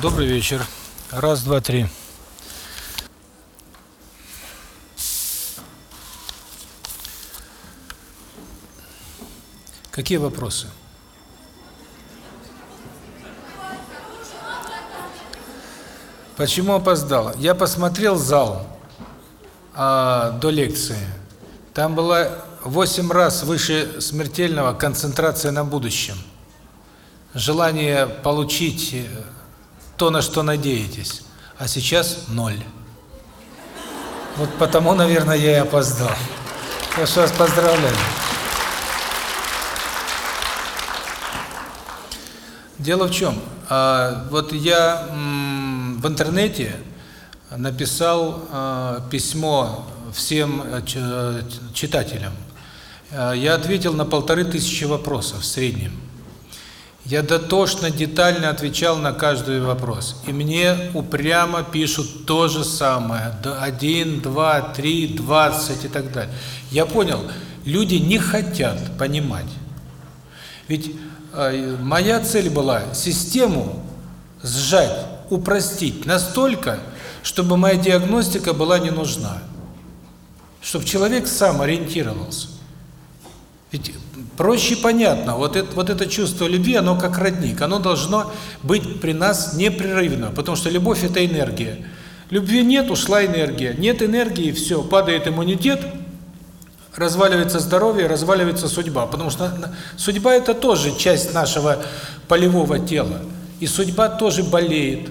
Добрый вечер. Раз, два, три. Какие вопросы? Почему опоздал? Я посмотрел зал а, до лекции. Там была восемь раз выше смертельного концентрация на будущем. Желание получить э, то, на что надеетесь. А сейчас ноль. Вот потому, наверное, я и опоздал. Что вас поздравляю. Дело в чем? А, вот я в интернете написал а, письмо всем э, читателям. А, я ответил на полторы тысячи вопросов в среднем. Я дотошно, детально отвечал на каждый вопрос. И мне упрямо пишут то же самое. Один, два, три, двадцать и так далее. Я понял, люди не хотят понимать. Ведь э, моя цель была систему сжать, упростить настолько, чтобы моя диагностика была не нужна. Чтобы человек сам ориентировался. Ведь проще понятно, вот это, вот это чувство любви, оно как родник, оно должно быть при нас непрерывно, потому что любовь – это энергия. Любви нет, ушла энергия. Нет энергии, все, падает иммунитет, разваливается здоровье, разваливается судьба. Потому что судьба – это тоже часть нашего полевого тела. И судьба тоже болеет.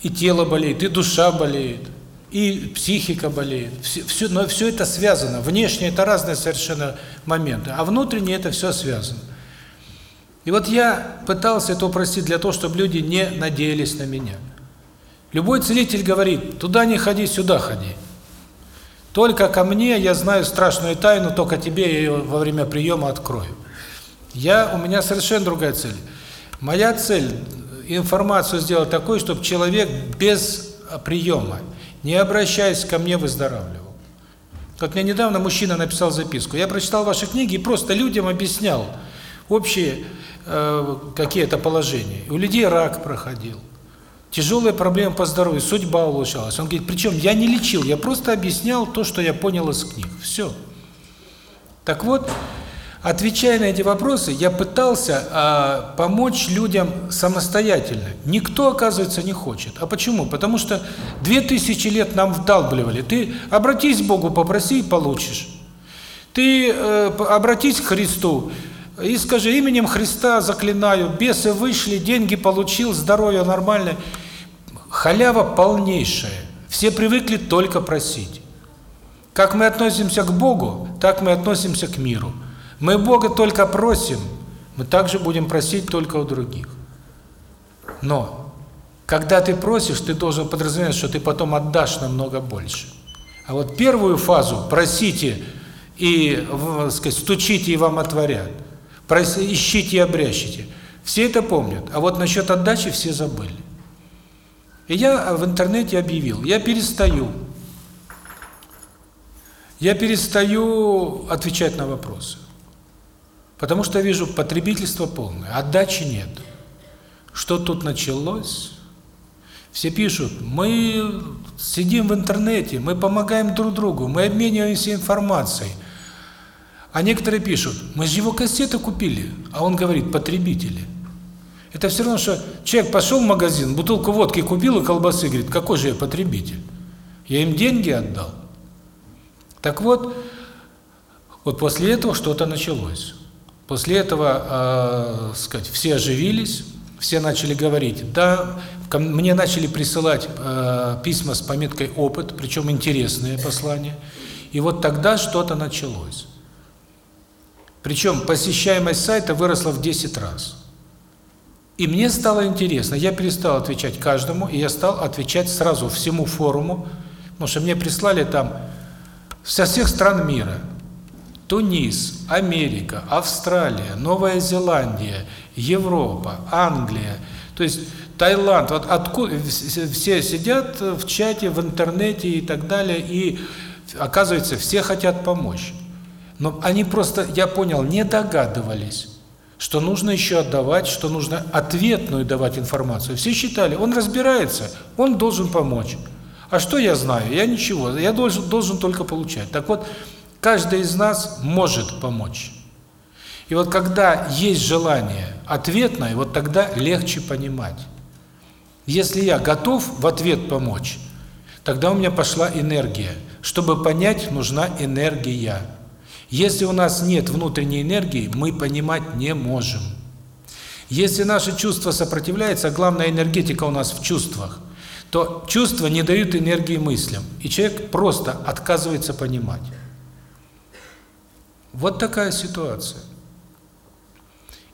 И тело болеет, и душа болеет и психика болеет. Все, все, но все это связано. Внешне это разные совершенно моменты, а внутренне это все связано. И вот я пытался это упростить для того, чтобы люди не надеялись на меня. Любой целитель говорит, туда не ходи, сюда ходи. Только ко мне я знаю страшную тайну, только тебе я ее во время приема открою. Я, у меня совершенно другая цель. Моя цель – информацию сделать такой, чтобы человек без приема не обращаясь ко мне, выздоравливал. Как мне недавно мужчина написал записку. Я прочитал ваши книги и просто людям объяснял общие э, какие-то положения. У людей рак проходил. Тяжелые проблемы по здоровью, судьба улучшалась. Он говорит, причем я не лечил, я просто объяснял то, что я понял из книг. Все. Так вот, Отвечая на эти вопросы, я пытался а, помочь людям самостоятельно. Никто, оказывается, не хочет. А почему? Потому что две тысячи лет нам вдалбливали. Ты обратись к Богу, попроси и получишь. Ты э, обратись к Христу и скажи, именем Христа заклинаю, бесы вышли, деньги получил, здоровье нормальное. Халява полнейшая. Все привыкли только просить. Как мы относимся к Богу, так мы относимся к миру. Мы Бога только просим, мы также будем просить только у других. Но, когда ты просишь, ты должен подразумевать, что ты потом отдашь намного больше. А вот первую фазу «просите» и, сказать, «стучите» и вам отворят, «ищите» и обрящите, все это помнят. А вот насчет отдачи все забыли. И я в интернете объявил, я перестаю, я перестаю отвечать на вопросы. Потому что вижу потребительство полное, отдачи нет. Что тут началось? Все пишут, мы сидим в интернете, мы помогаем друг другу, мы обмениваемся информацией. А некоторые пишут, мы же его кассеты купили, а он говорит, потребители. Это все равно, что человек пошел в магазин, бутылку водки купил и колбасы, говорит, какой же я потребитель? Я им деньги отдал. Так вот, вот после этого что-то началось. После этого, э, сказать, все оживились, все начали говорить. Да, мне начали присылать э, письма с пометкой «опыт», причем интересные послания. И вот тогда что-то началось. Причем посещаемость сайта выросла в 10 раз. И мне стало интересно, я перестал отвечать каждому, и я стал отвечать сразу всему форуму, потому что мне прислали там со всех стран мира. Тунис, Америка, Австралия, Новая Зеландия, Европа, Англия, то есть Таиланд, вот откуда все сидят в чате, в интернете и так далее, и оказывается, все хотят помочь. Но они просто, я понял, не догадывались, что нужно еще отдавать, что нужно ответную давать информацию. Все считали, он разбирается, он должен помочь. А что я знаю? Я ничего, я должен, должен только получать. Так вот, каждый из нас может помочь. И вот когда есть желание ответное, вот тогда легче понимать. Если я готов в ответ помочь, тогда у меня пошла энергия. Чтобы понять, нужна энергия. Если у нас нет внутренней энергии, мы понимать не можем. Если наше чувство сопротивляется, главная энергетика у нас в чувствах, то чувства не дают энергии мыслям, и человек просто отказывается понимать. Вот такая ситуация.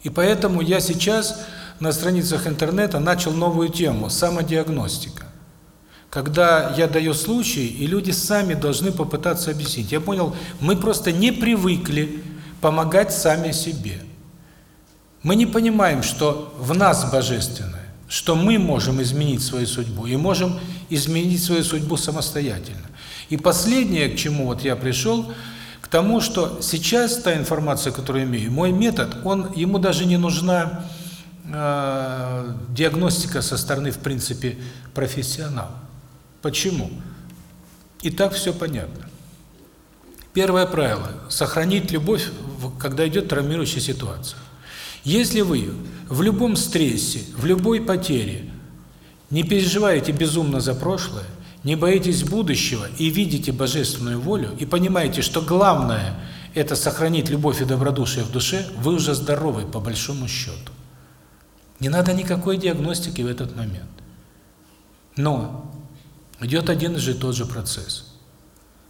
И поэтому я сейчас на страницах интернета начал новую тему – самодиагностика. Когда я даю случай, и люди сами должны попытаться объяснить. Я понял, мы просто не привыкли помогать сами себе. Мы не понимаем, что в нас божественное, что мы можем изменить свою судьбу, и можем изменить свою судьбу самостоятельно. И последнее, к чему вот я пришел – тому, что сейчас та информация, которую я имею, мой метод, он ему даже не нужна э, диагностика со стороны, в принципе, профессионала. Почему? И так все понятно. Первое правило – сохранить любовь, когда идет травмирующая ситуация. Если вы в любом стрессе, в любой потере не переживаете безумно за прошлое, не боитесь будущего и видите божественную волю, и понимаете, что главное – это сохранить любовь и добродушие в душе, вы уже здоровы по большому счету. Не надо никакой диагностики в этот момент. Но идет один и же тот же процесс.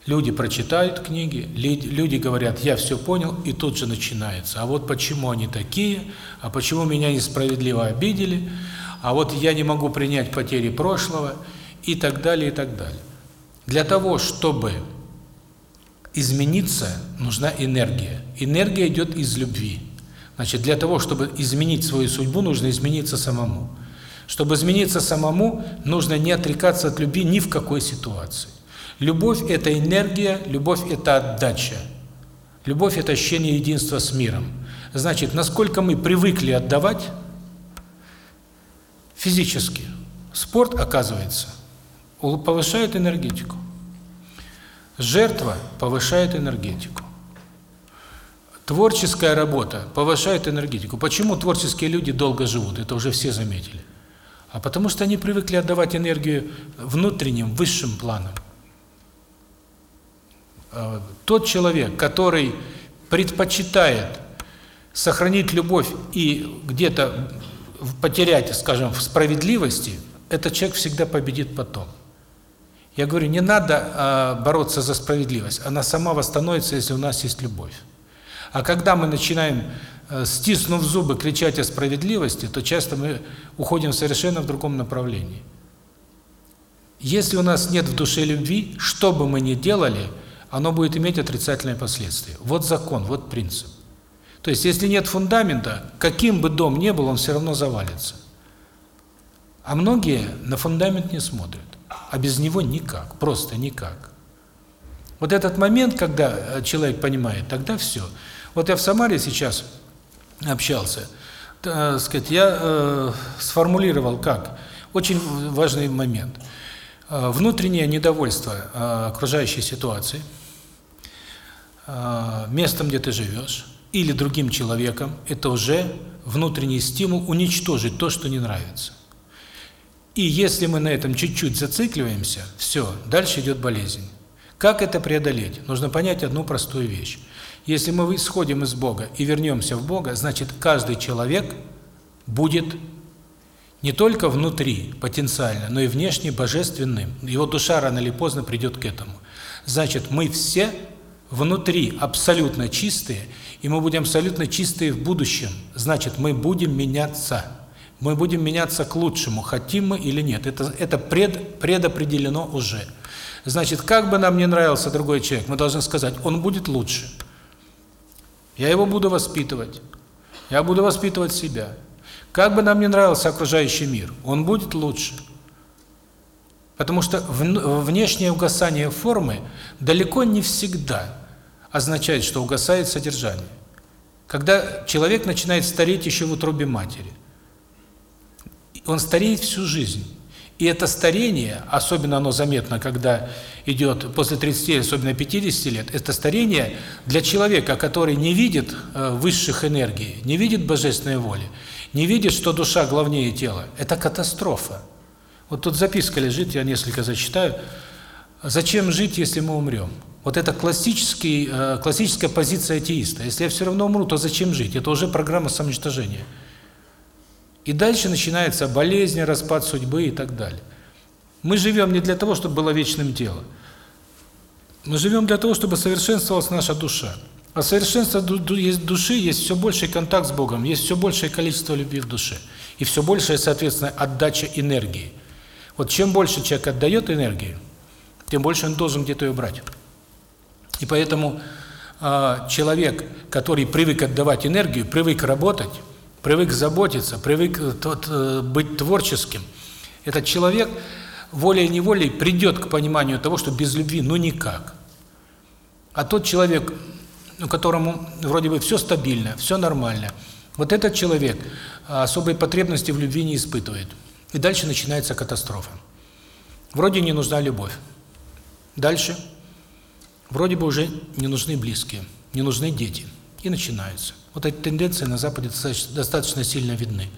Люди прочитают книги, люди говорят, я все понял, и тут же начинается. А вот почему они такие, а почему меня несправедливо обидели, а вот я не могу принять потери прошлого – и так далее, и так далее. Для того, чтобы измениться, нужна энергия. Энергия идет из любви. Значит, для того, чтобы изменить свою судьбу, нужно измениться самому. Чтобы измениться самому, нужно не отрекаться от любви ни в какой ситуации. Любовь – это энергия, любовь – это отдача. Любовь – это ощущение единства с миром. Значит, насколько мы привыкли отдавать физически, спорт, оказывается, повышает энергетику. Жертва повышает энергетику. Творческая работа повышает энергетику. Почему творческие люди долго живут? Это уже все заметили. А потому что они привыкли отдавать энергию внутренним, высшим планам. А, тот человек, который предпочитает сохранить любовь и где-то потерять, скажем, в справедливости, этот человек всегда победит потом. Я говорю, не надо э, бороться за справедливость, она сама восстановится, если у нас есть любовь. А когда мы начинаем, э, стиснув зубы, кричать о справедливости, то часто мы уходим совершенно в другом направлении. Если у нас нет в душе любви, что бы мы ни делали, оно будет иметь отрицательные последствия. Вот закон, вот принцип. То есть, если нет фундамента, каким бы дом ни был, он все равно завалится. А многие на фундамент не смотрят а без него никак, просто никак. Вот этот момент, когда э, человек понимает, тогда все. Вот я в Самаре сейчас общался, так сказать, я э, сформулировал как очень важный момент. Э, внутреннее недовольство э, окружающей ситуацией, э, местом, где ты живешь, или другим человеком, это уже внутренний стимул уничтожить то, что не нравится. И если мы на этом чуть-чуть зацикливаемся, все, дальше идет болезнь. Как это преодолеть? Нужно понять одну простую вещь. Если мы исходим из Бога и вернемся в Бога, значит, каждый человек будет не только внутри потенциально, но и внешне божественным. Его душа рано или поздно придет к этому. Значит, мы все внутри абсолютно чистые, и мы будем абсолютно чистые в будущем. Значит, мы будем меняться. Мы будем меняться к лучшему, хотим мы или нет. Это, это пред, предопределено уже. Значит, как бы нам не нравился другой человек, мы должны сказать, он будет лучше. Я его буду воспитывать. Я буду воспитывать себя. Как бы нам не нравился окружающий мир, он будет лучше. Потому что внешнее угасание формы далеко не всегда означает, что угасает содержание. Когда человек начинает стареть еще в утробе матери. Он стареет всю жизнь. И это старение, особенно оно заметно, когда идет после 30, особенно 50 лет, это старение для человека, который не видит э, высших энергий, не видит божественной воли, не видит, что душа главнее тела. Это катастрофа. Вот тут записка лежит, я несколько зачитаю. Зачем жить, если мы умрем? Вот это классический, э, классическая позиция атеиста. Если я все равно умру, то зачем жить? Это уже программа самоуничтожения. И дальше начинается болезнь, распад судьбы и так далее. Мы живем не для того, чтобы было вечным тело. Мы живем для того, чтобы совершенствовалась наша душа. А совершенство души есть все больший контакт с Богом, есть все большее количество любви в душе. И все большая, соответственно, отдача энергии. Вот чем больше человек отдает энергии, тем больше он должен где-то ее брать. И поэтому э, человек, который привык отдавать энергию, привык работать, привык заботиться, привык э, тот, э, быть творческим, этот человек волей-неволей придет к пониманию того, что без любви ну никак. А тот человек, ну, которому вроде бы все стабильно, все нормально, вот этот человек особой потребности в любви не испытывает. И дальше начинается катастрофа. Вроде не нужна любовь. Дальше вроде бы уже не нужны близкие, не нужны дети. И начинается. Вот эти тенденции на Западе достаточно сильно видны.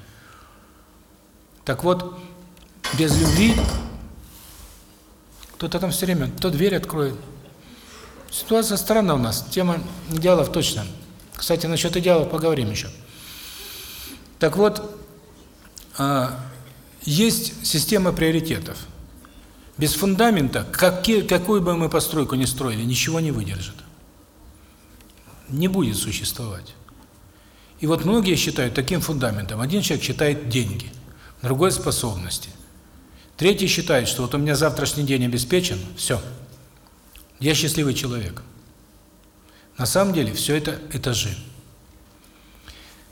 Так вот, без любви кто-то там все время, кто дверь откроет. Ситуация странная у нас, тема идеалов точно. Кстати, насчет идеалов поговорим еще. Так вот, а, есть система приоритетов. Без фундамента, какие, какую бы мы постройку ни строили, ничего не выдержит. Не будет существовать. И вот многие считают таким фундаментом. Один человек считает деньги, другой – способности. Третий считает, что вот у меня завтрашний день обеспечен, все, я счастливый человек. На самом деле все это этажи.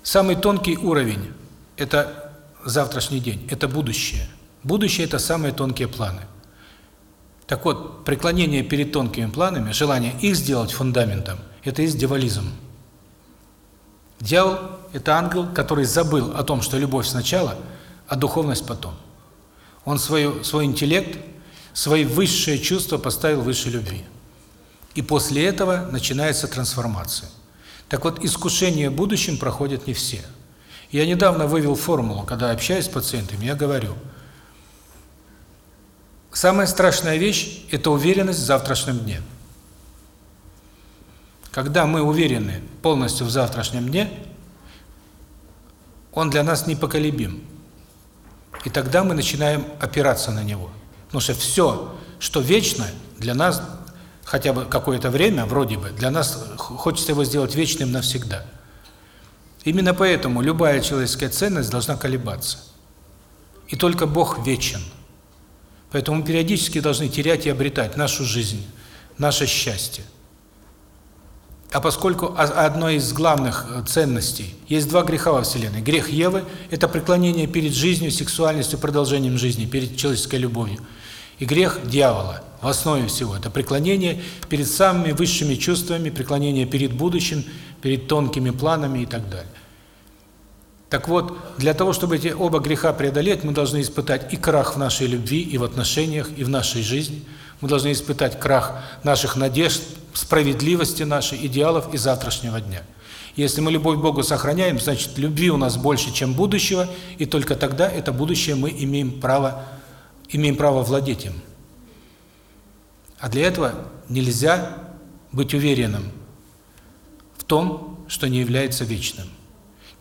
Самый тонкий уровень – это завтрашний день, это будущее. Будущее – это самые тонкие планы. Так вот, преклонение перед тонкими планами, желание их сделать фундаментом – это есть дьяволизм. Дьявол – это ангел, который забыл о том, что любовь сначала, а духовность потом. Он свою, свой интеллект, свои высшие чувства поставил выше любви. И после этого начинается трансформация. Так вот, искушение будущим проходят не все. Я недавно вывел формулу, когда общаюсь с пациентами, я говорю, самая страшная вещь – это уверенность в завтрашнем дне. Когда мы уверены полностью в завтрашнем дне, он для нас непоколебим. И тогда мы начинаем опираться на него. Потому что все, что вечно, для нас хотя бы какое-то время, вроде бы, для нас хочется его сделать вечным навсегда. Именно поэтому любая человеческая ценность должна колебаться. И только Бог вечен. Поэтому мы периодически должны терять и обретать нашу жизнь, наше счастье. А поскольку одной из главных э, ценностей есть два греха во Вселенной. Грех Евы – это преклонение перед жизнью, сексуальностью, продолжением жизни, перед человеческой любовью. И грех дьявола в основе всего – это преклонение перед самыми высшими чувствами, преклонение перед будущим, перед тонкими планами и так далее. Так вот, для того, чтобы эти оба греха преодолеть, мы должны испытать и крах в нашей любви, и в отношениях, и в нашей жизни. Мы должны испытать крах наших надежд, справедливости нашей, идеалов и завтрашнего дня. Если мы любовь к Богу сохраняем, значит, любви у нас больше, чем будущего, и только тогда это будущее мы имеем право имеем право владеть им. А для этого нельзя быть уверенным в том, что не является вечным.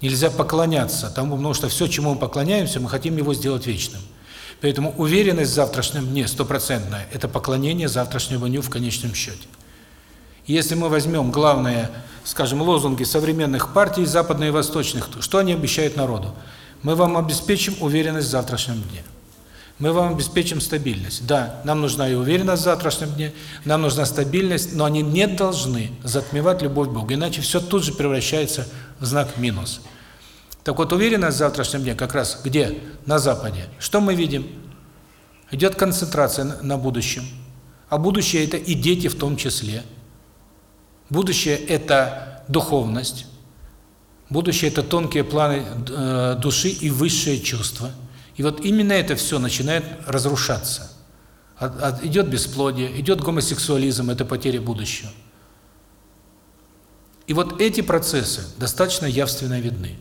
Нельзя поклоняться тому, потому что все, чему мы поклоняемся, мы хотим его сделать вечным. Поэтому уверенность в завтрашнем дне стопроцентная – это поклонение завтрашнему дню в конечном счете. Если мы возьмем главные, скажем, лозунги современных партий, западных и восточных, что они обещают народу? Мы вам обеспечим уверенность в завтрашнем дне. Мы вам обеспечим стабильность. Да, нам нужна и уверенность в завтрашнем дне, нам нужна стабильность, но они не должны затмевать любовь к Богу, иначе все тут же превращается в знак минус. Так вот, уверенность в завтрашнем дне как раз где? На Западе. Что мы видим? Идет концентрация на будущем. А будущее – это и дети в том числе – Будущее – это духовность. Будущее – это тонкие планы э, души и высшие чувства. И вот именно это все начинает разрушаться. Идет бесплодие, идет гомосексуализм – это потеря будущего. И вот эти процессы достаточно явственно видны.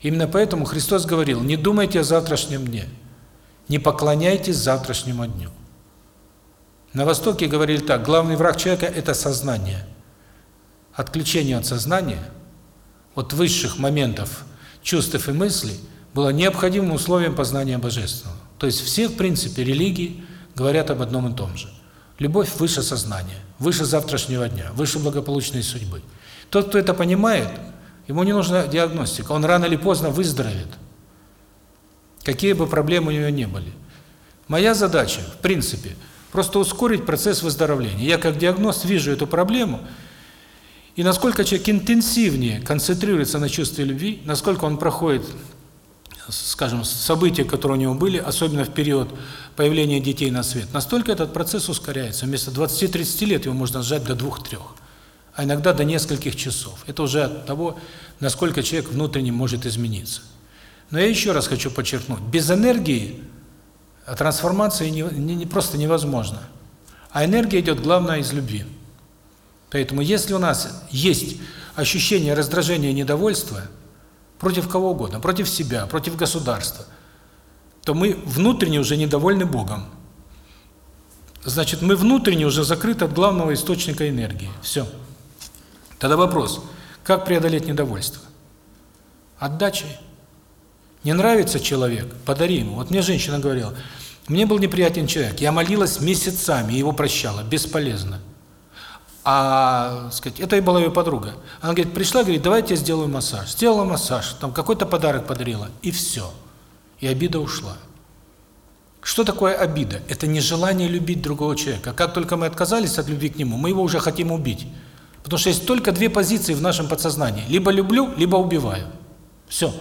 Именно поэтому Христос говорил, не думайте о завтрашнем дне, не поклоняйтесь завтрашнему дню. На Востоке говорили так, главный враг человека – это сознание. Отключение от сознания, от высших моментов чувств и мыслей, было необходимым условием познания Божественного. То есть все, в принципе, религии говорят об одном и том же. Любовь выше сознания, выше завтрашнего дня, выше благополучной судьбы. Тот, кто это понимает, ему не нужна диагностика, он рано или поздно выздоровеет. Какие бы проблемы у него ни были. Моя задача, в принципе – Просто ускорить процесс выздоровления. Я как диагност вижу эту проблему, и насколько человек интенсивнее концентрируется на чувстве любви, насколько он проходит, скажем, события, которые у него были, особенно в период появления детей на свет, настолько этот процесс ускоряется. Вместо 20-30 лет его можно сжать до 2-3, а иногда до нескольких часов. Это уже от того, насколько человек внутренне может измениться. Но я еще раз хочу подчеркнуть, без энергии трансформация не, не, не просто невозможна. А энергия идет, главное, из любви. Поэтому если у нас есть ощущение раздражения и недовольства против кого угодно, против себя, против государства, то мы внутренне уже недовольны Богом. Значит, мы внутренне уже закрыты от главного источника энергии. Все. Тогда вопрос, как преодолеть недовольство? Отдачей. Не нравится человек, подари ему. Вот мне женщина говорила, мне был неприятен человек, я молилась месяцами, его прощала, бесполезно. А, сказать, это и была ее подруга. Она говорит, пришла, говорит, давайте я сделаю массаж. Сделала массаж, там какой-то подарок подарила, и все. И обида ушла. Что такое обида? Это нежелание любить другого человека. Как только мы отказались от любви к нему, мы его уже хотим убить. Потому что есть только две позиции в нашем подсознании. Либо люблю, либо убиваю. Все.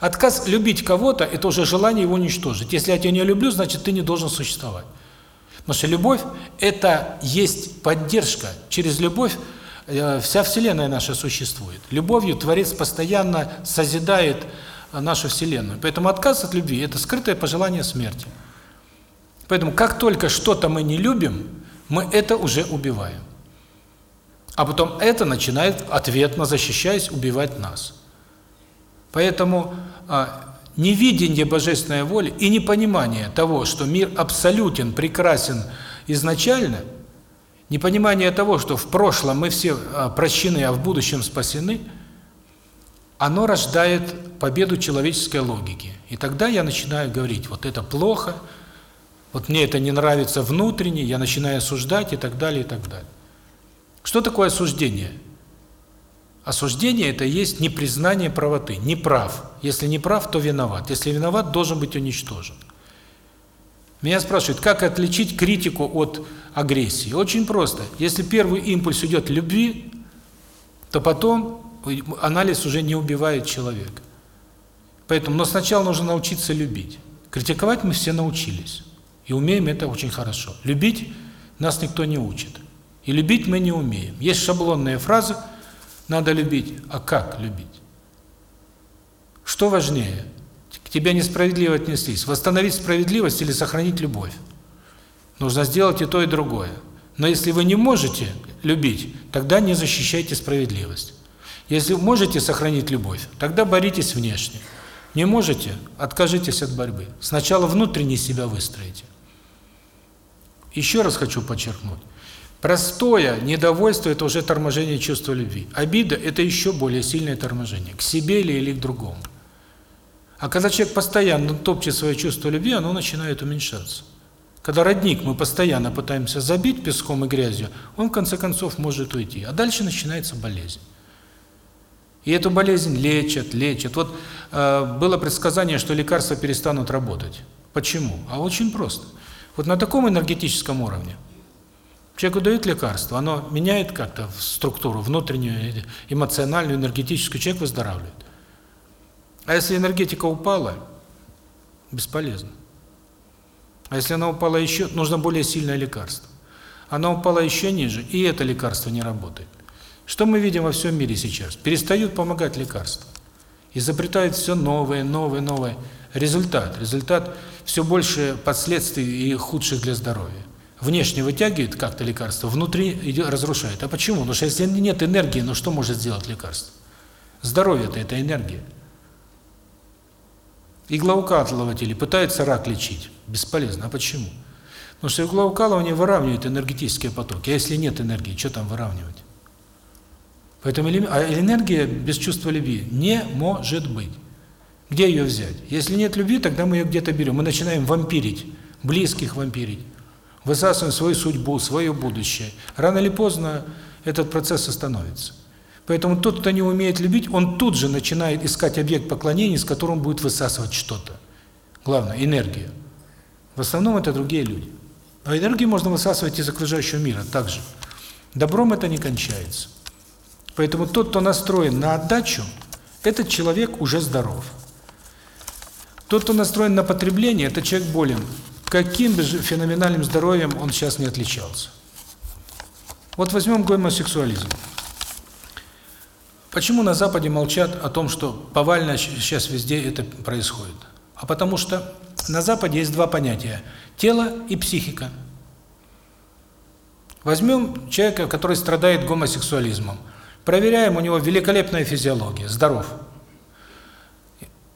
Отказ любить кого-то – это уже желание его уничтожить. Если я тебя не люблю, значит, ты не должен существовать. Потому что любовь – это есть поддержка. Через любовь э, вся Вселенная наша существует. Любовью Творец постоянно созидает э, нашу Вселенную. Поэтому отказ от любви – это скрытое пожелание смерти. Поэтому как только что-то мы не любим, мы это уже убиваем. А потом это начинает, ответно защищаясь, убивать нас. Поэтому а, невидение божественной воли и непонимание того, что мир абсолютен, прекрасен изначально, непонимание того, что в прошлом мы все а, прощены, а в будущем спасены, оно рождает победу человеческой логики. И тогда я начинаю говорить, вот это плохо, вот мне это не нравится внутренне, я начинаю осуждать и так далее, и так далее. Что такое осуждение? Осуждение – это есть непризнание правоты. Не прав. Если не прав, то виноват. Если виноват, должен быть уничтожен. Меня спрашивают, как отличить критику от агрессии? Очень просто. Если первый импульс идет любви, то потом анализ уже не убивает человека. Поэтому, но сначала нужно научиться любить. Критиковать мы все научились. И умеем это очень хорошо. Любить нас никто не учит. И любить мы не умеем. Есть шаблонные фразы – надо любить. А как любить? Что важнее? К тебе несправедливо отнеслись. Восстановить справедливость или сохранить любовь? Нужно сделать и то, и другое. Но если вы не можете любить, тогда не защищайте справедливость. Если можете сохранить любовь, тогда боритесь внешне. Не можете – откажитесь от борьбы. Сначала внутренне себя выстроите. Еще раз хочу подчеркнуть. Простое недовольство – это уже торможение чувства любви. Обида – это еще более сильное торможение, к себе или, или к другому. А когда человек постоянно топчет свое чувство любви, оно начинает уменьшаться. Когда родник мы постоянно пытаемся забить песком и грязью, он в конце концов может уйти. А дальше начинается болезнь. И эту болезнь лечат, лечат. Вот э, было предсказание, что лекарства перестанут работать. Почему? А очень просто. Вот на таком энергетическом уровне – Человеку дают лекарство, оно меняет как-то структуру внутреннюю, эмоциональную, энергетическую, человек выздоравливает. А если энергетика упала, бесполезно. А если она упала еще, нужно более сильное лекарство. Она упала еще ниже, и это лекарство не работает. Что мы видим во всем мире сейчас? Перестают помогать лекарства. Изобретают все новое, новое, новое. Результат. Результат все больше последствий и худших для здоровья. Внешне вытягивает как-то лекарство, внутри разрушает. А почему? Потому что если нет энергии, ну что может сделать лекарство? Здоровье-то это энергия. Иглоукалыватели пытаются рак лечить. Бесполезно. А почему? Потому что иглоукалывание выравнивает энергетические потоки. А если нет энергии, что там выравнивать? Поэтому а энергия без чувства любви не может быть. Где ее взять? Если нет любви, тогда мы ее где-то берем. Мы начинаем вампирить, близких вампирить. Высасываем свою судьбу, свое будущее. Рано или поздно этот процесс остановится. Поэтому тот, кто не умеет любить, он тут же начинает искать объект поклонения, с которым будет высасывать что-то. Главное – энергия. В основном это другие люди. А энергию можно высасывать из окружающего мира также. Добром это не кончается. Поэтому тот, кто настроен на отдачу, этот человек уже здоров. Тот, кто настроен на потребление, это человек болен. Каким бы феноменальным здоровьем он сейчас не отличался. Вот возьмем гомосексуализм. Почему на Западе молчат о том, что повально сейчас везде это происходит? А потому что на Западе есть два понятия – тело и психика. Возьмем человека, который страдает гомосексуализмом. Проверяем, у него великолепная физиология, здоров.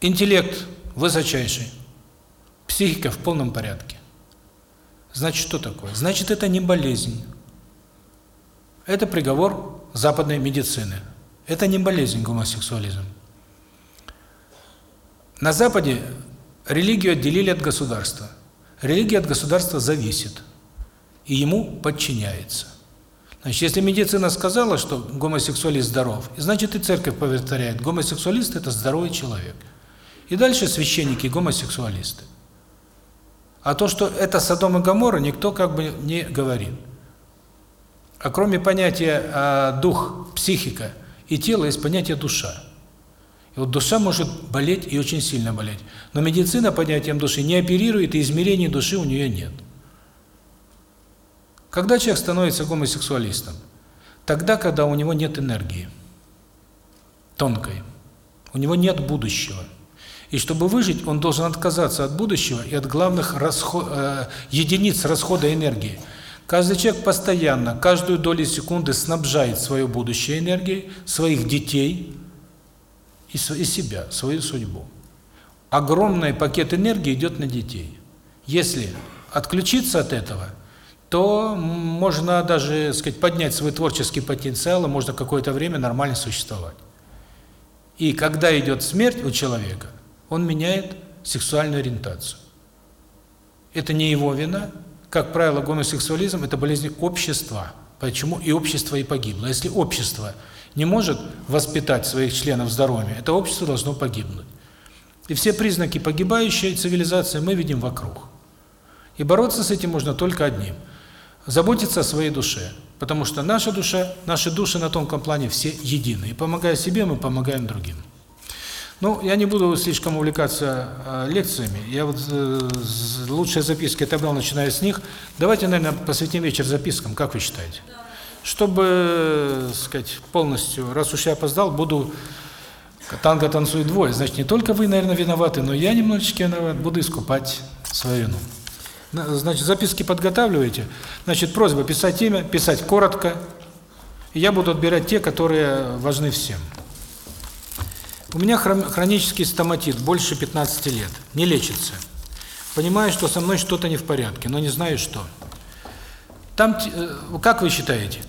Интеллект высочайший. Психика в полном порядке. Значит, что такое? Значит, это не болезнь. Это приговор западной медицины. Это не болезнь гомосексуализм. На Западе религию отделили от государства. Религия от государства зависит и ему подчиняется. Значит, если медицина сказала, что гомосексуалист здоров, значит и церковь повторяет, гомосексуалист – это здоровый человек. И дальше священники – гомосексуалисты. А то, что это Содом и Гоморра, никто как бы не говорит. А кроме понятия а, дух, психика и тело, есть понятие душа. И вот душа может болеть и очень сильно болеть. Но медицина понятием души не оперирует, и измерений души у нее нет. Когда человек становится гомосексуалистом? Тогда, когда у него нет энергии. Тонкой. У него нет будущего. И чтобы выжить, он должен отказаться от будущего и от главных расход, э, единиц расхода энергии. Каждый человек постоянно, каждую долю секунды снабжает свое будущее энергией, своих детей и, себя, свою судьбу. Огромный пакет энергии идет на детей. Если отключиться от этого – то можно даже, сказать, поднять свой творческий потенциал, и можно какое-то время нормально существовать. И когда идет смерть у человека, он меняет сексуальную ориентацию. Это не его вина. Как правило, гомосексуализм – это болезнь общества. Почему и общество и погибло. Если общество не может воспитать своих членов здоровыми, это общество должно погибнуть. И все признаки погибающей цивилизации мы видим вокруг. И бороться с этим можно только одним – заботиться о своей душе. Потому что наша душа, наши души на тонком плане все едины. И помогая себе, мы помогаем другим. Ну, я не буду слишком увлекаться э, лекциями. Я вот э, лучшие записки отобрал, начиная с них. Давайте, наверное, посвятим вечер запискам, как вы считаете? Чтобы, э, сказать, полностью, раз уж я опоздал, буду танго танцует двое. Значит, не только вы, наверное, виноваты, но я немножечко виноват, буду искупать свою вину. Значит, записки подготавливаете. Значит, просьба писать имя, писать коротко. И я буду отбирать те, которые важны всем. У меня хронический стоматит, больше 15 лет. Не лечится. Понимаю, что со мной что-то не в порядке, но не знаю что. Там, э, как вы считаете,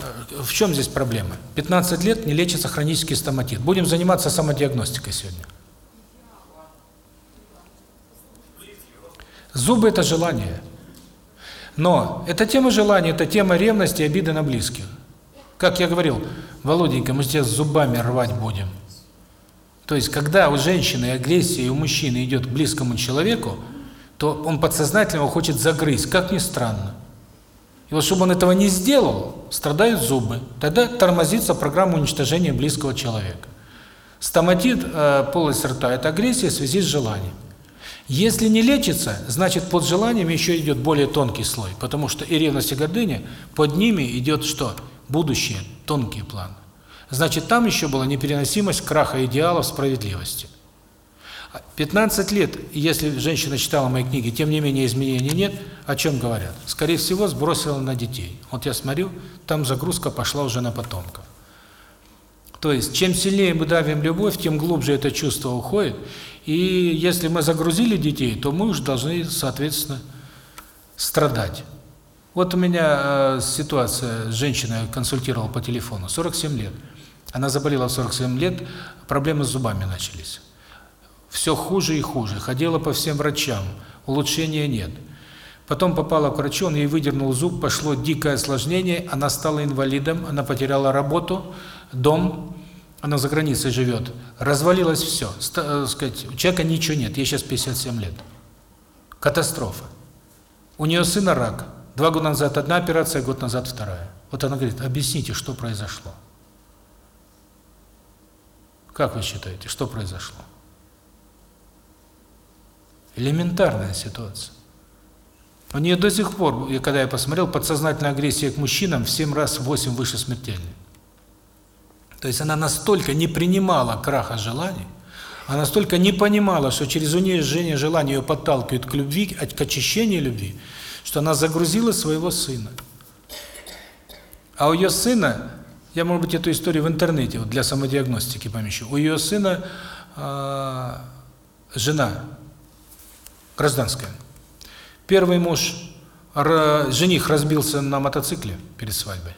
э, в чем здесь проблема? 15 лет не лечится хронический стоматит. Будем заниматься самодиагностикой сегодня. Зубы – это желание. Но эта тема желания – это тема ревности и обиды на близких. Как я говорил, Володенька, мы сейчас зубами рвать будем. То есть, когда у женщины агрессия и у мужчины идет к близкому человеку, то он подсознательно его хочет загрызть, как ни странно. И вот чтобы он этого не сделал, страдают зубы. Тогда тормозится программа уничтожения близкого человека. Стоматит, э, полость рта – это агрессия в связи с желанием. Если не лечится, значит под желанием еще идет более тонкий слой, потому что и ревность, и гордыня, под ними идет что? будущее, тонкий план. Значит, там еще была непереносимость краха идеалов справедливости. 15 лет, если женщина читала мои книги, тем не менее изменений нет, о чем говорят? Скорее всего, сбросила на детей. Вот я смотрю, там загрузка пошла уже на потомков. То есть, чем сильнее мы давим любовь, тем глубже это чувство уходит. И если мы загрузили детей, то мы уже должны, соответственно, страдать. Вот у меня э, ситуация, женщина консультировала по телефону, 47 лет. Она заболела в 47 лет, проблемы с зубами начались. Все хуже и хуже, ходила по всем врачам, улучшения нет. Потом попала к врачу, он ей выдернул зуб, пошло дикое осложнение, она стала инвалидом, она потеряла работу, дом, она за границей живет, развалилось все, Ста, э, сказать, у человека ничего нет, ей сейчас 57 лет. Катастрофа. У нее сына рак, два года назад одна операция, год назад вторая. Вот она говорит, объясните, что произошло. Как вы считаете, что произошло? Элементарная ситуация. У нее до сих пор, когда я посмотрел, подсознательная агрессия к мужчинам в 7 раз, в 8 выше смертельной. То есть она настолько не принимала краха желаний, она настолько не понимала, что через унижение желания ее подталкивают к любви, к очищению любви, что она загрузила своего сына. А у ее сына, я, может быть, эту историю в интернете вот для самодиагностики помещу, у ее сына э, жена гражданская. Первый муж, жених разбился на мотоцикле перед свадьбой.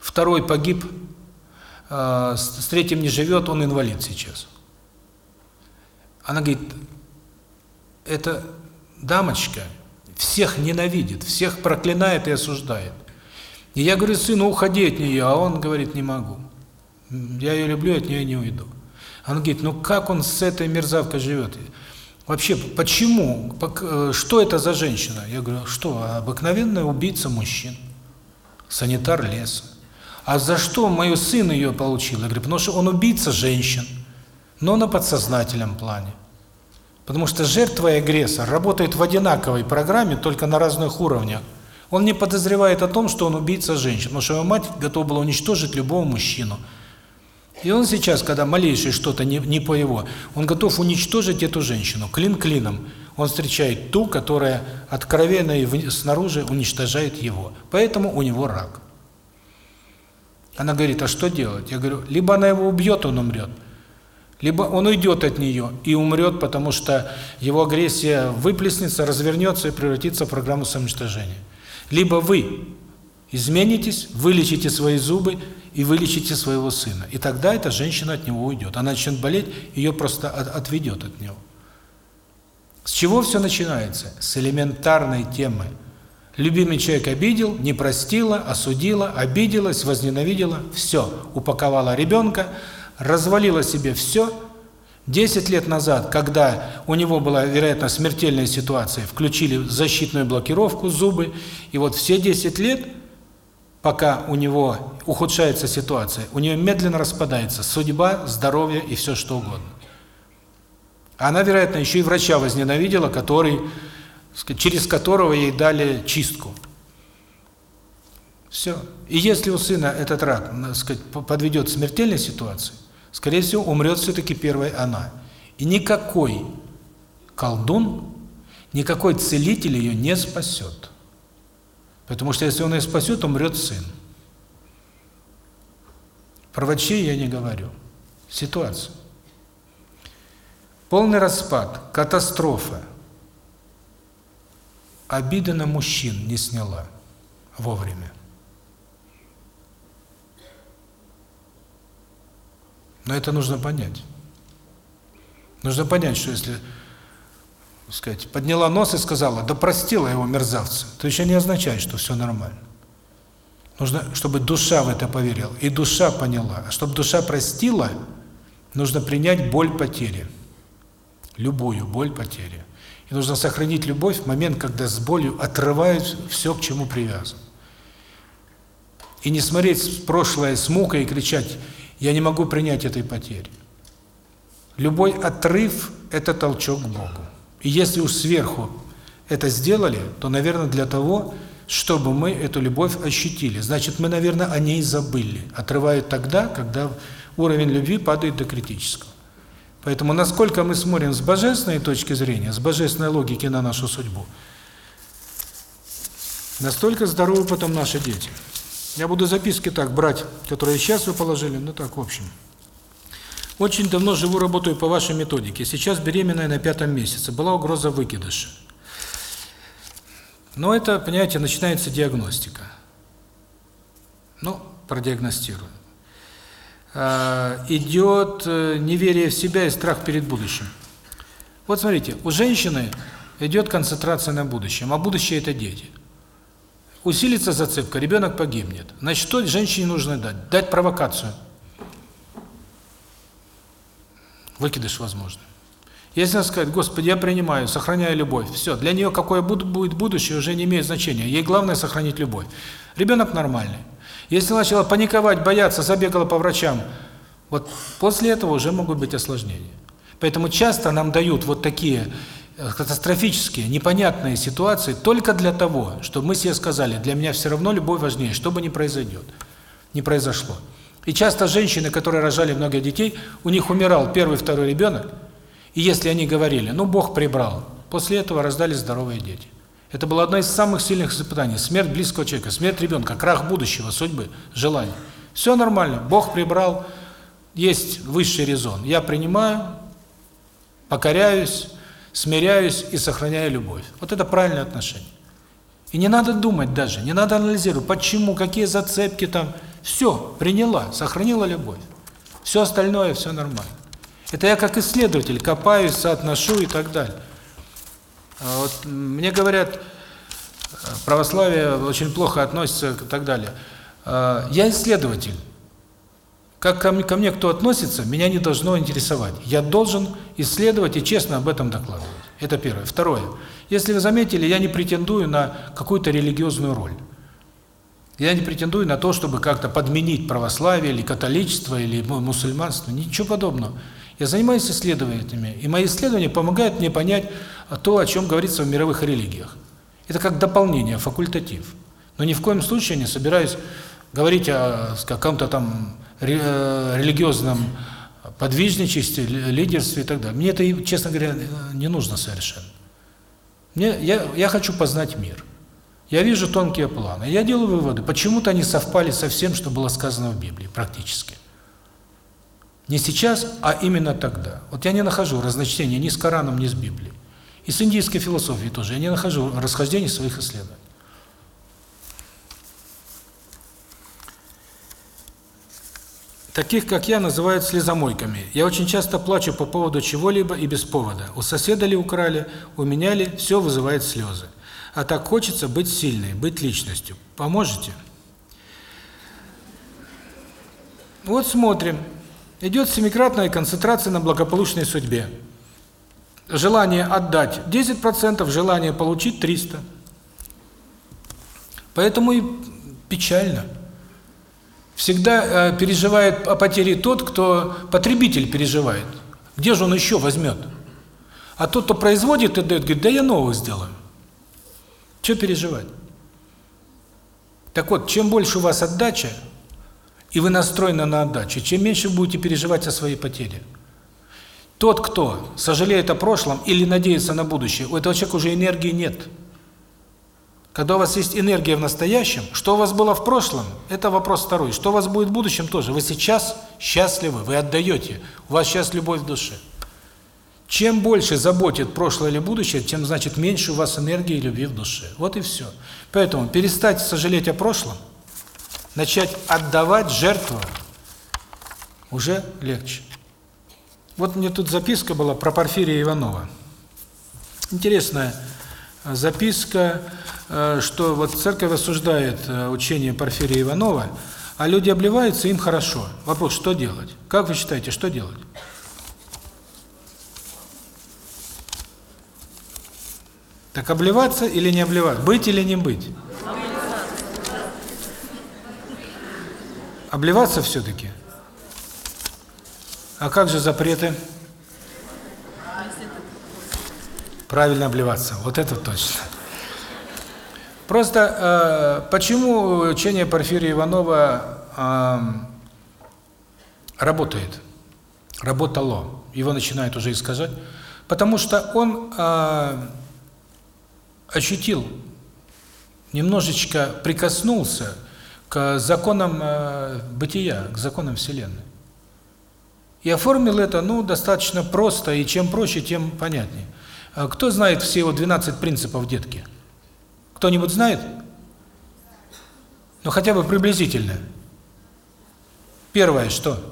Второй погиб а, с третьим не живет, он инвалид сейчас. Она говорит, эта дамочка всех ненавидит, всех проклинает и осуждает. И я говорю, сыну, уходи от нее, а он говорит, не могу. Я ее люблю, от нее не уйду. Она говорит, ну как он с этой мерзавкой живет? Вообще, почему? Э, что это за женщина? Я говорю, что, обыкновенная убийца мужчин, санитар леса. А за что мой сын ее получил? Я говорю, потому что он убийца женщин, но на подсознательном плане. Потому что жертва и агрессор работают в одинаковой программе, только на разных уровнях. Он не подозревает о том, что он убийца женщин, потому что его мать готова была уничтожить любого мужчину. И он сейчас, когда малейшее что-то не, не по его, он готов уничтожить эту женщину, клин клином. Он встречает ту, которая откровенно и снаружи уничтожает его. Поэтому у него рак. Она говорит, а что делать? Я говорю, либо она его убьет, он умрет, либо он уйдет от нее и умрет, потому что его агрессия выплеснется, развернется и превратится в программу самоуничтожения. Либо вы изменитесь, вылечите свои зубы и вылечите своего сына. И тогда эта женщина от него уйдет. Она начнет болеть, ее просто отведет от него. С чего все начинается? С элементарной темы – Любимый человек обидел, не простила, осудила, обиделась, возненавидела, все, упаковала ребенка, развалила себе все. Десять лет назад, когда у него была, вероятно, смертельная ситуация, включили защитную блокировку, зубы, и вот все десять лет, пока у него ухудшается ситуация, у нее медленно распадается судьба, здоровье и все что угодно. Она, вероятно, еще и врача возненавидела, который через которого ей дали чистку. Все. И если у сына этот рак, так сказать, подведет к смертельной ситуации, скорее всего, умрет все-таки первой она. И никакой колдун, никакой целитель ее не спасет. Потому что если он ее спасет, умрет сын. Про врачей я не говорю. Ситуация. Полный распад, катастрофа, обиды на мужчин не сняла вовремя. Но это нужно понять. Нужно понять, что если, сказать, подняла нос и сказала, да простила его мерзавца, то еще не означает, что все нормально. Нужно, чтобы душа в это поверила, и душа поняла. А чтобы душа простила, нужно принять боль потери. Любую боль потери. И нужно сохранить любовь в момент, когда с болью отрывают все, к чему привязан. И не смотреть в прошлое с мукой и кричать «я не могу принять этой потери». Любой отрыв – это толчок к Богу. И если уж сверху это сделали, то, наверное, для того, чтобы мы эту любовь ощутили. Значит, мы, наверное, о ней забыли. Отрывают тогда, когда уровень любви падает до критического. Поэтому насколько мы смотрим с божественной точки зрения, с божественной логики на нашу судьбу, настолько здоровы потом наши дети. Я буду записки так брать, которые сейчас вы положили, ну так, в общем. Очень давно живу, работаю по вашей методике. Сейчас беременная на пятом месяце. Была угроза выкидыша. Но это, понимаете, начинается диагностика. Ну, продиагностирую. А, идет э, неверие в себя и страх перед будущим. Вот смотрите, у женщины идет концентрация на будущем, а будущее – это дети. Усилится зацепка, ребенок погибнет. Значит, что женщине нужно дать? Дать провокацию. Выкидыш возможно. Если она скажет, Господи, я принимаю, сохраняю любовь, все, для нее какое будет будущее уже не имеет значения. Ей главное сохранить любовь. Ребенок нормальный. Если начала паниковать, бояться, забегала по врачам, вот после этого уже могут быть осложнения. Поэтому часто нам дают вот такие катастрофические, непонятные ситуации только для того, чтобы мы себе сказали, для меня все равно любовь важнее, что бы ни произойдет, не произошло. И часто женщины, которые рожали много детей, у них умирал первый, второй ребенок, и если они говорили, ну, Бог прибрал, после этого рождались здоровые дети. Это было одно из самых сильных испытаний. Смерть близкого человека, смерть ребенка, крах будущего, судьбы, желаний. Все нормально, Бог прибрал, есть высший резон. Я принимаю, покоряюсь, смиряюсь и сохраняю любовь. Вот это правильное отношение. И не надо думать даже, не надо анализировать, почему, какие зацепки там. Все, приняла, сохранила любовь. Все остальное, все нормально. Это я как исследователь копаюсь, соотношу и так далее. А вот мне говорят, православие очень плохо относится и так далее. А, я исследователь. Как ко мне, ко мне кто относится, меня не должно интересовать. Я должен исследовать и честно об этом докладывать. Это первое. Второе. Если вы заметили, я не претендую на какую-то религиозную роль. Я не претендую на то, чтобы как-то подменить православие или католичество или мусульманство. Ничего подобного. Я занимаюсь исследованиями, и мои исследования помогают мне понять то, о чем говорится в мировых религиях. Это как дополнение, факультатив. Но ни в коем случае не собираюсь говорить о каком-то там религиозном подвижничестве, лидерстве и так далее. Мне это, честно говоря, не нужно совершенно. Мне, я, я хочу познать мир. Я вижу тонкие планы. Я делаю выводы. Почему-то они совпали со всем, что было сказано в Библии, практически. Не сейчас, а именно тогда. Вот я не нахожу разночтения ни с Кораном, ни с Библией. И с индийской философией тоже. Я не нахожу расхождений своих исследованиях. Таких, как я, называют слезомойками. Я очень часто плачу по поводу чего-либо и без повода. У соседа ли украли, у меня ли, все вызывает слезы. А так хочется быть сильной, быть личностью. Поможете? Вот смотрим. Идет семикратная концентрация на благополучной судьбе. Желание отдать 10%, желание получить 300%. Поэтому и печально. Всегда э, переживает о потере тот, кто потребитель переживает. Где же он еще возьмет? А тот, кто производит и дает, говорит, да я новых сделаю. Что переживать? Так вот, чем больше у вас отдача, и вы настроены на отдачу, чем меньше будете переживать о своей потере. Тот, кто сожалеет о прошлом или надеется на будущее, у этого человека уже энергии нет. Когда у вас есть энергия в настоящем, что у вас было в прошлом, это вопрос второй. Что у вас будет в будущем тоже. Вы сейчас счастливы, вы отдаете, у вас сейчас любовь в душе. Чем больше заботит прошлое или будущее, тем, значит, меньше у вас энергии и любви в душе. Вот и все. Поэтому перестать сожалеть о прошлом, начать отдавать, жертвовать, уже легче. Вот мне тут записка была про Порфирия Иванова. Интересная записка, что вот церковь осуждает э, учение Порфирия Иванова, а люди обливаются, им хорошо. Вопрос, что делать? Как вы считаете, что делать? Так обливаться или не обливаться? Быть или не быть? Обливаться все-таки? А как же запреты? Правильно обливаться, вот это точно. Просто э, почему учение Порфирия Иванова э, работает? Работало. Его начинает уже искажать. Потому что он э, ощутил, немножечко прикоснулся к законам э, бытия, к законам Вселенной. И оформил это, ну, достаточно просто, и чем проще, тем понятнее. А кто знает все его 12 принципов детки? Кто-нибудь знает? Ну, хотя бы приблизительно. Первое, что?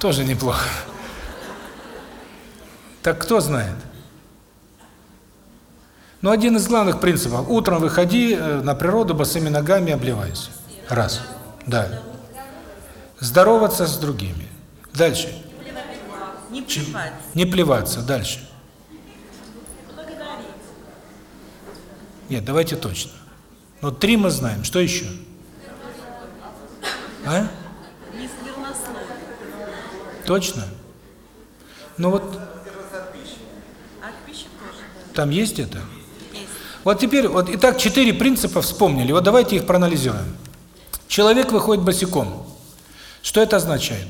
Тоже неплохо. Так кто знает? Ну, один из главных принципов. Утром выходи э, на природу босыми ногами, обливайся. Раз. Да. Здороваться с другими. Дальше. Не плеваться. Не плеваться. Дальше. Нет, давайте точно. Ну, три мы знаем. Что еще? А? Точно? Ну вот там есть это? Вот теперь, вот итак, четыре принципа вспомнили. Вот давайте их проанализируем. Человек выходит босиком. Что это означает?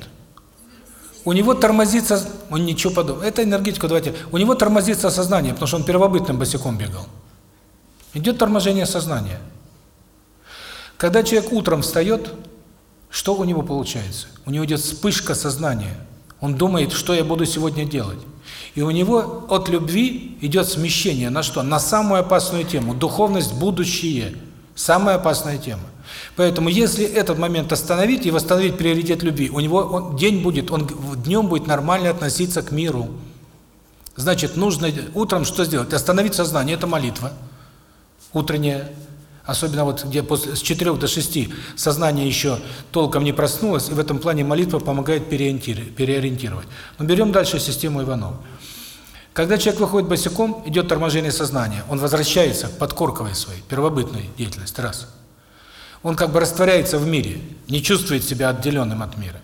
У него тормозится, он ничего подобного. Это энергетика, давайте. У него тормозится сознание, потому что он первобытным босиком бегал. Идет торможение сознания. Когда человек утром встает, что у него получается? У него идет вспышка сознания. Он думает, что я буду сегодня делать. И у него от любви идет смещение на что? На самую опасную тему – духовность, будущее. Самая опасная тема. Поэтому если этот момент остановить и восстановить приоритет любви, у него он, день будет, он днем будет нормально относиться к миру. Значит, нужно утром что сделать? Остановить сознание – это молитва. Утренняя Особенно вот где после с 4 до 6 сознание еще толком не проснулось, и в этом плане молитва помогает переориентировать. Но берем дальше систему Иванова. Когда человек выходит босиком, идет торможение сознания. Он возвращается к подкорковой своей, первобытной деятельности. Раз. Он как бы растворяется в мире, не чувствует себя отделенным от мира.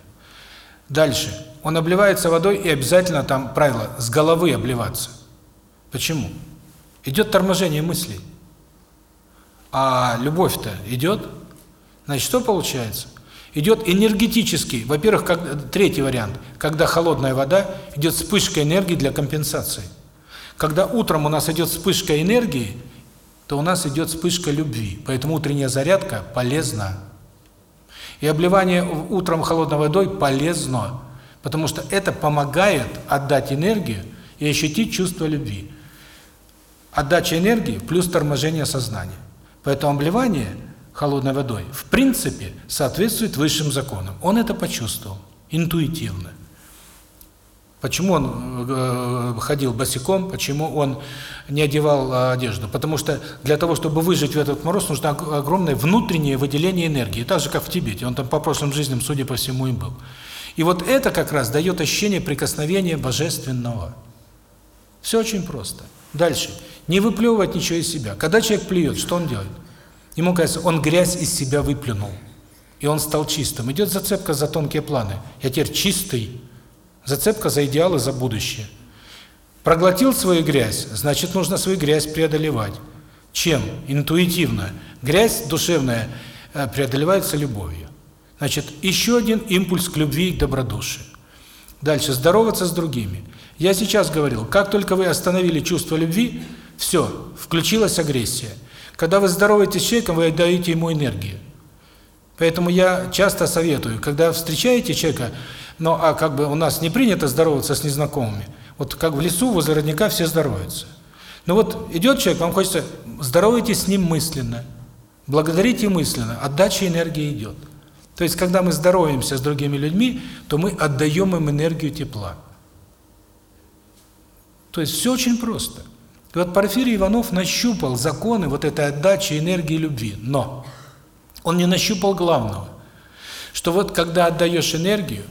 Дальше. Он обливается водой, и обязательно там правило, с головы обливаться. Почему? Идет торможение мыслей. А любовь-то идет? Значит, что получается? Идет энергетический, во-первых, как третий вариант, когда холодная вода, идет вспышка энергии для компенсации. Когда утром у нас идет вспышка энергии, то у нас идет вспышка любви. Поэтому утренняя зарядка полезна. И обливание утром холодной водой полезно, потому что это помогает отдать энергию и ощутить чувство любви. Отдача энергии плюс торможение сознания. Поэтому обливание холодной водой в принципе соответствует высшим законам. Он это почувствовал интуитивно. Почему он э, ходил босиком, почему он не одевал э, одежду? Потому что для того, чтобы выжить в этот мороз, нужно огромное внутреннее выделение энергии, так же, как в Тибете. Он там по прошлым жизням, судя по всему, им был. И вот это как раз дает ощущение прикосновения божественного. Все очень просто. Дальше. Не выплевывать ничего из себя. Когда человек плюет, что он делает? Ему кажется, он грязь из себя выплюнул. И он стал чистым. Идет зацепка за тонкие планы. Я теперь чистый. Зацепка за идеалы, за будущее. Проглотил свою грязь, значит, нужно свою грязь преодолевать. Чем? Интуитивно. Грязь душевная э, преодолевается любовью. Значит, еще один импульс к любви и к добродушию. Дальше, здороваться с другими. Я сейчас говорил, как только вы остановили чувство любви, все, включилась агрессия. Когда вы здороваетесь с человеком, вы отдаете ему энергию. Поэтому я часто советую, когда встречаете человека, ну а как бы у нас не принято здороваться с незнакомыми, вот как в лесу возле родника все здороваются. Ну вот идет человек, вам хочется, здоровайтесь с ним мысленно, благодарите мысленно, отдача энергии идет. То есть, когда мы здороваемся с другими людьми, то мы отдаем им энергию тепла. То есть все очень просто. И вот Порфирий Иванов нащупал законы вот этой отдачи энергии любви. Но он не нащупал главного, что вот когда отдаешь энергию,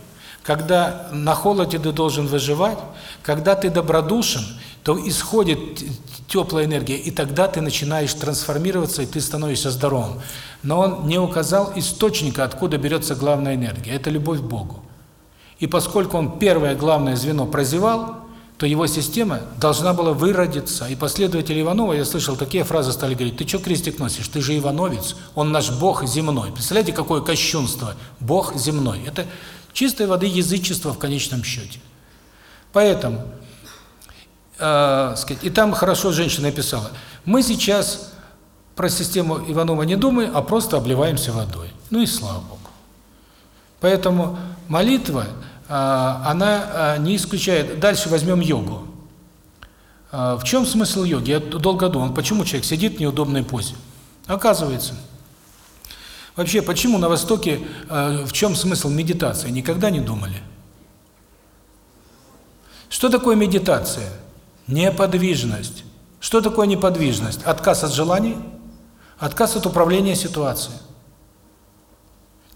когда на холоде ты должен выживать, когда ты добродушен, то исходит теплая энергия, и тогда ты начинаешь трансформироваться, и ты становишься здоровым. Но он не указал источника, откуда берется главная энергия. Это любовь к Богу. И поскольку он первое главное звено прозевал, то его система должна была выродиться. И последователи Иванова, я слышал, такие фразы стали говорить, ты что крестик носишь, ты же Ивановец, он наш Бог земной. Представляете, какое кощунство, Бог земной. Это чистой воды язычество в конечном счете. Поэтому, э, сказать, и там хорошо женщина написала, мы сейчас про систему Иванова не думаем, а просто обливаемся водой. Ну и слава Богу. Поэтому молитва она а, не исключает. Дальше возьмем йогу. А, в чем смысл йоги? Я долго думал, почему человек сидит в неудобной позе. Оказывается, вообще, почему на Востоке, в чем смысл медитации, никогда не думали? Что такое медитация? Неподвижность. Что такое неподвижность? Отказ от желаний, отказ от управления ситуацией.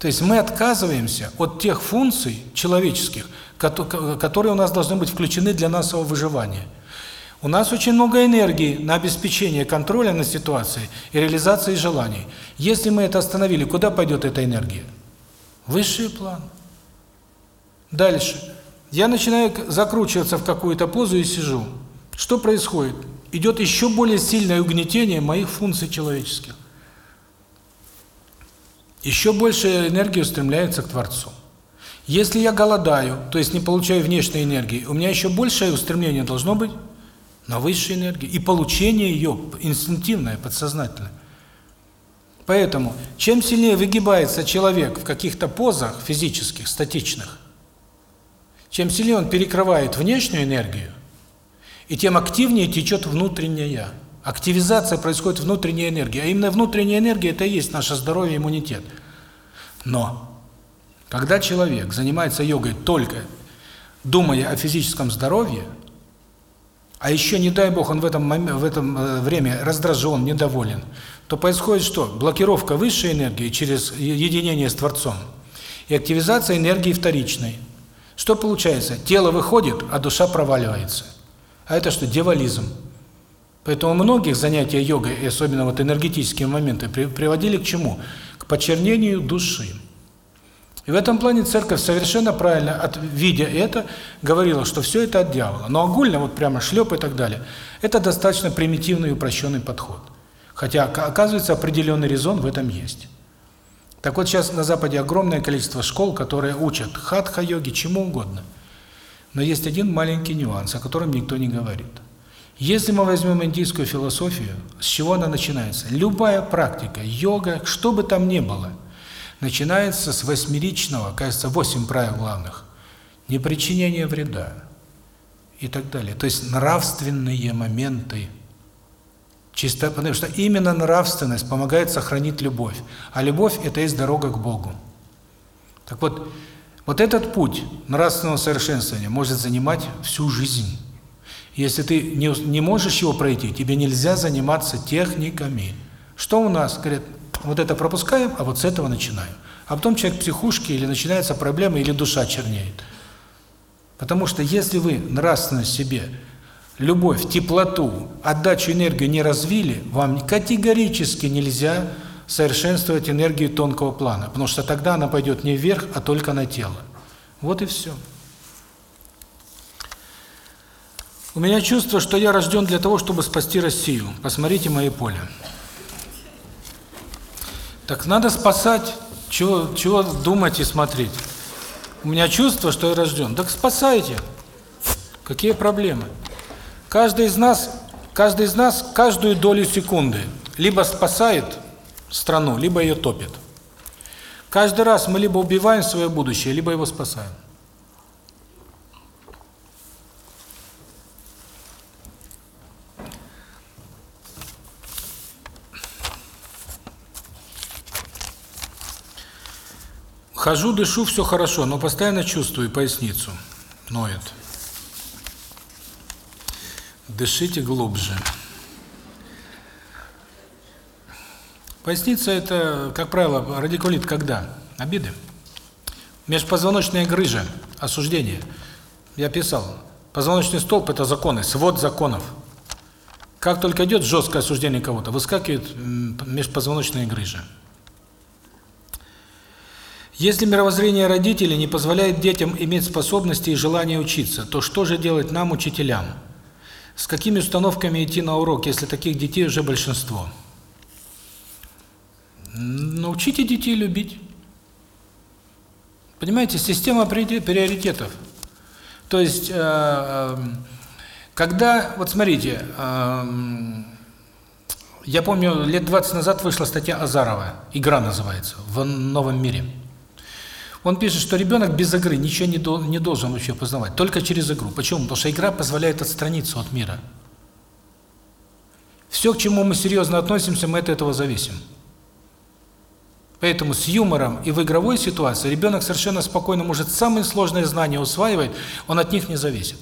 То есть мы отказываемся от тех функций человеческих, которые у нас должны быть включены для нашего выживания. У нас очень много энергии на обеспечение контроля над ситуацией и реализации желаний. Если мы это остановили, куда пойдет эта энергия? Высший план. Дальше. Я начинаю закручиваться в какую-то позу и сижу. Что происходит? Идет еще более сильное угнетение моих функций человеческих еще больше энергии устремляется к Творцу. Если я голодаю, то есть не получаю внешней энергии, у меня еще большее устремление должно быть на высшей энергии. И получение ее инстинктивное, подсознательное. Поэтому, чем сильнее выгибается человек в каких-то позах физических, статичных, чем сильнее он перекрывает внешнюю энергию, и тем активнее течет внутренняя. Активизация происходит внутренней энергии. А именно внутренняя энергия – это и есть наше здоровье иммунитет. Но, когда человек занимается йогой только думая о физическом здоровье, а еще, не дай бог, он в этом, в этом э, время раздражен, недоволен, то происходит что? Блокировка высшей энергии через единение с Творцом и активизация энергии вторичной. Что получается? Тело выходит, а душа проваливается. А это что? Девализм. Поэтому многих занятия йогой, и особенно вот энергетические моменты, приводили к чему? К почернению души. И в этом плане церковь совершенно правильно, от, видя это, говорила, что все это от дьявола. Но огульно, вот прямо шлеп и так далее, это достаточно примитивный и упрощенный подход. Хотя, оказывается, определенный резон в этом есть. Так вот, сейчас на Западе огромное количество школ, которые учат хатха-йоге, чему угодно. Но есть один маленький нюанс, о котором никто не говорит. Если мы возьмем индийскую философию, с чего она начинается? Любая практика, йога, что бы там ни было, начинается с восьмеричного, кажется, восемь правил главных. Непричинение вреда и так далее. То есть нравственные моменты. Чисто, потому что именно нравственность помогает сохранить любовь. А любовь – это есть дорога к Богу. Так вот, вот этот путь нравственного совершенствования может занимать всю жизнь. Если ты не, не можешь его пройти, тебе нельзя заниматься техниками. Что у нас? Говорят, вот это пропускаем, а вот с этого начинаем. А потом человек в психушке, или начинается проблема, или душа чернеет. Потому что если вы нравственно себе любовь, теплоту, отдачу энергии не развили, вам категорически нельзя совершенствовать энергию тонкого плана, потому что тогда она пойдет не вверх, а только на тело. Вот и все. У меня чувство, что я рожден для того, чтобы спасти Россию. Посмотрите мои поля. Так надо спасать, чего, чего думать и смотреть. У меня чувство, что я рожден. Так спасайте. Какие проблемы? Каждый из нас, каждый из нас каждую долю секунды либо спасает страну, либо ее топит. Каждый раз мы либо убиваем свое будущее, либо его спасаем. Хожу, дышу, все хорошо, но постоянно чувствую поясницу. Ноет. Дышите глубже. Поясница – это, как правило, радикулит когда? Обиды. Межпозвоночная грыжа, осуждение. Я писал, позвоночный столб – это законы, свод законов. Как только идет жесткое осуждение кого-то, выскакивает межпозвоночная грыжа. Если мировоззрение родителей не позволяет детям иметь способности и желание учиться, то что же делать нам, учителям? С какими установками идти на урок, если таких детей уже большинство? Научите детей любить. Понимаете, система приоритетов. То есть, э, когда, вот смотрите, э, я помню, лет 20 назад вышла статья Азарова, «Игра» называется, в «Новом мире». Он пишет, что ребенок без игры ничего не, до, не должен вообще познавать, только через игру. Почему? Потому что игра позволяет отстраниться от мира. Все, к чему мы серьезно относимся, мы от этого зависим. Поэтому с юмором и в игровой ситуации ребенок совершенно спокойно может самые сложные знания усваивать, он от них не зависит.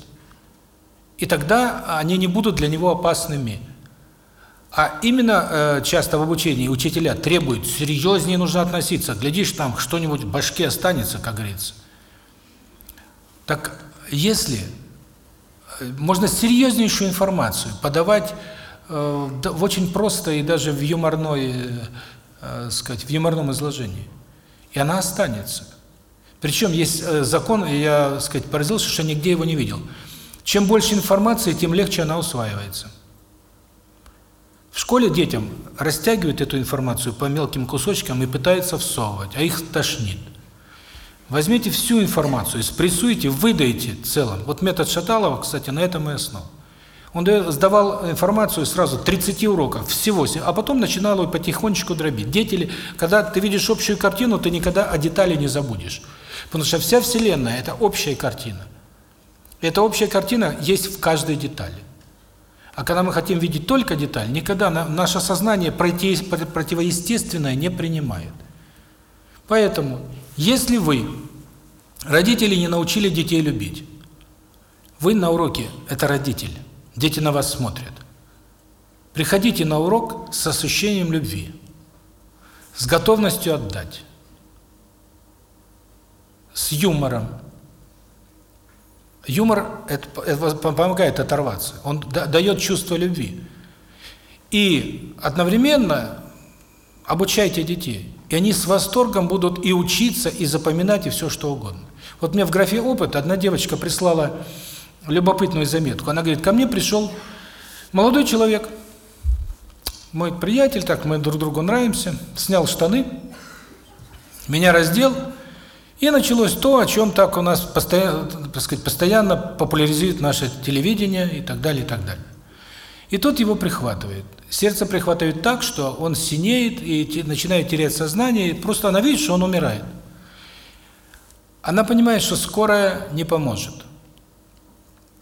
И тогда они не будут для него опасными. А именно э, часто в обучении учителя требуют серьезнее нужно относиться. Глядишь, там что-нибудь в башке останется, как говорится. Так если э, можно серьезнейшую информацию подавать э, в очень просто и даже в юморной, э, сказать, в юморном изложении, и она останется. Причем есть э, закон, я, сказать, поразился, что нигде его не видел. Чем больше информации, тем легче она усваивается. В школе детям растягивают эту информацию по мелким кусочкам и пытаются всовывать, а их тошнит. Возьмите всю информацию, спрессуйте, выдайте целым. Вот метод Шаталова, кстати, на этом и основан. Он сдавал информацию сразу 30 уроков, всего, а потом начинал ее потихонечку дробить. Дети, когда ты видишь общую картину, ты никогда о детали не забудешь. Потому что вся Вселенная – это общая картина. Эта общая картина есть в каждой детали. А когда мы хотим видеть только деталь, никогда наше сознание противоестественное не принимает. Поэтому, если вы, родители, не научили детей любить, вы на уроке – это родитель, дети на вас смотрят. Приходите на урок с ощущением любви, с готовностью отдать, с юмором, Юмор это, это помогает оторваться. Он дает чувство любви. И одновременно обучайте детей. И они с восторгом будут и учиться, и запоминать, и все что угодно. Вот мне в графе «Опыт» одна девочка прислала любопытную заметку. Она говорит, ко мне пришел молодой человек, мой приятель, так мы друг другу нравимся, снял штаны, меня раздел и началось то, о чем так у нас постоянно, так сказать, постоянно популяризует наше телевидение и так далее, и так далее. И тут его прихватывает. Сердце прихватывает так, что он синеет и начинает терять сознание, и просто она видит, что он умирает. Она понимает, что скорая не поможет.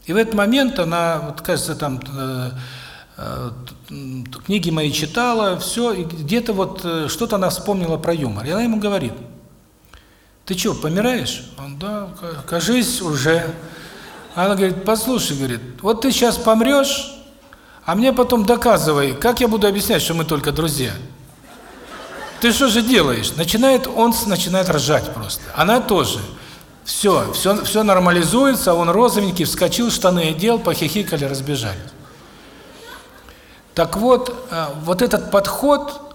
И в этот момент она, вот кажется, там э, э, книги мои читала, все, где-то вот э, что-то она вспомнила про юмор. И она ему говорит – ты что, помираешь? Он, да, кажись, уже. Она говорит, послушай, говорит, вот ты сейчас помрешь, а мне потом доказывай, как я буду объяснять, что мы только друзья? Ты что же делаешь? Начинает, он начинает ржать просто. Она тоже. Все, все, все нормализуется, он розовенький, вскочил, штаны одел, похихикали, разбежались. Так вот, э, вот этот подход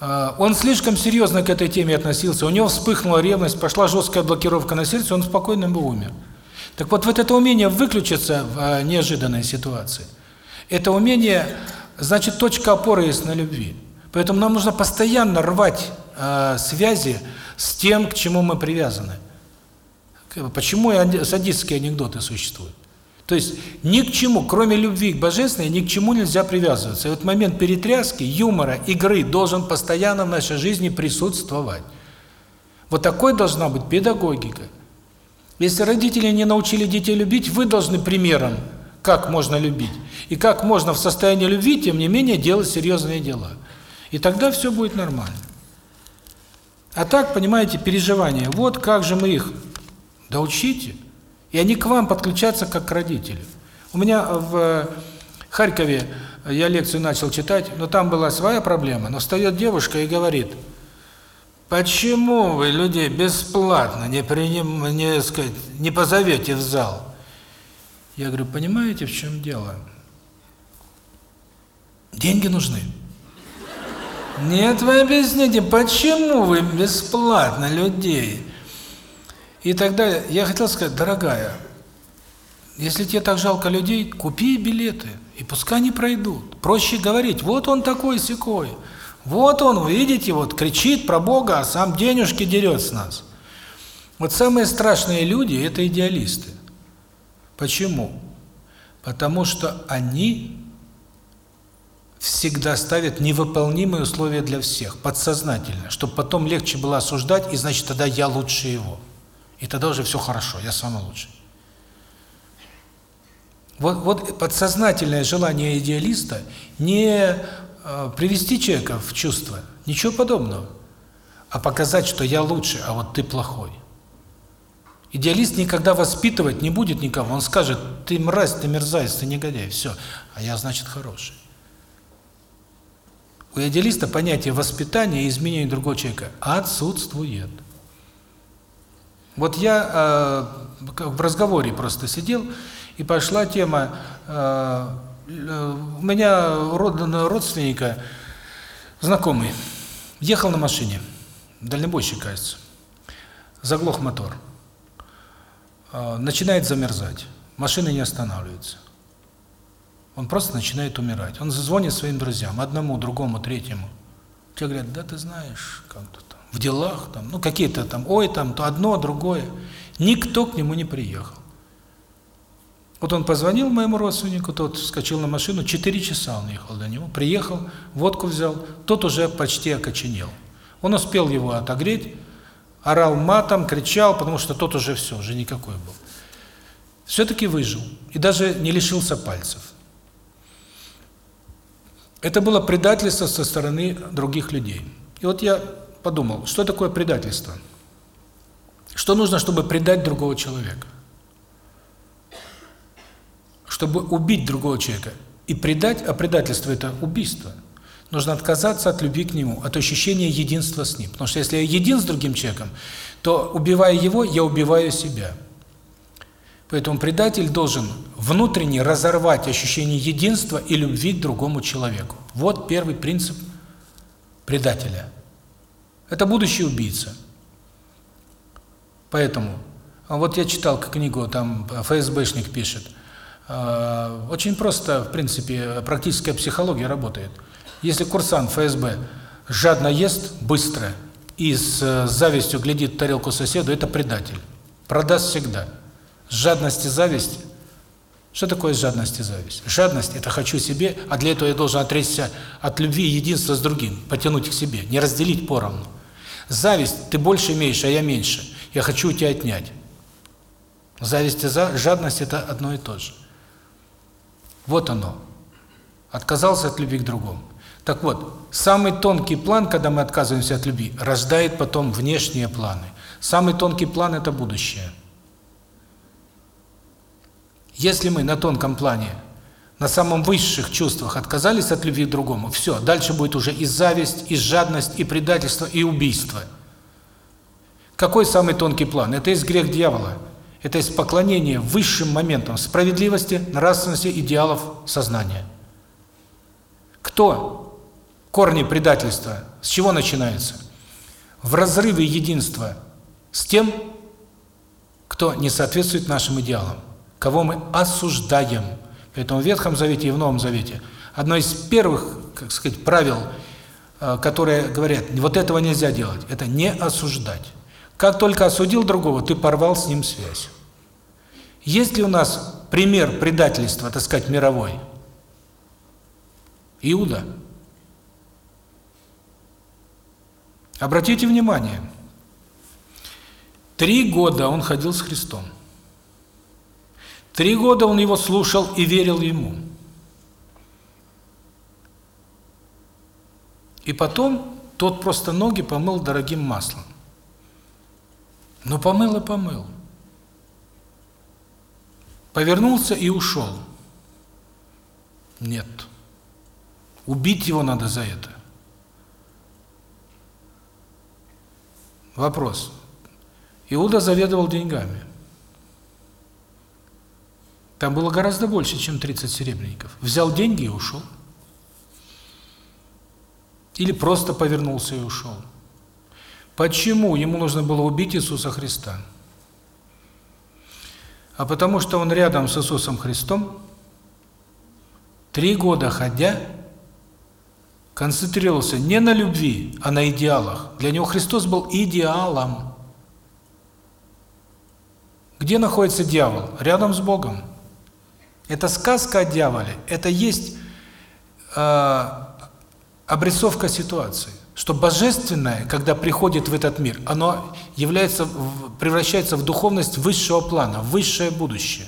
он слишком серьезно к этой теме относился, у него вспыхнула ревность, пошла жесткая блокировка на сердце, он спокойно бы умер. Так вот, вот это умение выключиться в а, неожиданной ситуации, это умение, значит, точка опоры есть на любви. Поэтому нам нужно постоянно рвать э, связи с тем, к чему мы привязаны. Почему садистские анекдоты существуют? То есть ни к чему, кроме любви к Божественной, ни к чему нельзя привязываться. И вот момент перетряски, юмора, игры должен постоянно в нашей жизни присутствовать. Вот такой должна быть педагогика. Если родители не научили детей любить, вы должны примером, как можно любить. И как можно в состоянии любви, тем не менее, делать серьезные дела. И тогда все будет нормально. А так, понимаете, переживания. Вот как же мы их... Да учите. И они к вам подключаются как к родителю. У меня в Харькове я лекцию начал читать, но там была своя проблема. Но встает девушка и говорит, почему вы людей бесплатно не, приним, не, сказать, не позовете в зал? Я говорю, понимаете, в чем дело? Деньги нужны. Нет, вы объясните, почему вы бесплатно людей? И тогда я хотел сказать, дорогая, если тебе так жалко людей, купи билеты, и пускай они пройдут. Проще говорить, вот он такой секой, вот он, видите, вот кричит про Бога, а сам денежки дерет с нас. Вот самые страшные люди – это идеалисты. Почему? Потому что они всегда ставят невыполнимые условия для всех, подсознательно, чтобы потом легче было осуждать, и значит тогда я лучше его. И тогда уже все хорошо, я самый лучший. Вот, вот подсознательное желание идеалиста не э, привести человека в чувство, ничего подобного, а показать, что я лучше, а вот ты плохой. Идеалист никогда воспитывать не будет никого, он скажет, ты мразь, ты мерзавец, ты негодяй, все, а я, значит, хороший. У идеалиста понятие воспитания и изменения другого человека отсутствует. Вот я э, в разговоре просто сидел, и пошла тема, э, у меня родственника, знакомый, ехал на машине, дальнобойщик, кажется, заглох мотор, э, начинает замерзать, машина не останавливается. Он просто начинает умирать. Он звонит своим друзьям, одному, другому, третьему. Те говорят, да ты знаешь, как-то там, в делах, там, ну какие-то там, ой, там, то одно, другое. Никто к нему не приехал. Вот он позвонил моему родственнику, тот вскочил на машину, четыре часа он ехал до него, приехал, водку взял, тот уже почти окоченел. Он успел его отогреть, орал матом, кричал, потому что тот уже все, уже никакой был. Все-таки выжил и даже не лишился пальцев. Это было предательство со стороны других людей. И вот я подумал, что такое предательство? Что нужно, чтобы предать другого человека? чтобы убить другого человека и предать, а предательство – это убийство, нужно отказаться от любви к нему, от ощущения единства с ним. Потому что если я един с другим человеком, то, убивая его, я убиваю себя. Поэтому предатель должен внутренне разорвать ощущение единства и любви к другому человеку. Вот первый принцип предателя. Это будущий убийца. Поэтому, а вот я читал книгу, там ФСБшник пишет – а, очень просто, в принципе, практическая психология работает. Если курсант ФСБ жадно ест быстро и с э, завистью глядит тарелку соседу, это предатель. Продаст всегда. Жадность и зависть. Что такое жадность и зависть? Жадность – это хочу себе, а для этого я должен отречься от любви и единства с другим, потянуть к себе, не разделить поровну. Зависть – ты больше имеешь, а я меньше. Я хочу у тебя отнять. Зависть и жадность – это одно и то же. Вот оно. Отказался от любви к другому. Так вот, самый тонкий план, когда мы отказываемся от любви, рождает потом внешние планы. Самый тонкий план – это будущее. Если мы на тонком плане, на самом высших чувствах отказались от любви к другому, все, дальше будет уже и зависть, и жадность, и предательство, и убийство. Какой самый тонкий план? Это есть грех дьявола – это есть поклонение высшим моментам справедливости, нравственности, идеалов сознания. Кто? Корни предательства. С чего начинается? В разрыве единства с тем, кто не соответствует нашим идеалам, кого мы осуждаем. Поэтому в Ветхом Завете и в Новом Завете одно из первых, как сказать, правил, э, которые говорят, вот этого нельзя делать, это не осуждать. Как только осудил другого, ты порвал с ним связь. Есть ли у нас пример предательства, так сказать, мировой? Иуда. Обратите внимание, три года он ходил с Христом. Три года он его слушал и верил ему. И потом тот просто ноги помыл дорогим маслом. Ну, помыл и помыл. Повернулся и ушел. Нет. Убить его надо за это. Вопрос. Иуда заведовал деньгами. Там было гораздо больше, чем 30 серебряников. Взял деньги и ушел. Или просто повернулся и ушел. Почему ему нужно было убить Иисуса Христа? А потому что он рядом с Иисусом Христом, три года ходя, концентрировался не на любви, а на идеалах. Для него Христос был идеалом. Где находится дьявол? Рядом с Богом. Это сказка о дьяволе. Это есть э, обрисовка ситуации что божественное, когда приходит в этот мир, оно является превращается в духовность высшего плана, высшее будущее.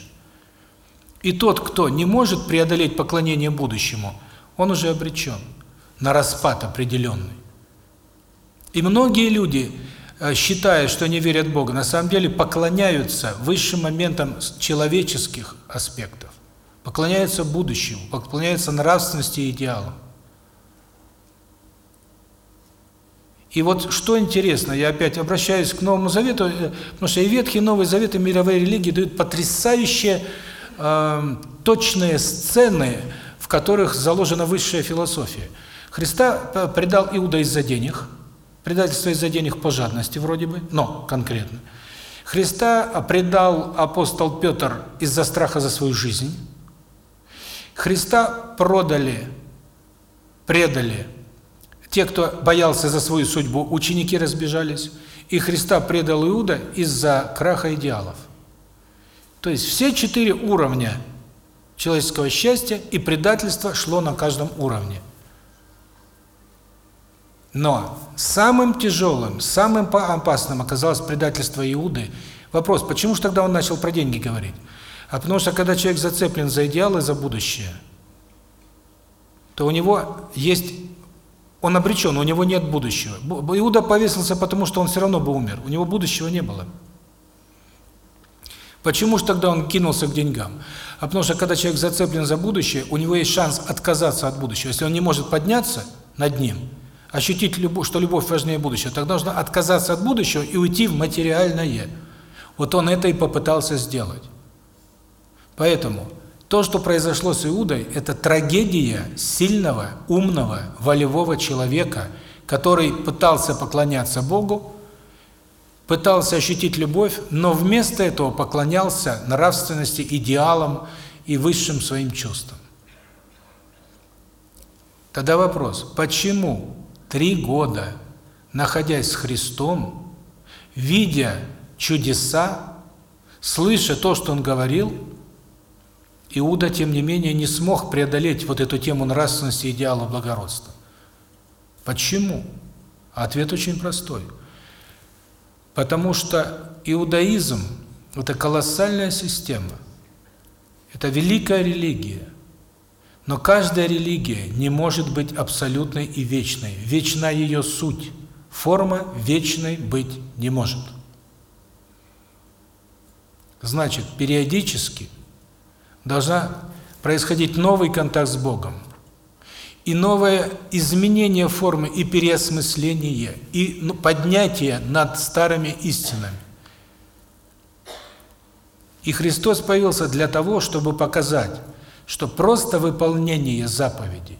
И тот, кто не может преодолеть поклонение будущему, он уже обречен на распад определенный. И многие люди, э, считая, что они верят в Бога, на самом деле поклоняются высшим моментам человеческих аспектов, поклоняются будущему, поклоняются нравственности и идеалам. И вот что интересно, я опять обращаюсь к Новому Завету, э, потому что и Ветхий, и Новый Завет, и мировые религии дают потрясающие э, точные сцены, в которых заложена высшая философия. Христа предал Иуда из-за денег, предательство из-за денег по жадности вроде бы, но конкретно. Христа предал апостол Петр из-за страха за свою жизнь. Христа продали, предали те, кто боялся за свою судьбу, ученики разбежались, и Христа предал Иуда из-за краха идеалов. То есть все четыре уровня человеческого счастья и предательства шло на каждом уровне. Но самым тяжелым, самым опасным оказалось предательство Иуды. Вопрос, почему же тогда он начал про деньги говорить? А потому что когда человек зацеплен за идеалы, за будущее, то у него есть он обречен, у него нет будущего. Иуда повесился, потому что он все равно бы умер. У него будущего не было. Почему же тогда он кинулся к деньгам? А потому что когда человек зацеплен за будущее, у него есть шанс отказаться от будущего. Если он не может подняться над ним, ощутить, любовь, что любовь важнее будущего, тогда нужно отказаться от будущего и уйти в материальное. Вот он это и попытался сделать. Поэтому то, что произошло с Иудой, это трагедия сильного, умного, волевого человека, который пытался поклоняться Богу, пытался ощутить любовь, но вместо этого поклонялся нравственности, идеалам и высшим своим чувствам. Тогда вопрос, почему три года, находясь с Христом, видя чудеса, слыша то, что Он говорил, Иуда, тем не менее, не смог преодолеть вот эту тему нравственности идеала благородства. Почему? Ответ очень простой. Потому что иудаизм – это колоссальная система, это великая религия. Но каждая религия не может быть абсолютной и вечной. Вечна ее суть. Форма вечной быть не может. Значит, периодически – должна происходить новый контакт с Богом. И новое изменение формы и переосмысление, и ну, поднятие над старыми истинами. И Христос появился для того, чтобы показать, что просто выполнение заповедей,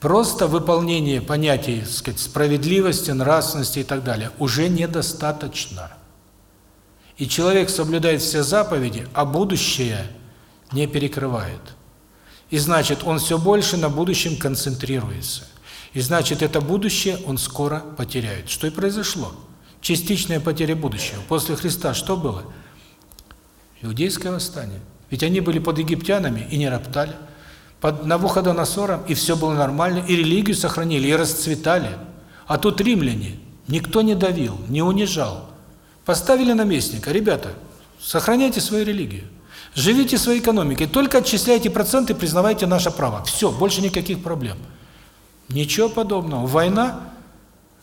просто выполнение понятий, так сказать, справедливости, нравственности и так далее уже недостаточно. И человек соблюдает все заповеди, а будущее – не перекрывает. И значит, он все больше на будущем концентрируется. И значит, это будущее он скоро потеряет. Что и произошло. Частичная потеря будущего. После Христа что было? Иудейское восстание. Ведь они были под египтянами и не роптали. Под Навуходоносором, и все было нормально, и религию сохранили, и расцветали. А тут римляне. Никто не давил, не унижал. Поставили наместника. Ребята, сохраняйте свою религию. Живите своей экономикой, только отчисляйте проценты, признавайте наше право. Все, больше никаких проблем. Ничего подобного. Война,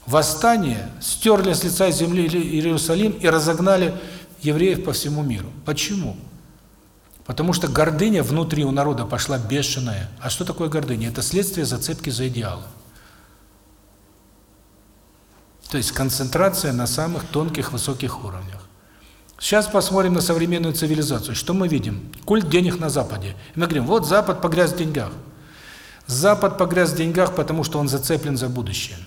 восстание, стерли с лица земли Иерусалим и разогнали евреев по всему миру. Почему? Потому что гордыня внутри у народа пошла бешеная. А что такое гордыня? Это следствие зацепки за идеалы. То есть концентрация на самых тонких, высоких уровнях. Сейчас посмотрим на современную цивилизацию. Что мы видим? Культ денег на Западе. И мы говорим, вот Запад погряз в деньгах. Запад погряз в деньгах, потому что он зацеплен за будущее.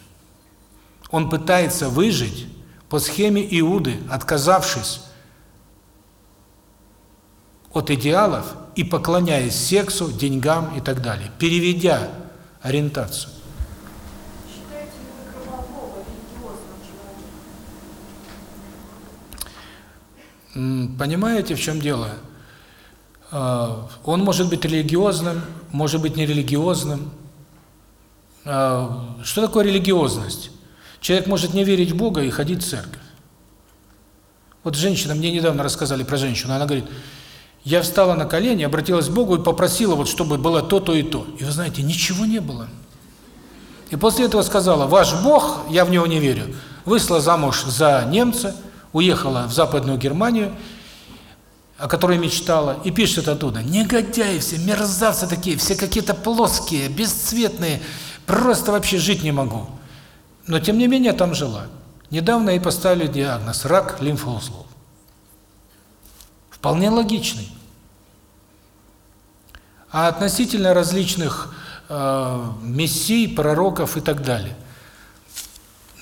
Он пытается выжить по схеме Иуды, отказавшись от идеалов и поклоняясь сексу, деньгам и так далее, переведя ориентацию. Считаете ли вы Кровавлова религиозным человеком? М, Понимаете, в чем дело? А, Он может быть религиозным, может быть нерелигиозным. А, Что такое религиозность? Человек может не верить в Бога и ходить в церковь. Вот женщина, мне недавно рассказали про женщину, она говорит, я встала на колени, обратилась к Богу и попросила, вот чтобы было то, то и то. И вы знаете, ничего не было. И после этого сказала, ваш Бог, я в него не верю, вышла замуж за немца, уехала в Западную Германию, о которой мечтала, и пишет оттуда, негодяи все, мерзавцы такие, все какие-то плоские, бесцветные, просто вообще жить не могу. Но тем не менее там жила. Недавно ей поставили диагноз – рак лимфоузлов. Вполне логичный. А относительно различных э, мессий, пророков и так далее.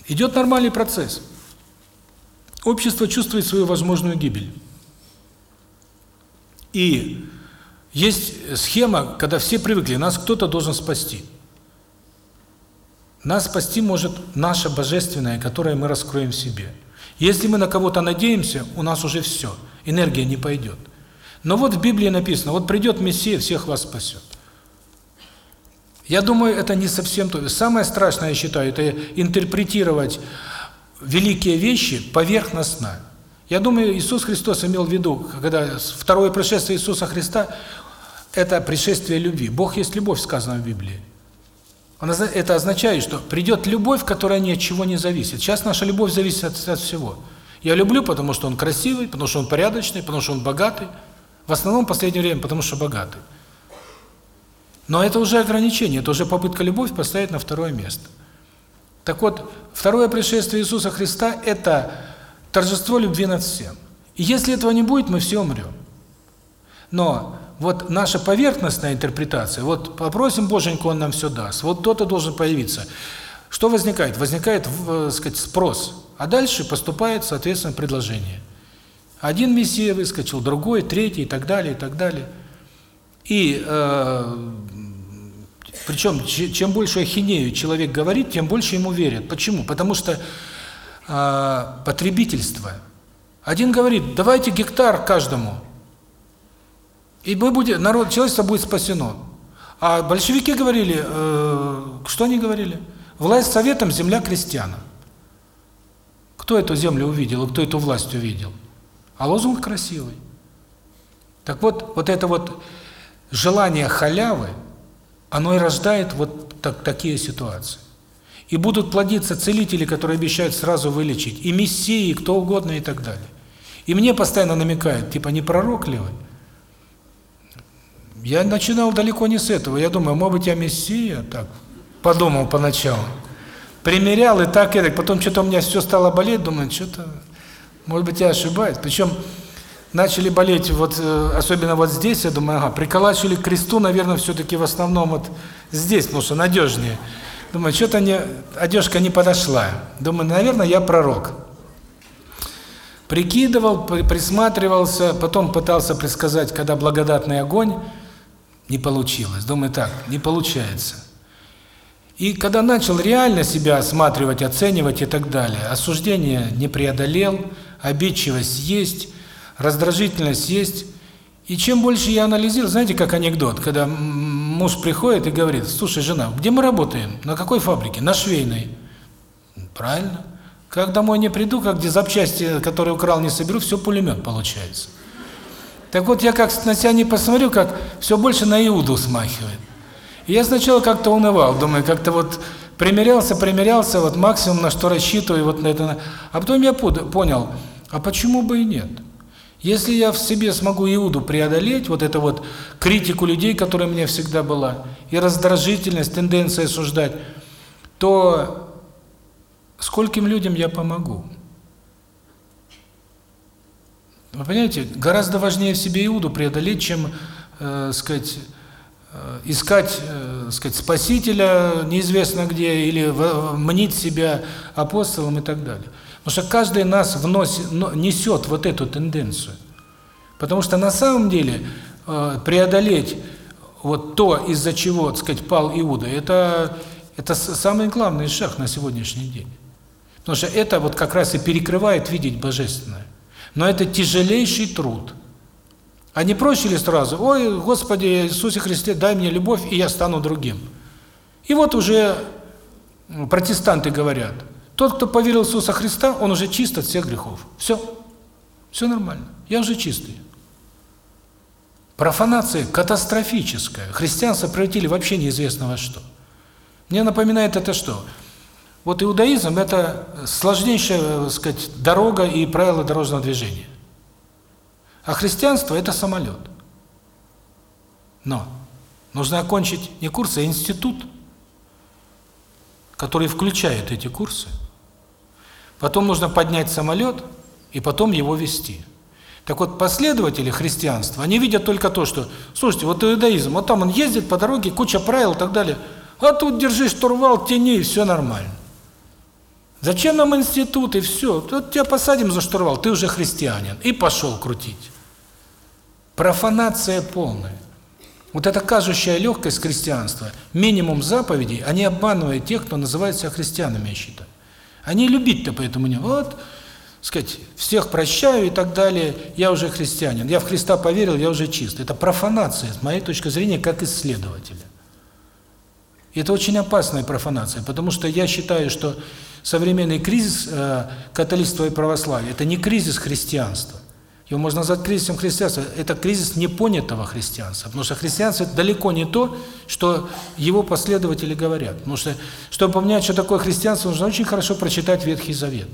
Идет нормальный процесс. Общество чувствует свою возможную гибель. И есть схема, когда все привыкли, нас кто-то должен спасти. Нас спасти может наше божественное, которое мы раскроем в себе. Если мы на кого-то надеемся, у нас уже все, энергия не пойдет. Но вот в Библии написано, вот придет Мессия, всех вас спасет. Я думаю, это не совсем то. Самое страшное, я считаю, это интерпретировать великие вещи поверхностно. Я думаю, Иисус Христос имел в виду, когда второе пришествие Иисуса Христа – это пришествие любви. Бог есть любовь, сказано в Библии. Это означает, что придет любовь, которая ни от чего не зависит. Сейчас наша любовь зависит от, от всего. Я люблю, потому что он красивый, потому что он порядочный, потому что он богатый. В основном в последнее время, потому что богатый. Но это уже ограничение, это уже попытка любовь поставить на второе место. Так вот, второе пришествие Иисуса Христа – это торжество любви над всем. И если этого не будет, мы все умрем. Но вот наша поверхностная интерпретация, вот попросим Боженьку, Он нам все даст, вот кто-то должен появиться. Что возникает? Возникает, э, сказать, спрос. А дальше поступает, соответственно, предложение. Один мессия выскочил, другой, третий и так далее, и так далее. И э, причем, чем больше ахинею человек говорит, тем больше ему верят. Почему? Потому что э, потребительство. Один говорит, давайте гектар каждому. И мы будем, народ, человечество будет спасено. А большевики говорили, э, что они говорили? Власть советом, земля крестьянам. Кто эту землю увидел, и кто эту власть увидел? А лозунг красивый. Так вот, вот это вот желание халявы, оно и рождает вот так, такие ситуации. И будут плодиться целители, которые обещают сразу вылечить, и мессии, и кто угодно, и так далее. И мне постоянно намекают, типа, не пророк ли вы? Я начинал далеко не с этого. Я думаю, может быть, я мессия, так, подумал поначалу. Примерял и так, и так. Потом что-то у меня все стало болеть, думаю, что-то, может быть, я ошибаюсь. Причем начали болеть, вот особенно вот здесь, я думаю, ага, приколачивали к кресту, наверное, все-таки в основном вот здесь, потому что надежнее. Думаю, что-то не, одежка не подошла. Думаю, наверное, я пророк. Прикидывал, присматривался, потом пытался предсказать, когда благодатный огонь, не получилось. Думаю, так, не получается. И когда начал реально себя осматривать, оценивать и так далее, осуждение не преодолел, обидчивость есть, раздражительность есть. И чем больше я анализировал, знаете, как анекдот, когда муж приходит и говорит, слушай, жена, где мы работаем? На какой фабрике? На швейной. Правильно. Как домой не приду, как где запчасти, которые украл, не соберу, все пулемет получается. Так вот, я как на себя не посмотрю, как все больше на Иуду смахивает. И я сначала как-то унывал, думаю, как-то вот примерялся, примерялся, вот максимум на что рассчитываю, вот на это. А потом я понял, а почему бы и нет? Если я в себе смогу Иуду преодолеть, вот эту вот критику людей, которая у меня всегда была, и раздражительность, тенденция осуждать, то скольким людям я помогу? Вы понимаете, гораздо важнее в себе Иуду преодолеть, чем, э, сказать, э, искать, э, сказать, спасителя неизвестно где, или в- мнить себя апостолом и так далее. Потому что каждый нас вносит, но- несет вот эту тенденцию. Потому что на самом деле э, преодолеть вот то, из-за чего, так сказать, пал Иуда, это, это самый главный шаг на сегодняшний день. Потому что это вот как раз и перекрывает видеть божественное. Но это тяжелейший труд. А не сразу, ой, Господи Иисусе Христе, дай мне любовь, и я стану другим. И вот уже протестанты говорят, тот, кто поверил в Иисуса Христа, он уже чист от всех грехов. Все, все нормально, я уже чистый. Профанация катастрофическая. Христианство превратили вообще неизвестно во что. Мне напоминает это что? Вот иудаизм – это сложнейшая, так сказать, дорога и правила дорожного движения. А христианство – это самолет. Но нужно окончить не курс, а институт, который включает эти курсы. Потом нужно поднять самолет и потом его вести. Так вот, последователи христианства, они видят только то, что, слушайте, вот иудаизм, вот там он ездит по дороге, куча правил и так далее, а тут держи штурвал, тяни, и все нормально. Зачем нам институт, и все, тут тебя посадим за штурвал, ты уже христианин, и пошел крутить. Профанация полная. Вот эта кажущая легкость христианства, минимум заповедей, они обманывают тех, кто называет себя христианами, я считаю. Они любить-то поэтому не... Вот, сказать, всех прощаю и так далее, я уже христианин, я в Христа поверил, я уже чист. Это профанация, с моей точки зрения, как исследователя. И это очень опасная профанация, потому что я считаю, что современный кризис э, католичества и православия – это не кризис христианства. Его можно назвать кризисом христианства. Это кризис непонятого христианства. Потому что христианство – это далеко не то, что его последователи говорят. Потому что, чтобы понять, что такое христианство, нужно очень хорошо прочитать Ветхий Завет.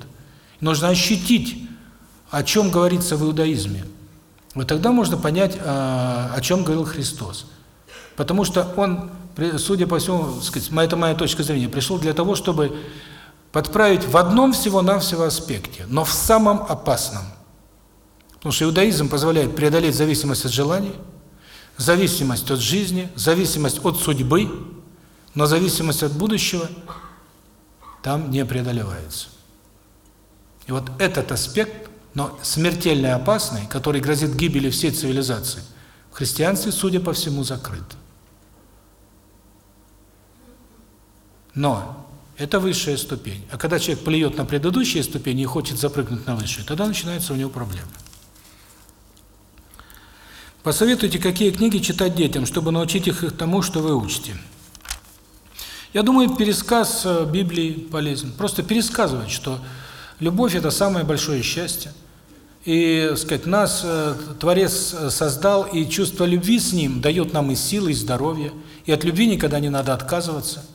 Нужно ощутить, о чем говорится в иудаизме. Вот тогда можно понять, о чем говорил Христос. Потому что он, судя по всему, сказать, это моя точка зрения, пришел для того, чтобы подправить в одном всего-навсего аспекте, но в самом опасном. Потому что иудаизм позволяет преодолеть зависимость от желаний, зависимость от жизни, зависимость от судьбы, но зависимость от будущего там не преодолевается. И вот этот аспект, но смертельно опасный, который грозит гибели всей цивилизации, в христианстве, судя по всему, закрыт. Но это высшая ступень. А когда человек плюет на предыдущие ступени и хочет запрыгнуть на высшую, тогда начинаются у него проблемы. Посоветуйте, какие книги читать детям, чтобы научить их тому, что вы учите. Я думаю, пересказ Библии полезен. Просто пересказывать, что любовь – это самое большое счастье. И, сказать, нас Творец создал, и чувство любви с Ним дает нам и силы, и здоровье. И от любви никогда не надо отказываться.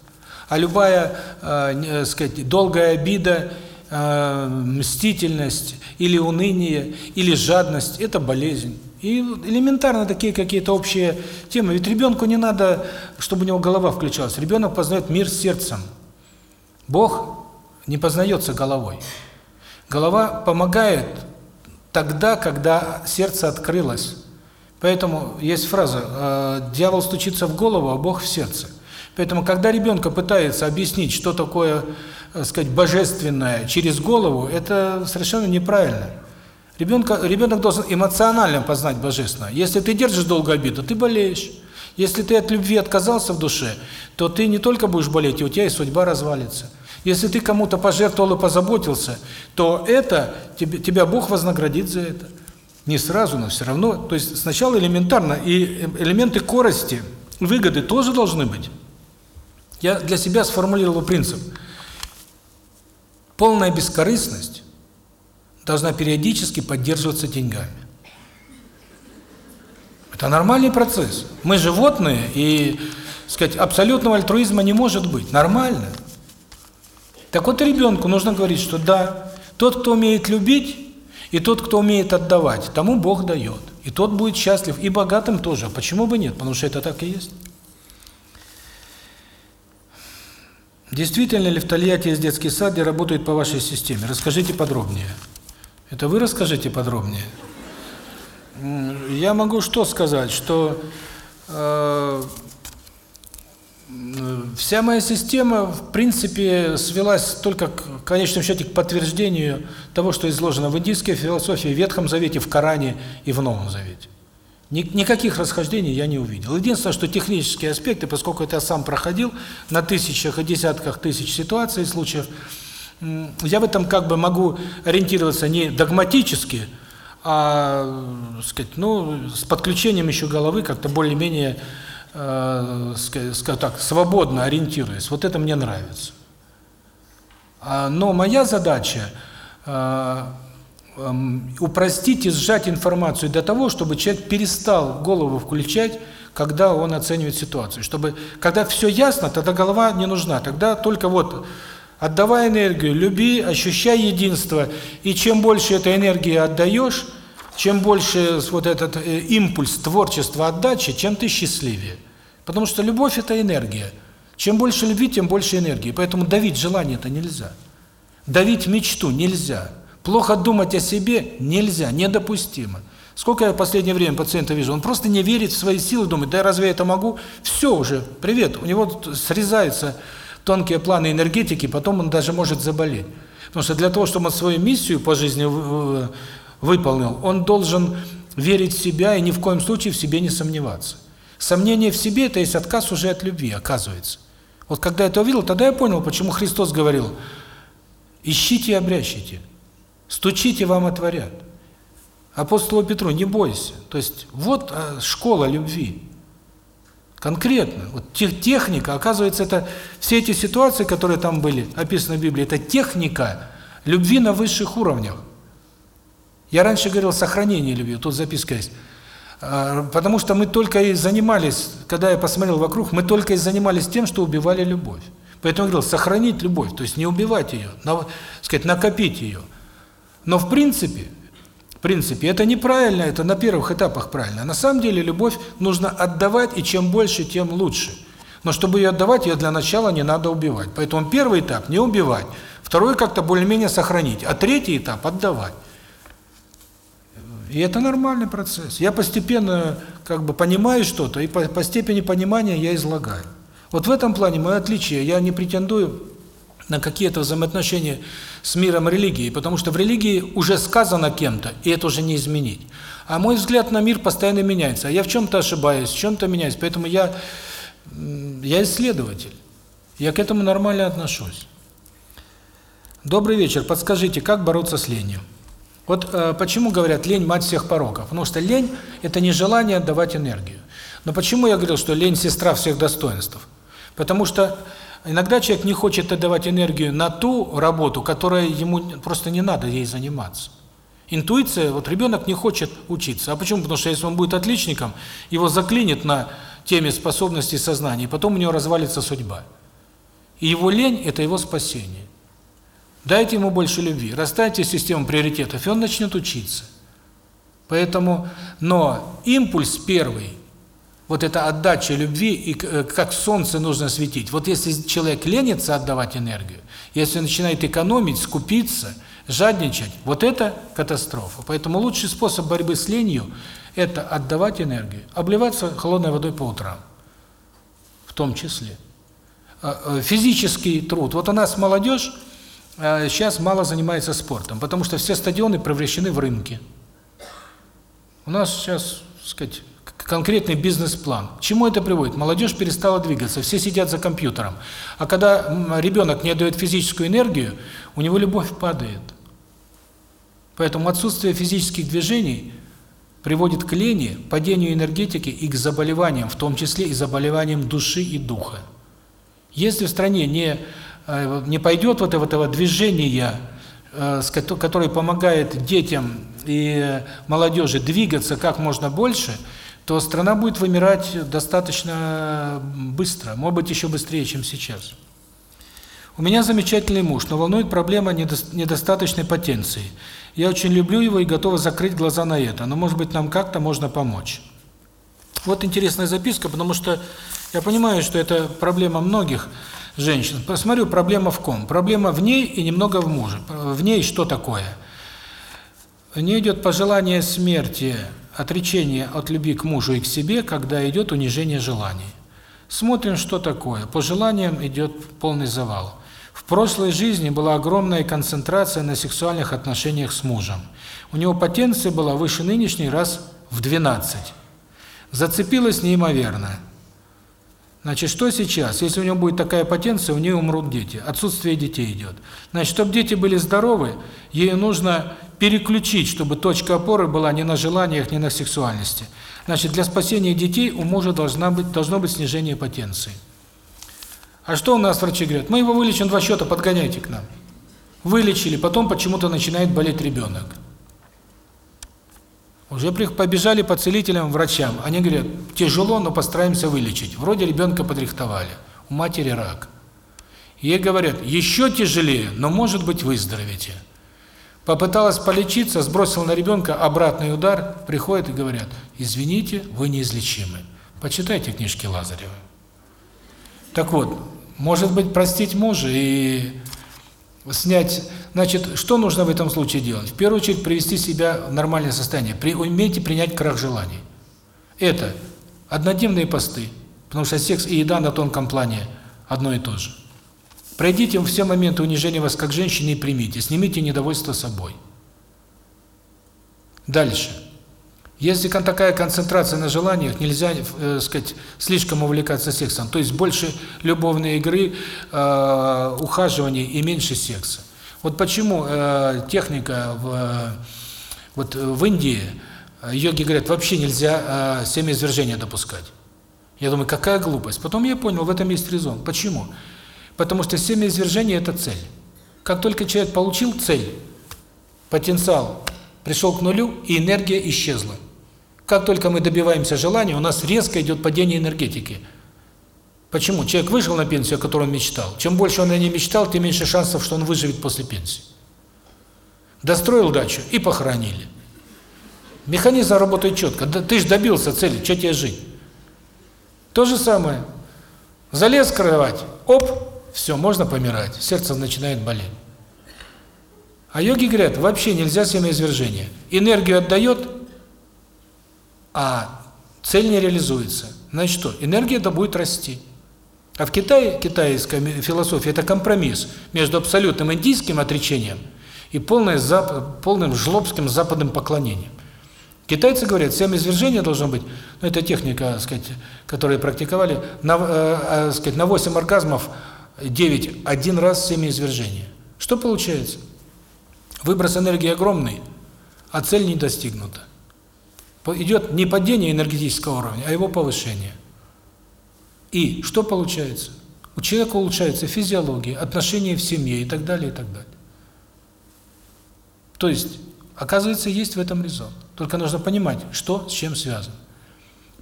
А любая, э, сказать, долгая обида, э, мстительность или уныние, или жадность – это болезнь. И элементарно такие какие-то общие темы. Ведь ребенку не надо, чтобы у него голова включалась. Ребенок познает мир сердцем. Бог не познается головой. Голова помогает тогда, когда сердце открылось. Поэтому есть фраза «дьявол стучится в голову, а Бог в сердце». Поэтому, когда ребенка пытается объяснить, что такое, так сказать, божественное через голову, это совершенно неправильно. Ребенка, ребенок должен эмоционально познать божественное. Если ты держишь долго обиду, ты болеешь. Если ты от любви отказался в душе, то ты не только будешь болеть, и у тебя и судьба развалится. Если ты кому-то пожертвовал и позаботился, то это тебе, тебя Бог вознаградит за это. Не сразу, но все равно. То есть сначала элементарно, и элементы корости, выгоды тоже должны быть. Я для себя сформулировал принцип. Полная бескорыстность должна периодически поддерживаться деньгами. Это нормальный процесс. Мы животные, и, сказать, абсолютного альтруизма не может быть. Нормально. Так вот, ребенку нужно говорить, что да, тот, кто умеет любить, и тот, кто умеет отдавать, тому Бог дает. И тот будет счастлив, и богатым тоже. Почему бы нет? Потому что это так и есть. Действительно ли в Тольятти есть детский сад, где работают по вашей системе? Расскажите подробнее. Это вы расскажите подробнее. Я могу что сказать, что э, Вся моя система, в принципе, свелась только, к, в конечном счете, к подтверждению того, что изложено в индийской философии, в Ветхом Завете, в Коране и в Новом Завете. Ни- Никаких расхождений я не увидел. Единственное, что технические аспекты, поскольку это я сам проходил на тысячах и десятках тысяч ситуаций, случаев, м, я в этом как бы могу ориентироваться не догматически, а, сказать, ну, с подключением еще головы как-то более-менее, э, ска- скажем так, свободно ориентируясь. Вот это мне нравится. А, Но моя задача э, эм, упростить и сжать информацию для того, чтобы человек перестал голову включать, когда он оценивает ситуацию. Чтобы, когда все ясно, тогда голова не нужна. Тогда только вот отдавай энергию, люби, ощущай единство. И чем больше этой энергии отдаешь, чем больше вот этот э, импульс творчества отдачи, чем ты счастливее. Потому что любовь – это энергия. Чем больше любви, тем больше энергии. Поэтому давить желание это нельзя. Давить мечту нельзя. Плохо думать о себе нельзя, недопустимо. Сколько я в последнее время пациента вижу, он просто не верит в свои силы, думает, да разве я это могу? Все уже, привет, у него тут срезаются тонкие планы энергетики, потом он даже может заболеть. Потому что для того, чтобы он свою миссию по жизни выполнил, он должен верить в себя и ни в коем случае в себе не сомневаться. Сомнение в себе – это есть отказ уже от любви, оказывается. Вот когда я это увидел, тогда я понял, почему Христос говорил, ищите и обрящите, стучите, вам отворят. Апостолу Петру, не бойся. То есть вот а, школа любви. Конкретно. Вот тех- техника, оказывается, это все эти ситуации, которые там были описаны в Библии, это техника любви на высших уровнях. Я раньше говорил сохранение любви, тут записка есть. А, Потому что мы только и занимались, когда я посмотрел вокруг, мы только и занимались тем, что убивали любовь. Поэтому я говорил, сохранить любовь, то есть не убивать ее, на, сказать, накопить ее. Но в принципе, принципе, это неправильно, это на первых этапах правильно. На самом деле любовь нужно отдавать, и чем больше, тем лучше. Но чтобы ее отдавать, ее для начала не надо убивать. Поэтому первый этап – не убивать, второй как-то более-менее сохранить, а третий этап – отдавать. И это нормальный процесс. Я постепенно как бы понимаю что-то, и по, по степени понимания я излагаю. Вот в этом плане мое отличие. Я не претендую на какие-то взаимоотношения с миром религии, потому что в религии уже сказано кем-то, и это уже не изменить. А мой взгляд на мир постоянно меняется. А я в чем-то ошибаюсь, в чем-то меняюсь. Поэтому я, я исследователь. Я к этому нормально отношусь. Добрый вечер. Подскажите, как бороться с ленью? Вот э, почему говорят лень мать всех пороков? Потому что лень это не желание отдавать энергию. Но почему я говорил, что лень сестра всех достоинств? Потому что иногда человек не хочет отдавать энергию на ту работу, которая ему просто не надо ей заниматься. Интуиция, вот ребенок не хочет учиться. А почему? Потому что если он будет отличником, его заклинит на теме способностей сознания, и потом у него развалится судьба. И его лень – это его спасение. Дайте ему больше любви, расставьте систему приоритетов, и он начнет учиться. Поэтому, но импульс первый, вот эта отдача любви, и э, как солнце нужно светить. Вот если человек ленится отдавать энергию, если начинает экономить, скупиться, жадничать, вот это катастрофа. Поэтому лучший способ борьбы с ленью – это отдавать энергию, обливаться холодной водой по утрам, в том числе. А, э, Физический труд. Вот у нас молодежь э, сейчас мало занимается спортом, потому что все стадионы превращены в рынки. У нас сейчас, так сказать, конкретный бизнес-план. К чему это приводит? Молодежь перестала двигаться, все сидят за компьютером. А когда ребенок не отдает физическую энергию, у него любовь падает. Поэтому отсутствие физических движений приводит к лени, падению энергетики и к заболеваниям, в том числе и заболеваниям души и духа. Если в стране не э, не пойдет вот этого движения, э, которое помогает детям и молодежи двигаться как можно больше, то страна будет вымирать достаточно быстро, может быть, еще быстрее, чем сейчас. У меня замечательный муж, но волнует проблема недос- недостаточной потенции. Я очень люблю его и готова закрыть глаза на это, но, может быть, нам как-то можно помочь. Вот интересная записка, потому что я понимаю, что это проблема многих женщин. Посмотрю, проблема в ком? Проблема в ней и немного в муже. В ней что такое? В ней идет пожелание смерти, отречение от любви к мужу и к себе, когда идет унижение желаний. Смотрим, что такое. По желаниям идет полный завал. В прошлой жизни была огромная концентрация на сексуальных отношениях с мужем. У него потенция была выше нынешней раз в 12. Зацепилась неимоверно. Значит, что сейчас? Если у него будет такая потенция, у нее умрут дети. Отсутствие детей идет. Значит, чтобы дети были здоровы, ей нужно переключить, чтобы точка опоры была не на желаниях, не на сексуальности. Значит, для спасения детей у мужа должна быть, должно быть снижение потенции. А что у нас врачи говорят? Мы его вылечим два счета, подгоняйте к нам. Вылечили, потом почему-то начинает болеть ребенок. Уже побежали по целителям, врачам. Они говорят, тяжело, но постараемся вылечить. Вроде ребенка подрихтовали. У матери рак. Ей говорят, еще тяжелее, но может быть выздоровите. Попыталась полечиться, сбросила на ребенка обратный удар, приходят и говорят, извините, вы неизлечимы. Почитайте книжки Лазарева. Так вот, может быть, простить мужа и снять... Значит, что нужно в этом случае делать? В первую очередь, привести себя в нормальное состояние. При, умейте принять крах желаний. Это однодневные посты, потому что секс и еда на тонком плане одно и то же. Пройдите все моменты унижения вас как женщины и примите, снимите недовольство собой. Дальше. Если такая концентрация на желаниях, нельзя, э, сказать, слишком увлекаться сексом. То есть больше любовной игры, э, ухаживаний и меньше секса. Вот почему э, техника в вот в Индии э, йоги говорят, вообще нельзя э, семяизвержения допускать. Я думаю, какая глупость. Потом я понял, в этом есть резон. Почему? Потому что семяизвержение – это цель. Как только человек получил цель, потенциал пришел к нулю, и энергия исчезла. Как только мы добиваемся желания, у нас резко идет падение энергетики. Почему? Человек вышел на пенсию, о которой он мечтал. Чем больше он о ней мечтал, тем меньше шансов, что он выживет после пенсии. Достроил дачу и похоронили. Механизм работает четко. Ты же добился цели, что тебе жить? То же самое. Залез в кровать, оп, все, можно помирать. Сердце начинает болеть. А йоги говорят, вообще нельзя семяизвержение. Энергию отдает, а цель не реализуется. Значит что? Энергия это будет расти. А в Китае, китайская философия, это компромисс между абсолютным индийским отречением и полным, зап полным жлобским западным поклонением. Китайцы говорят, семяизвержение должно быть, ну это техника, сказать, которую практиковали, на, э, э, сказать, на 8 оргазмов 9, один раз семяизвержение. Что получается? Выброс энергии огромный, а цель не достигнута идет не падение энергетического уровня, а его повышение. И что получается? У человека улучшается физиология, отношения в семье и так далее, и так далее. То есть, оказывается, есть в этом резон. Только нужно понимать, что с чем связано.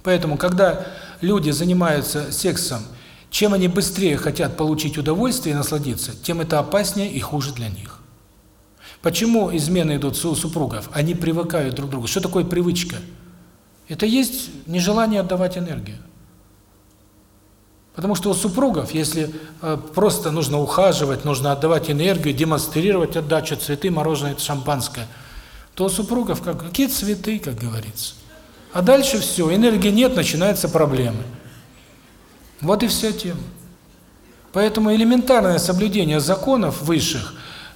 Поэтому, когда люди занимаются сексом, чем они быстрее хотят получить удовольствие и насладиться, тем это опаснее и хуже для них. Почему измены идут у супругов? Они привыкают друг к другу. Что такое привычка? Это есть нежелание отдавать энергию. Потому что у супругов, если э, просто нужно ухаживать, нужно отдавать энергию, демонстрировать отдачу, цветы, мороженое, шампанское, то у супругов как какие цветы, как говорится. А дальше все, энергии нет, начинаются проблемы. Вот и вся тема. Поэтому элементарное соблюдение законов высших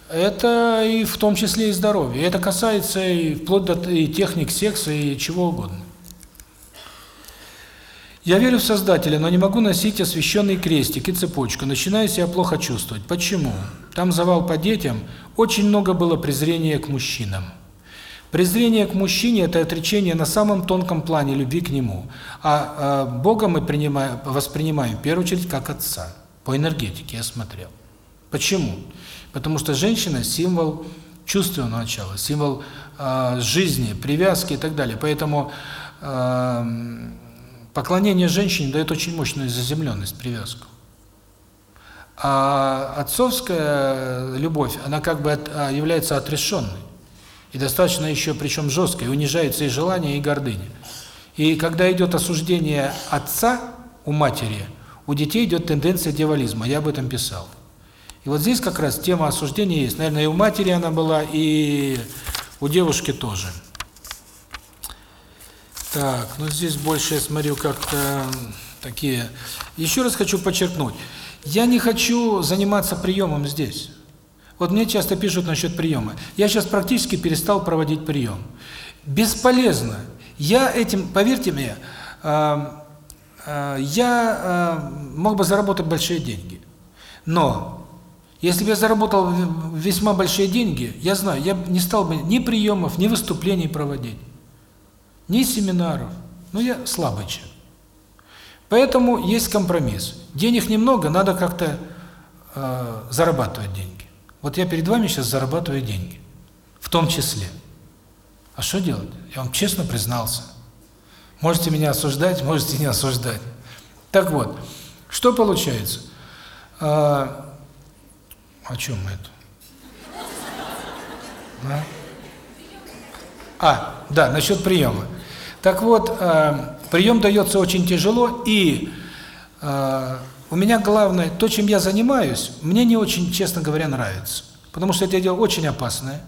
это и в том числе и здоровье. Это касается и вплоть до и техник секса, и чего угодно. Я верю в Создателя, но не могу носить освященный крестик и цепочку. Начинаю себя плохо чувствовать. Почему? Там завал по детям. Очень много было презрения к мужчинам. Презрение к мужчине – это отречение на самом тонком плане любви к нему. А, а Бога мы принимаем, воспринимаем в первую очередь как Отца. По энергетике я смотрел. Почему? Потому что женщина – символ чувственного начала, символ э, жизни, привязки и так далее. Поэтому э, поклонение женщине дает очень мощную заземленность, привязку. А отцовская любовь, она как бы от, является отрешенной. И достаточно еще, причем жесткой, унижается и желание, и гордыня. И когда идет осуждение отца у матери, у детей идет тенденция дьяволизма. Я об этом писал. И вот здесь как раз тема осуждения есть. Наверное, и у матери она была, и у девушки тоже. Так, ну здесь больше я смотрю как-то... такие. Еще раз хочу подчеркнуть, я не хочу заниматься приемом здесь. Вот мне часто пишут насчет приема. Я сейчас практически перестал проводить прием. Бесполезно. Я этим, поверьте мне, э, э, я э, мог бы заработать большие деньги. Но если бы я заработал весьма большие деньги, я знаю, я не стал бы ни приемов, ни выступлений проводить, ни семинаров. Ну, я слабый человек. Поэтому есть компромисс. Денег немного, надо как-то э, зарабатывать деньги. Вот я перед вами сейчас зарабатываю деньги, в том числе. А что делать? Я вам честно признался. Можете меня осуждать, можете не осуждать. Так вот, что получается? А, о чем это? Да? А, да, насчет приема. Так вот, э, прием дается очень тяжело, и э, у меня главное, то, чем я занимаюсь, мне не очень, честно говоря, нравится. Потому что это дело очень опасное.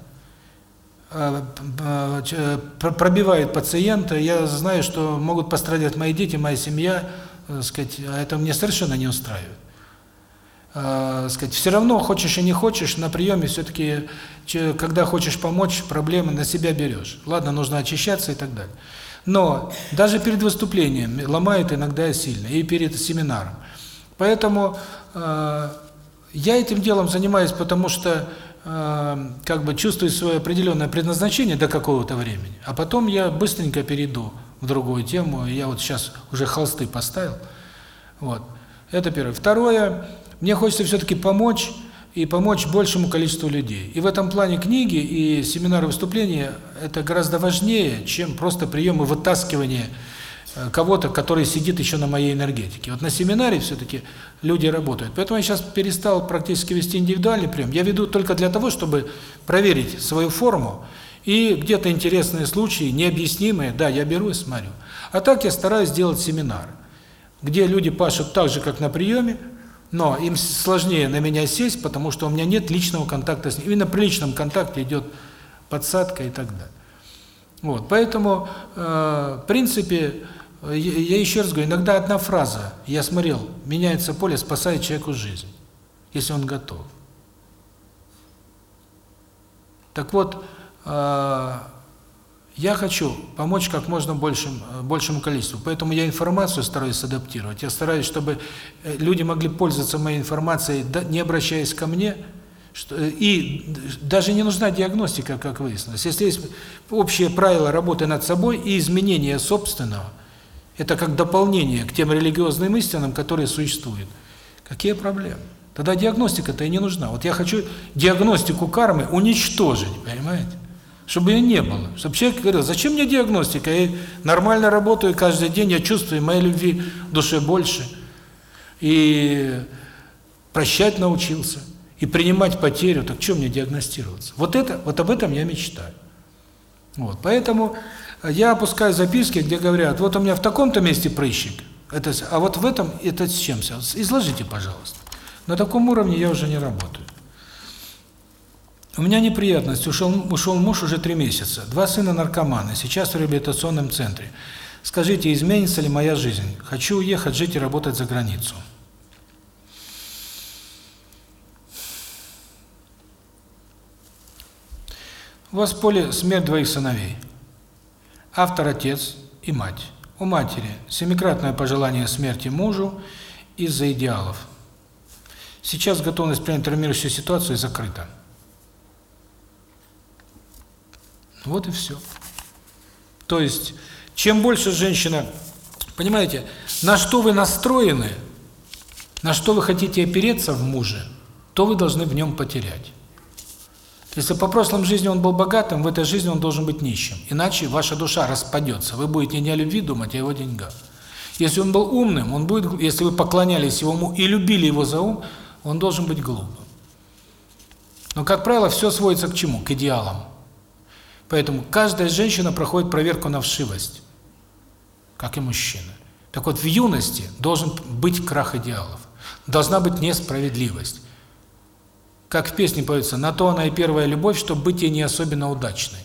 Э, пробивает пациента. Я знаю, что могут пострадать мои дети, моя семья. Сказать, а это мне совершенно не устраивает. Сказать, все равно, хочешь и не хочешь, на приеме все-таки, когда хочешь помочь, проблемы на себя берешь. Ладно, нужно очищаться и так далее. Но даже перед выступлением ломает иногда сильно, и перед семинаром. Поэтому э, я этим делом занимаюсь, потому что э, как бы чувствую свое определенное предназначение до какого-то времени, а потом я быстренько перейду в другую тему. Я вот сейчас уже холсты поставил. Вот. Это первое. Второе, мне хочется все-таки помочь и помочь большему количеству людей. И в этом плане книги и семинары выступления это гораздо важнее, чем просто приемы вытаскивания Э, кого-то, который сидит еще на моей энергетике. Вот на семинаре все-таки люди работают. Поэтому я сейчас перестал практически вести индивидуальный прием. Я веду только для того, чтобы проверить свою форму и где-то интересные случаи, необъяснимые, да, я беру и смотрю. А так я стараюсь делать семинары, где люди пашут так же, как на приеме, но им сложнее на меня сесть, потому что у меня нет личного контакта с ним. Именно при личном контакте идет подсадка и так далее. Вот, поэтому, э, в принципе, я еще раз говорю, иногда одна фраза, я смотрел, меняется поле, спасает человеку жизнь, если он готов. Так вот, э, я хочу помочь как можно большим, большему количеству, поэтому я информацию стараюсь адаптировать. Я стараюсь, чтобы э, люди могли пользоваться моей информацией, не обращаясь ко мне, что, и даже не нужна диагностика, как выяснилось. Если есть общее правило работы над собой и изменение собственного – это как дополнение к тем религиозным истинам, которые существуют. Какие проблемы? Тогда диагностика-то и не нужна. Вот я хочу диагностику кармы уничтожить, понимаете? Чтобы ее не было. Чтобы человек говорил, зачем мне диагностика? Я нормально работаю каждый день, я чувствую, моей любви в душе больше. И прощать научился. И принимать потерю. Так что мне диагностироваться? Вот это, вот об этом я мечтаю. Вот, поэтому я опускаю записки, где говорят, вот у меня в таком-то месте прыщик, это, а вот в этом это с чем связано? Изложите, пожалуйста. На таком уровне я уже не работаю. У меня неприятность, ушел, ушел муж уже три месяца, два сына наркоманы, сейчас в реабилитационном центре. Скажите, изменится ли моя жизнь? Хочу уехать, жить и работать за границу. У вас в поле смерть двоих сыновей. Автор – отец и мать. У матери семикратное пожелание смерти мужу из-за идеалов. Сейчас готовность принять травмирующую ситуацию закрыта. Вот и все. То есть, чем больше женщина... Понимаете, на что вы настроены, на что вы хотите опереться в муже, то вы должны в нем потерять. Если по прошлым жизни он был богатым, в этой жизни он должен быть нищим. Иначе ваша душа распадется. Вы будете не о любви думать, а о его деньгах. Если он был умным, он будет, если вы поклонялись его уму и любили его за ум, он должен быть глупым. Но, как правило, все сводится к чему? К идеалам. Поэтому каждая женщина проходит проверку на вшивость, как и мужчина. Так вот, в юности должен быть крах идеалов. Должна быть несправедливость. Как в песне поется, на то она и первая любовь, чтобы быть ей не особенно удачной.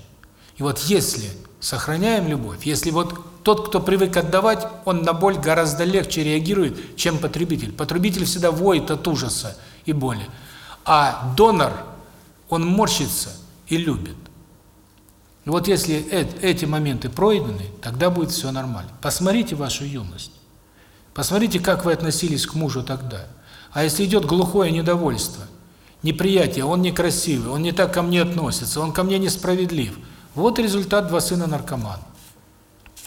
И вот если сохраняем любовь, если вот тот, кто привык отдавать, он на боль гораздо легче реагирует, чем потребитель. Потребитель всегда воет от ужаса и боли. А донор, он морщится и любит. И вот если эти моменты пройдены, тогда будет все нормально. Посмотрите вашу юность. Посмотрите, как вы относились к мужу тогда. А если идет глухое недовольство, неприятие, он некрасивый, он не так ко мне относится, он ко мне несправедлив. Вот результат два сына наркомана.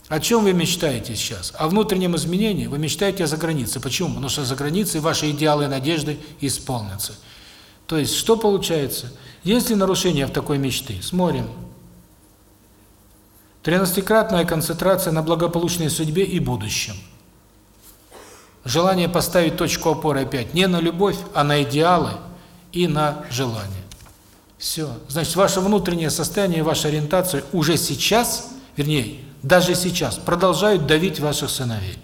О чем вы мечтаете сейчас? О внутреннем изменении? Вы мечтаете о загранице. Почему? Потому что за границей ваши идеалы и надежды исполнятся. То есть, что получается? Есть ли нарушение в такой мечты? Смотрим. Тринадцатикратная концентрация на благополучной судьбе и будущем. Желание поставить точку опоры опять не на любовь, а на идеалы и на желание. Все. Значит, ваше внутреннее состояние, ваша ориентация уже сейчас, вернее, даже сейчас, продолжают давить ваших сыновей.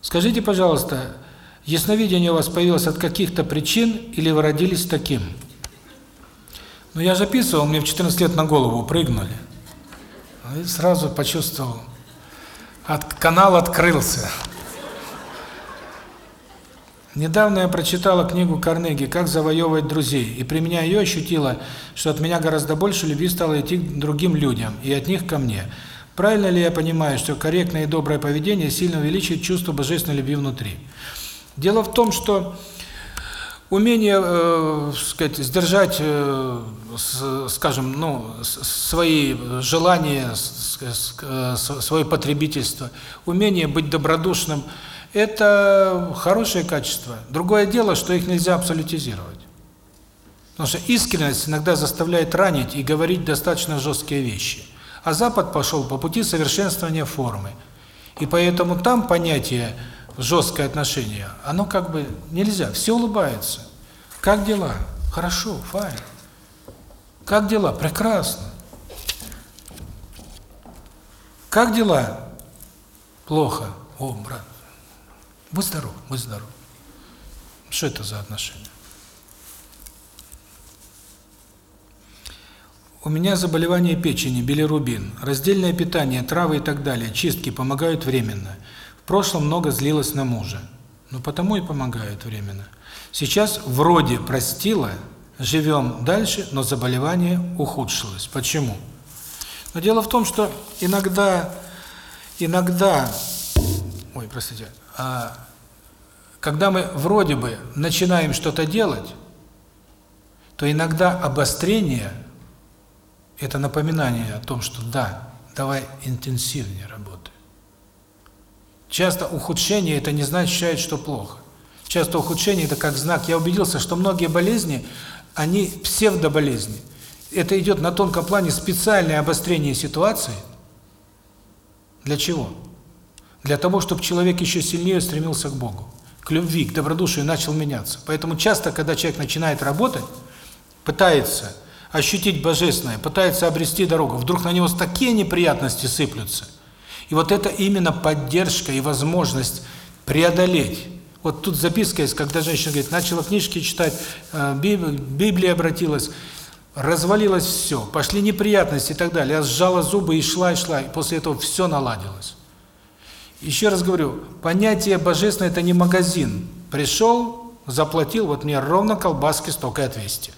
Скажите, пожалуйста, ясновидение у вас появилось от каких-то причин или вы родились таким? Ну, я записывал, мне в 14 лет на голову прыгнули. И сразу почувствовал, от, канал открылся. Недавно я прочитала книгу Карнеги «Как завоевывать друзей», и применяя ее, ощутила, что от меня гораздо больше любви стало идти к другим людям, и от них ко мне. Правильно ли я понимаю, что корректное и доброе поведение сильно увеличивает чувство божественной любви внутри? Дело в том, что умение, э, сказать, сдержать, э, скажем, ну, свои желания, свое потребительство, умение быть добродушным – это хорошее качество. Другое дело, что их нельзя абсолютизировать. Потому что искренность иногда заставляет ранить и говорить достаточно жесткие вещи. А Запад пошел по пути совершенствования формы. И поэтому там понятие жесткое отношение, оно как бы нельзя. Все улыбаются. Как дела? Хорошо, файн. Как дела? Прекрасно. Как дела? Плохо. О, брат, Будь здоров, будь здоров. Что это за отношения? У меня заболевание печени, билирубин, раздельное питание, травы и так далее, чистки помогают временно. В прошлом много злилась на мужа. Ну, потому и помогают временно. Сейчас вроде простила, живем дальше, но заболевание ухудшилось. Почему? Но дело в том, что иногда, иногда, ой, простите, а, когда мы вроде бы начинаем что-то делать, то иногда обострение – это напоминание о том, что да, давай интенсивнее работай. Часто ухудшение – это не означает, что плохо. Часто ухудшение – это как знак. Я убедился, что многие болезни, они псевдоболезни. Это идет на тонком плане специальное обострение ситуации. Для чего? Для того, чтобы человек еще сильнее стремился к Богу, к любви, к добродушию начал меняться. Поэтому часто, когда человек начинает работать, пытается ощутить Божественное, пытается обрести дорогу, вдруг на него такие неприятности сыплются. И вот это именно поддержка и возможность преодолеть. Вот тут записка есть, когда женщина говорит, начала книжки читать, э, Библия обратилась, развалилось все, пошли неприятности и так далее. Я сжала зубы и шла, и шла, и после этого все наладилось. Еще раз говорю, понятие божественное – это не магазин. Пришел, заплатил, вот мне ровно колбаски столько и отвести.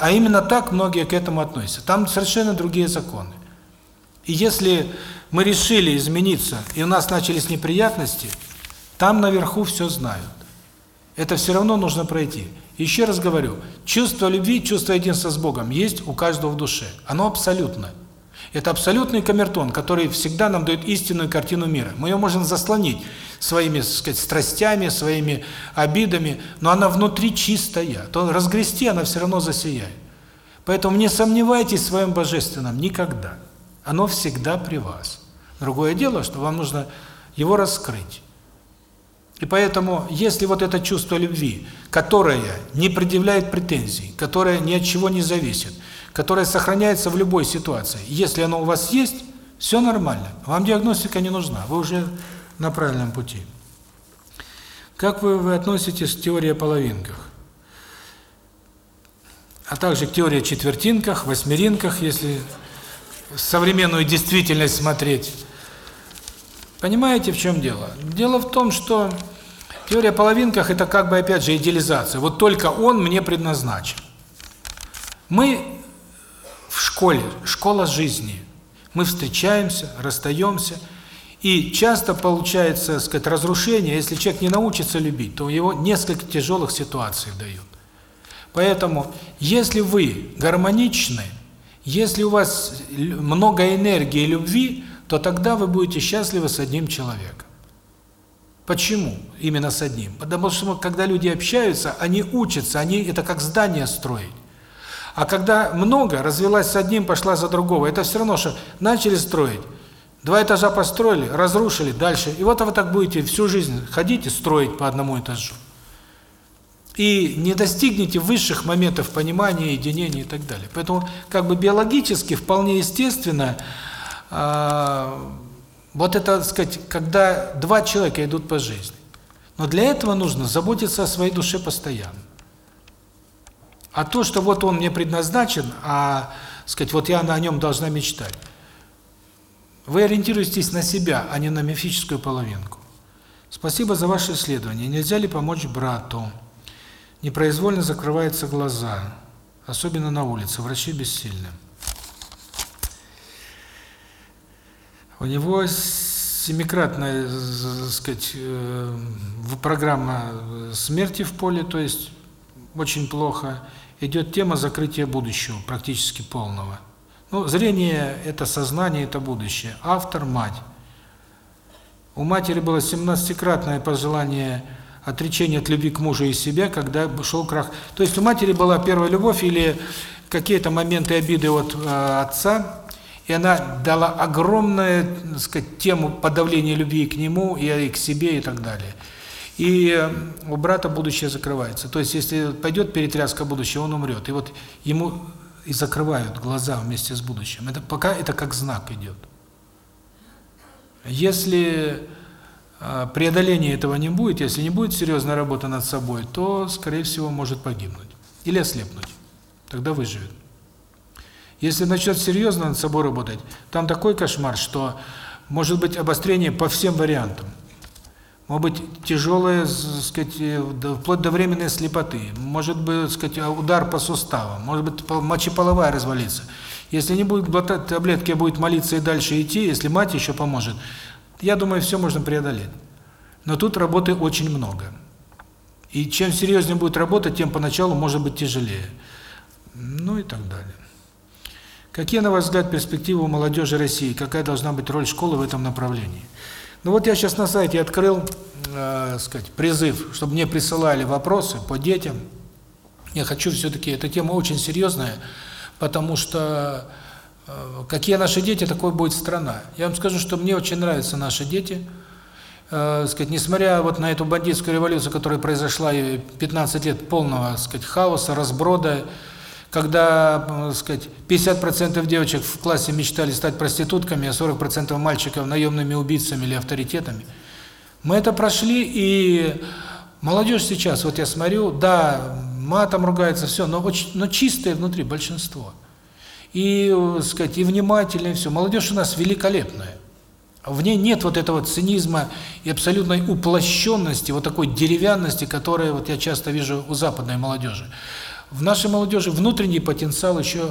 А именно так многие к этому относятся. Там совершенно другие законы. И если мы решили измениться, и у нас начались неприятности, там наверху все знают. Это все равно нужно пройти. Еще раз говорю, чувство любви, чувство единства с Богом есть у каждого в душе. Оно абсолютное. Это абсолютный камертон, который всегда нам дает истинную картину мира. Мы ее можем заслонить своими, так сказать, страстями, своими обидами, но она внутри чистая. То разгрести она все равно засияет. Поэтому не сомневайтесь в своем божественном никогда. Оно всегда при вас. Другое дело, что вам нужно его раскрыть. И поэтому, если вот это чувство любви, которое не предъявляет претензий, которое ни от чего не зависит, которое сохраняется в любой ситуации. Если оно у вас есть, все нормально. Вам диагностика не нужна, вы уже на правильном пути. Как вы, вы относитесь к теории о половинках? А также к теории о четвертинках, восьмеринках, если современную действительность смотреть. Понимаете, в чем дело? Дело в том, что теория половинках – это как бы, опять же, идеализация. Вот только он мне предназначен. Мы в школе, школа жизни. Мы встречаемся, расстаемся, и часто получается, сказать, разрушение, если человек не научится любить, то его несколько тяжелых ситуаций дают. Поэтому, если вы гармоничны, если у вас много энергии и любви, то тогда вы будете счастливы с одним человеком. Почему именно с одним? Потому что когда люди общаются, они учатся, они это как здание строить. А когда много, развелась с одним, пошла за другого, это все равно, что начали строить, два этажа построили, разрушили, дальше. И вот вы так будете всю жизнь ходить и строить по одному этажу. И не достигнете высших моментов понимания, единения и так далее. Поэтому как бы биологически, вполне естественно, э, вот это, так сказать, когда два человека идут по жизни. Но для этого нужно заботиться о своей душе постоянно. А то, что вот он мне предназначен, а, сказать, вот я на нем должна мечтать. Вы ориентируетесь на себя, а не на мифическую половинку. Спасибо за ваше исследование. Нельзя ли помочь брату? Непроизвольно закрываются глаза, особенно на улице, врачи бессильны. У него семикратная, так сказать, э, программа смерти в поле, то есть очень плохо. Идет тема закрытия будущего, практически полного. Ну, зрение – это сознание, это будущее. Автор – мать. У матери было 17-кратное пожелание отречения от любви к мужу и себя, когда шел крах. То есть у матери была первая любовь или какие-то моменты обиды от э, отца, и она дала огромную, так сказать, тему подавления любви к нему и к себе и так далее. И э, у брата будущее закрывается. То есть, если пойдет перетряска будущего, он умрет. И вот ему и закрывают глаза вместе с будущим. Это пока это как знак идет. Если э, преодоления этого не будет, если не будет серьезная работа над собой, то, скорее всего, может погибнуть. Или ослепнуть. Тогда выживет. Если начнет серьезно над собой работать, там такой кошмар, что может быть обострение по всем вариантам. Может быть тяжелое, сказать, э, вплоть до временной слепоты, может быть, сказать, удар по суставам, может быть мочеполовая развалиться. Если не будет глотать таблетки, а будет молиться и дальше идти, если мать еще поможет, я думаю, все можно преодолеть. Но тут работы очень много. И чем серьезнее будет работа, тем поначалу может быть тяжелее. Ну и так далее. Какие, на ваш взгляд, перспективы у молодежи России? Какая должна быть роль школы в этом направлении? Ну вот я сейчас на сайте открыл, э, сказать, призыв, чтобы мне присылали вопросы по детям. Я хочу все-таки, эта тема очень серьезная, потому что э, какие наши дети, такой будет страна. Я вам скажу, что мне очень нравятся наши дети. Э, сказать, несмотря вот на эту бандитскую революцию, которая произошла, и 15 лет полного, сказать, хаоса, разброда, когда, сказать, 50% девочек в классе мечтали стать проститутками, а 40% мальчиков наемными убийцами или авторитетами. Мы это прошли, и молодежь сейчас, вот я смотрю, да, матом ругается, все, но очень, но чистое внутри большинство. И, так сказать, и внимательное все. Молодежь у нас великолепная. В ней нет вот этого цинизма и абсолютной уплощенности, вот такой деревянности, которая вот я часто вижу у западной молодежи. В нашей молодежи внутренний потенциал еще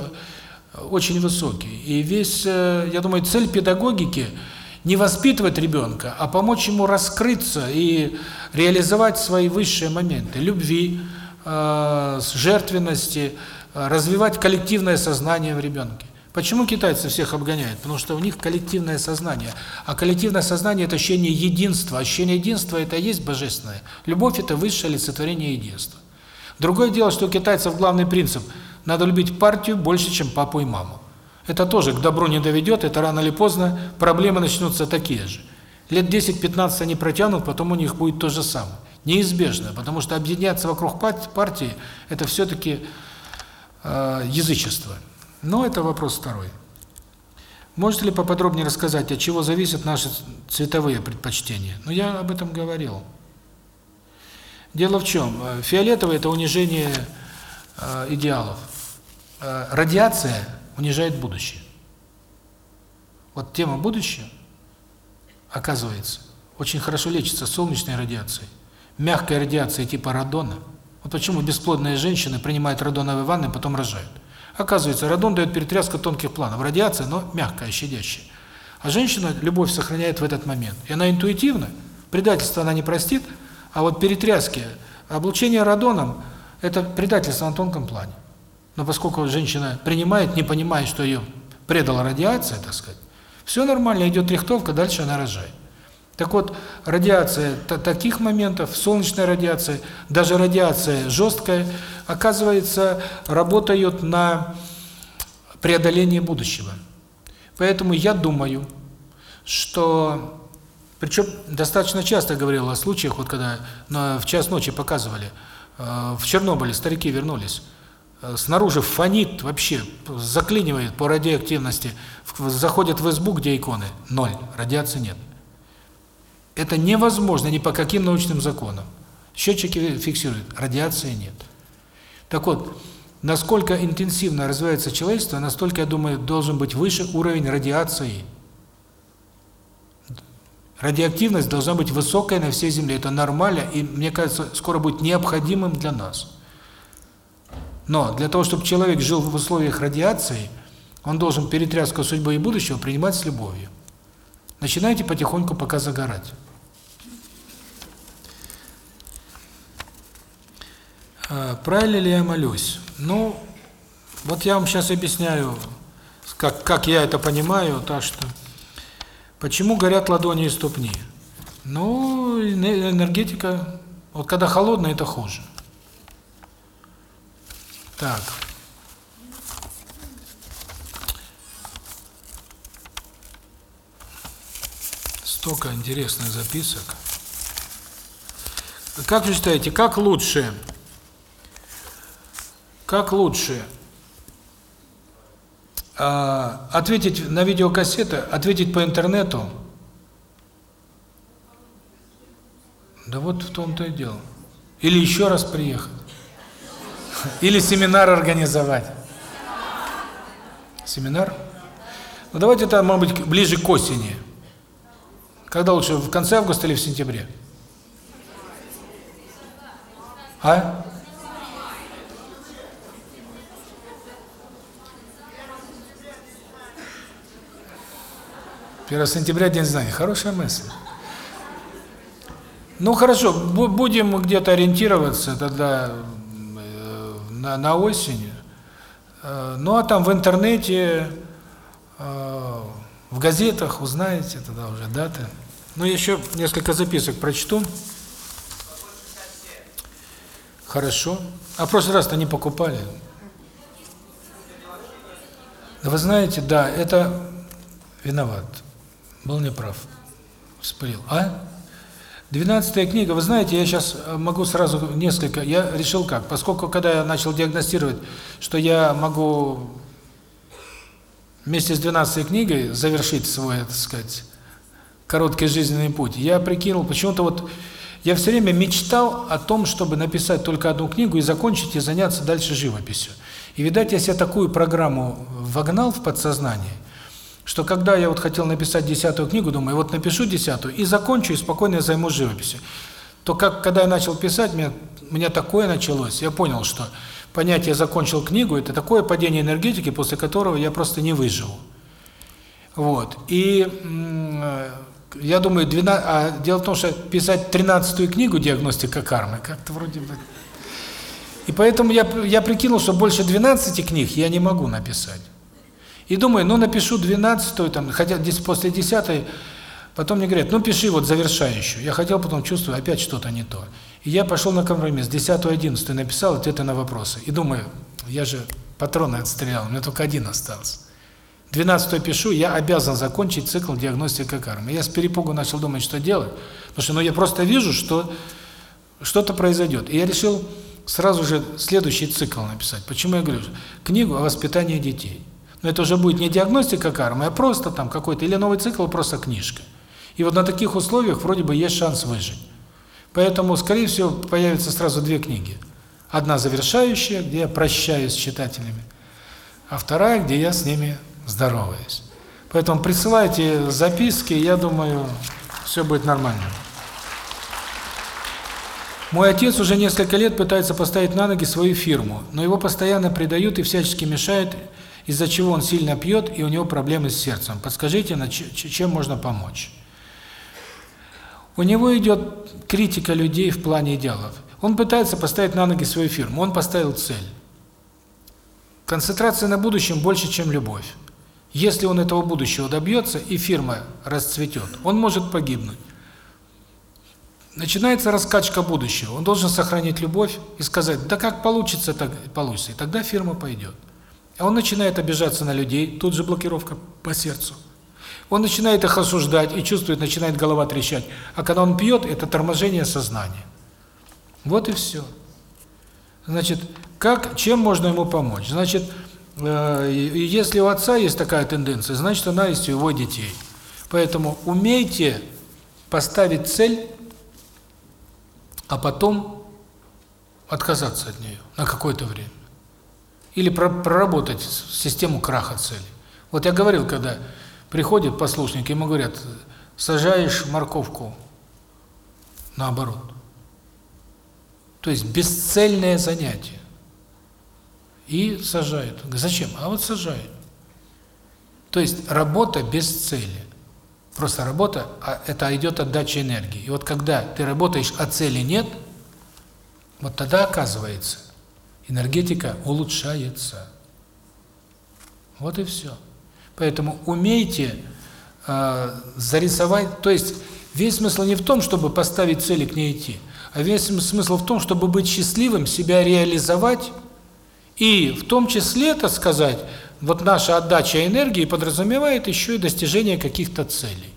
очень высокий. И весь, э, я думаю, цель педагогики не воспитывать ребенка, а помочь ему раскрыться и реализовать свои высшие моменты любви, э, жертвенности, э, развивать коллективное сознание в ребенке. Почему китайцы всех обгоняют? Потому что у них коллективное сознание. А коллективное сознание – это ощущение единства. Ощущение единства – это и есть божественное. Любовь – это высшее олицетворение единства. Другое дело, что у китайцев главный принцип – надо любить партию больше, чем папу и маму. Это тоже к добру не доведет, это рано или поздно проблемы начнутся такие же. Лет 10-15 они протянут, потом у них будет то же самое. Неизбежно, потому что объединяться вокруг партии – это все-таки э, язычество. Но это вопрос второй. Можете ли поподробнее рассказать, от чего зависят наши цветовые предпочтения? Ну, я об этом говорил. Дело в чем? Э, фиолетовый – это унижение э, идеалов. Э, радиация унижает будущее. вот тема будущего, оказывается, очень хорошо лечится солнечной радиацией, мягкой радиацией типа радона. Вот почему бесплодные женщины принимают радоновые ванны, потом рожают. Оказывается, радон дает перетряску тонких планов. Радиация, но мягкая, щадящая. А женщина любовь сохраняет в этот момент. И она интуитивно, предательство она не простит, а вот перетряски, облучение радоном – это предательство на тонком плане. Но поскольку женщина принимает, не понимая, что ее предала радиация, так сказать, все нормально, идет рихтовка, дальше она рожает. Так вот, радиация таких моментов, солнечная радиация, даже радиация жесткая, оказывается, работают на преодоление будущего. Поэтому я думаю, что, причем достаточно часто говорил о случаях, вот когда в час ночи показывали, э, в Чернобыле старики вернулись, э, снаружи фонит вообще, заклинивает по радиоактивности, заходят в избу, где иконы, ноль, радиации нет. Это невозможно ни по каким научным законам. Счетчики фиксируют, радиации нет. Так вот, насколько интенсивно развивается человечество, настолько, я думаю, должен быть выше уровень радиации. Радиоактивность должна быть высокая на всей Земле. Это нормально, и, мне кажется, скоро будет необходимым для нас. Но для того, чтобы человек жил в условиях радиации, он должен перетряску судьбы и будущего принимать с любовью. Начинайте потихоньку пока загорать. А, правильно ли я молюсь? Ну, вот я вам сейчас объясняю, как, как я это понимаю, так что... Почему горят ладони и ступни? Ну, энергетика... Вот когда холодно, это хуже. Так. Столько интересных записок. Как вы считаете, как лучше как лучше? А, ответить на видеокассеты, ответить по интернету? Да вот в том-то и дело. Или еще раз приехать. Или семинар организовать. Семинар? Ну давайте это, может быть, ближе к осени. Когда лучше, в конце августа или в сентябре? А? 1 сентября День знаний. Хорошая мысль. Ну хорошо, будем где-то ориентироваться тогда э, на, на осень. Э, ну а там в интернете, э, в газетах узнаете тогда уже даты. Ну еще несколько записок прочту. Хорошо. А в прошлый раз-то не покупали. Вы знаете, да, это виноват. Был неправ. Вспылил. А? Двенадцатая книга, вы знаете, я сейчас э, могу сразу несколько, я решил как, поскольку когда я начал диагностировать, что я могу вместе с двенадцатой книгой завершить свой, так сказать, короткий жизненный путь, я прикинул, почему-то вот я все время мечтал о том, чтобы написать только одну книгу и закончить, и заняться дальше живописью. И, видать, я себе такую программу вогнал в подсознание, что когда я вот хотел написать десятую книгу, думаю, вот напишу десятую и закончу, и спокойно займусь живописью, то как, когда я начал писать, меня, меня такое началось, я понял, что понятие «закончил книгу» – это такое падение энергетики, после которого я просто не выживу. Вот. И я думаю, 12, а дело в том, что писать тринадцатую книгу «Диагностика кармы» как-то вроде бы... И поэтому я, я прикинул, что больше 12 книг я не могу написать. И думаю, ну напишу 12 там, хотя здесь после 10 потом мне говорят, ну пиши вот завершающую. Я хотел, потом чувствую, опять что-то не то. И я пошел на компромисс, 10 11 написал ответы на вопросы. И думаю, я же патроны отстрелял, у меня только один остался. 12 пишу, я обязан закончить цикл диагностика кармы. Я с перепугу начал думать, что делать, потому что ну я просто вижу, что что-то произойдет. И я решил сразу же следующий цикл написать. Почему я говорю? Книгу о воспитании детей. Но это уже будет не диагностика кармы, а просто там какой-то, или новый цикл, просто книжка. И вот на таких условиях вроде бы есть шанс выжить. Поэтому, скорее всего, появятся сразу две книги. Одна завершающая, где я прощаюсь с читателями, а вторая, где я с ними здороваюсь. Поэтому присылайте записки, я думаю, все будет нормально. Мой отец уже несколько лет пытается поставить на ноги свою фирму, но его постоянно предают и всячески мешают, из-за чего он сильно пьет и у него проблемы с сердцем. Подскажите, чем можно помочь? У него идет критика людей в плане идеалов. Он пытается поставить на ноги свою фирму, он поставил цель. Концентрация на будущем больше, чем любовь. Если он этого будущего добьется и фирма расцветет, он может погибнуть. Начинается раскачка будущего. Он должен сохранить любовь и сказать, да как получится, так получится. И тогда фирма пойдет. Он начинает обижаться на людей, тут же блокировка по сердцу. Он начинает их осуждать и чувствует, начинает голова трещать. А когда он пьет, это торможение сознания. Вот и все. Значит, как, чем можно ему помочь? Значит, э, если у отца есть такая тенденция, значит, она есть у его детей. Поэтому умейте поставить цель а потом отказаться от нее на какое-то время. Или проработать систему краха цели. Вот я говорил, когда приходит послушник, ему говорят, сажаешь морковку наоборот. То есть бесцельное занятие. И сажают. Зачем? А вот сажают. То есть работа без цели. Просто работа, а это идет отдача энергии. И вот когда ты работаешь, а цели нет, вот тогда оказывается, энергетика улучшается. Вот и все. Поэтому умейте э, зарисовать, то есть весь смысл не в том, чтобы поставить цели к ней идти, а весь смысл в том, чтобы быть счастливым, себя реализовать, и в том числе, так сказать, вот наша отдача энергии подразумевает еще и достижение каких-то целей.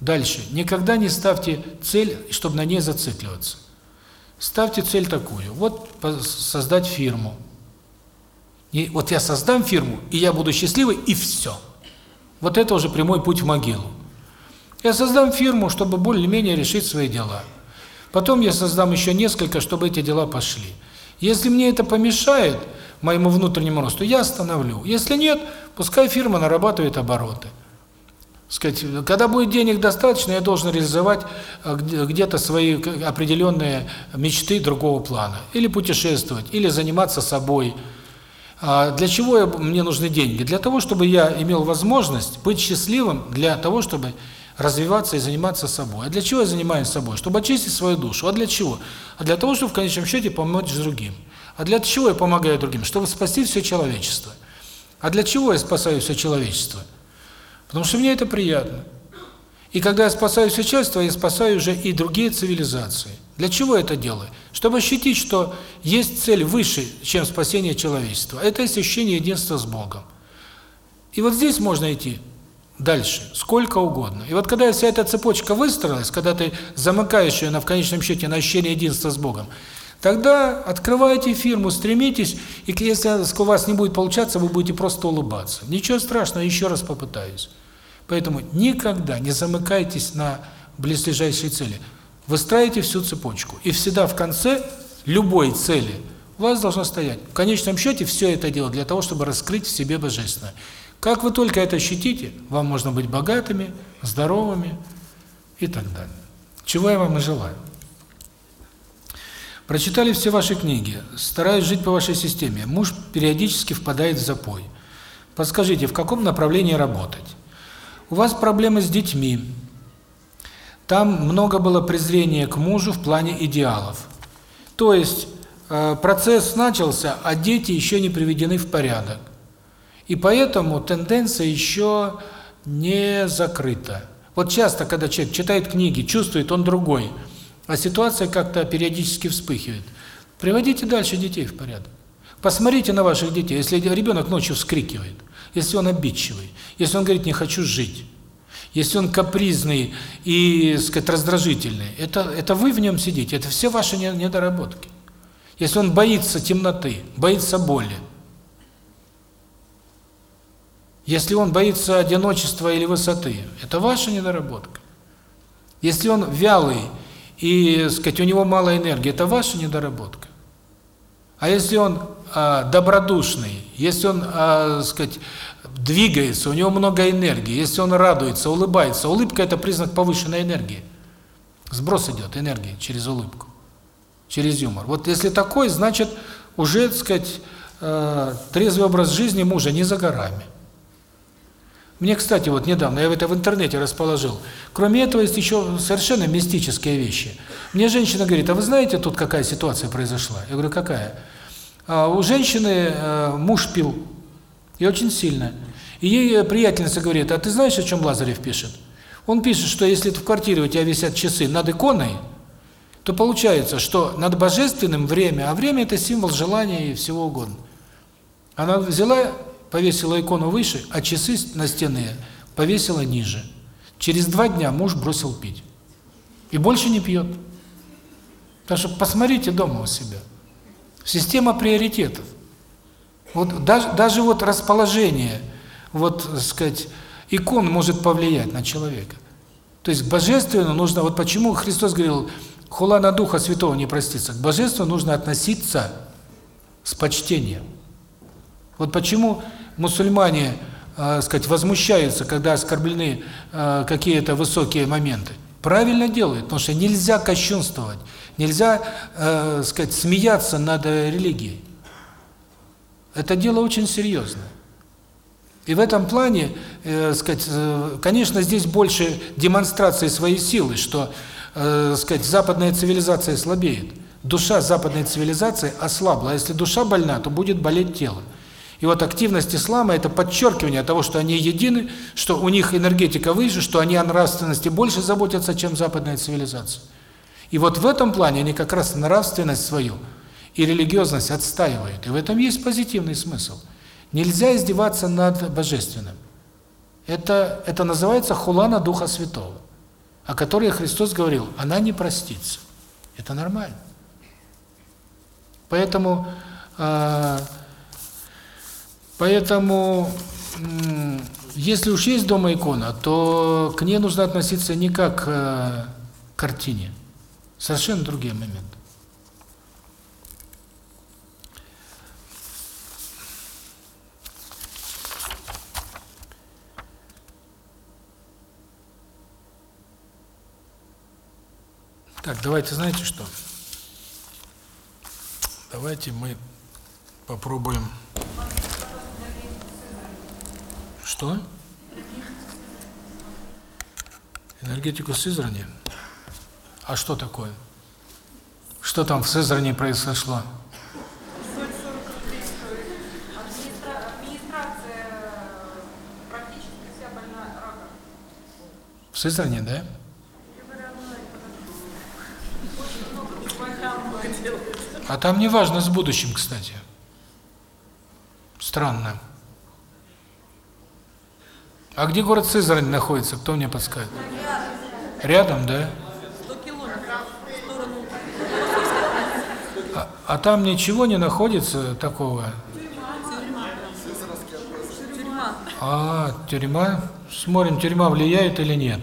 Дальше. Никогда не ставьте цель, чтобы на ней зацикливаться. Ставьте цель такую. Вот создать фирму. И вот я создам фирму, и я буду счастливый, и все. Вот это уже прямой путь в могилу. Я создам фирму, чтобы более-менее решить свои дела. Потом я создам еще несколько, чтобы эти дела пошли. Если мне это помешает моему внутреннему росту, я остановлю. Если нет, пускай фирма нарабатывает обороты. Сказать, когда будет денег достаточно, я должен реализовать э, где-то свои определенные мечты другого плана. Или путешествовать, или заниматься собой. А для чего мне нужны деньги? Для того, чтобы я имел возможность быть счастливым, для того, чтобы развиваться и заниматься собой. А для чего я занимаюсь собой? Чтобы очистить свою душу. А для чего? А для того, чтобы в конечном счете помочь другим. А для чего я помогаю другим? Чтобы спасти все человечество. А для чего я спасаю все человечество? Потому что мне это приятно. И когда я спасаю человечество, я спасаю уже и другие цивилизации. Для чего это делаю? Чтобы ощутить, что есть цель выше, чем спасение человечества. Это ощущение единства с Богом. И вот здесь можно идти дальше, сколько угодно. И вот когда вся эта цепочка выстроилась, когда ты замыкаешь ее на, в конечном счете на ощущение единства с Богом, тогда открывайте фирму, стремитесь, и если у вас не будет получаться, вы будете просто улыбаться. Ничего страшного, еще раз попытаюсь. Поэтому никогда не замыкайтесь на близлежащей цели. Выстраивайте всю цепочку. И всегда в конце любой цели у вас должно стоять. В конечном счете все это дело для того, чтобы раскрыть в себе Божественное. Как вы только это ощутите, вам можно быть богатыми, здоровыми и так далее. Чего я вам и желаю. Прочитали все ваши книги, стараюсь жить по вашей системе. Муж периодически впадает в запой. Подскажите, в каком направлении работать? У вас проблемы с детьми. Там много было презрения к мужу в плане идеалов. То есть э, процесс начался, а дети еще не приведены в порядок. И поэтому тенденция еще не закрыта. Вот часто, когда человек читает книги, чувствует, он другой, а ситуация как-то периодически вспыхивает. Приводите дальше детей в порядок. Посмотрите на ваших детей. Если ребенок ночью вскрикивает, если он обидчивый, если он говорит «не хочу жить», если он капризный и, сказать, раздражительный, это, это вы в нем сидите, это все ваши недоработки. Если он боится темноты, боится боли, если он боится одиночества или высоты, это ваша недоработка. Если он вялый и, сказать, у него мало энергии, это ваша недоработка. А если он а, добродушный, если он, а, сказать, двигается, у него много энергии, если он радуется, улыбается, улыбка – это признак повышенной энергии. Сброс идет энергии через улыбку, через юмор. Вот если такой, значит, уже, сказать, э, трезвый образ жизни мужа не за горами. Мне, кстати, вот недавно, я это в интернете расположил, кроме этого есть еще совершенно мистические вещи. Мне женщина говорит, а вы знаете, тут какая ситуация произошла? Я говорю, какая? А, у женщины э, муж пил, и очень сильно. И ей приятельница говорит, а ты знаешь, о чем Лазарев пишет? Он пишет, что если в квартире у тебя висят часы над иконой, то получается, что над божественным время, а время – это символ желания и всего угодно. Она взяла, повесила икону выше, а часы настенные повесила ниже. Через два дня муж бросил пить. И больше не пьет. Так что посмотрите дома у себя. Система приоритетов. Вот даже, даже вот расположение, вот, так сказать, икон может повлиять на человека. То есть к божественному нужно, вот почему Христос говорил, хула на Духа Святого не простится, к божественному нужно относиться с почтением. Вот почему мусульмане, э, сказать, возмущаются, когда оскорблены э, какие-то высокие моменты. Правильно делают, потому что нельзя кощунствовать, нельзя, э, сказать, смеяться над религией. Это дело очень серьезное. И в этом плане, э, сказать, э, конечно, здесь больше демонстрации своей силы, что, э, сказать, западная цивилизация слабеет. Душа западной цивилизации ослабла. Если душа больна, то будет болеть тело. И вот активность ислама – это подчеркивание того, что они едины, что у них энергетика выше, что они о нравственности больше заботятся, чем западная цивилизация. И вот в этом плане они как раз нравственность свою и религиозность отстаивают. И в этом есть позитивный смысл. Нельзя издеваться над Божественным. Это, это называется хулана Духа Святого, о которой Христос говорил, она не простится. Это нормально. Поэтому... Э, Поэтому, если уж есть дома икона, то к ней нужно относиться не как э, к картине. Совершенно другие моменты. Так, давайте, знаете что? Давайте мы попробуем... Что? Энергетику Сызрани? А что такое? Что там в Сызрани произошло? В Сызрани, да? А там не важно с будущим, кстати. Странно. А где город Сызрань находится? Кто мне подскажет? Рядом, да? 100 километров в сторону. А, а там ничего не находится такого? А, тюрьма? Смотрим, тюрьма влияет или нет.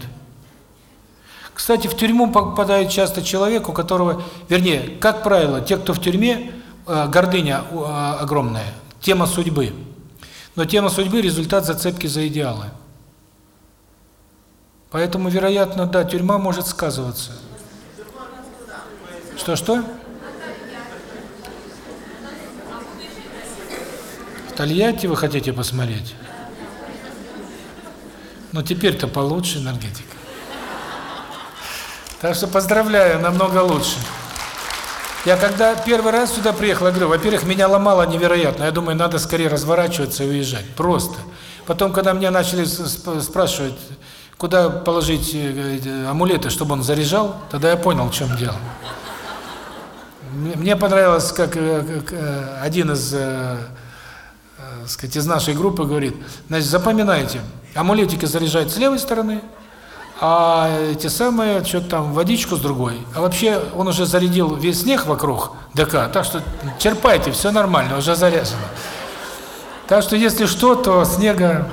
Кстати, в тюрьму попадает часто человек, у которого, вернее, как правило, те, кто в тюрьме, э, гордыня э, огромная, тема судьбы. Но тема судьбы – результат зацепки за идеалы. Поэтому, вероятно, да, тюрьма может сказываться. Что-что? В Тольятти вы хотите посмотреть? Но теперь-то получше энергетика. Так что поздравляю, намного лучше. Я когда первый раз сюда приехал, говорю, во-первых, меня ломало невероятно. Я думаю, надо скорее разворачиваться и уезжать. Просто. Потом, когда меня начали спрашивать, куда положить э, амулеты, чтобы он заряжал, тогда я понял, в чем дело. Мне понравилось, как, э, э, один из, сказать, из нашей группы говорит, значит, запоминайте, амулетики заряжают с левой стороны, а эти самые, что-то там, водичку с другой. А вообще он уже зарядил весь снег вокруг ДК, так что черпайте, все нормально, уже заряжено. Так что если что, то снега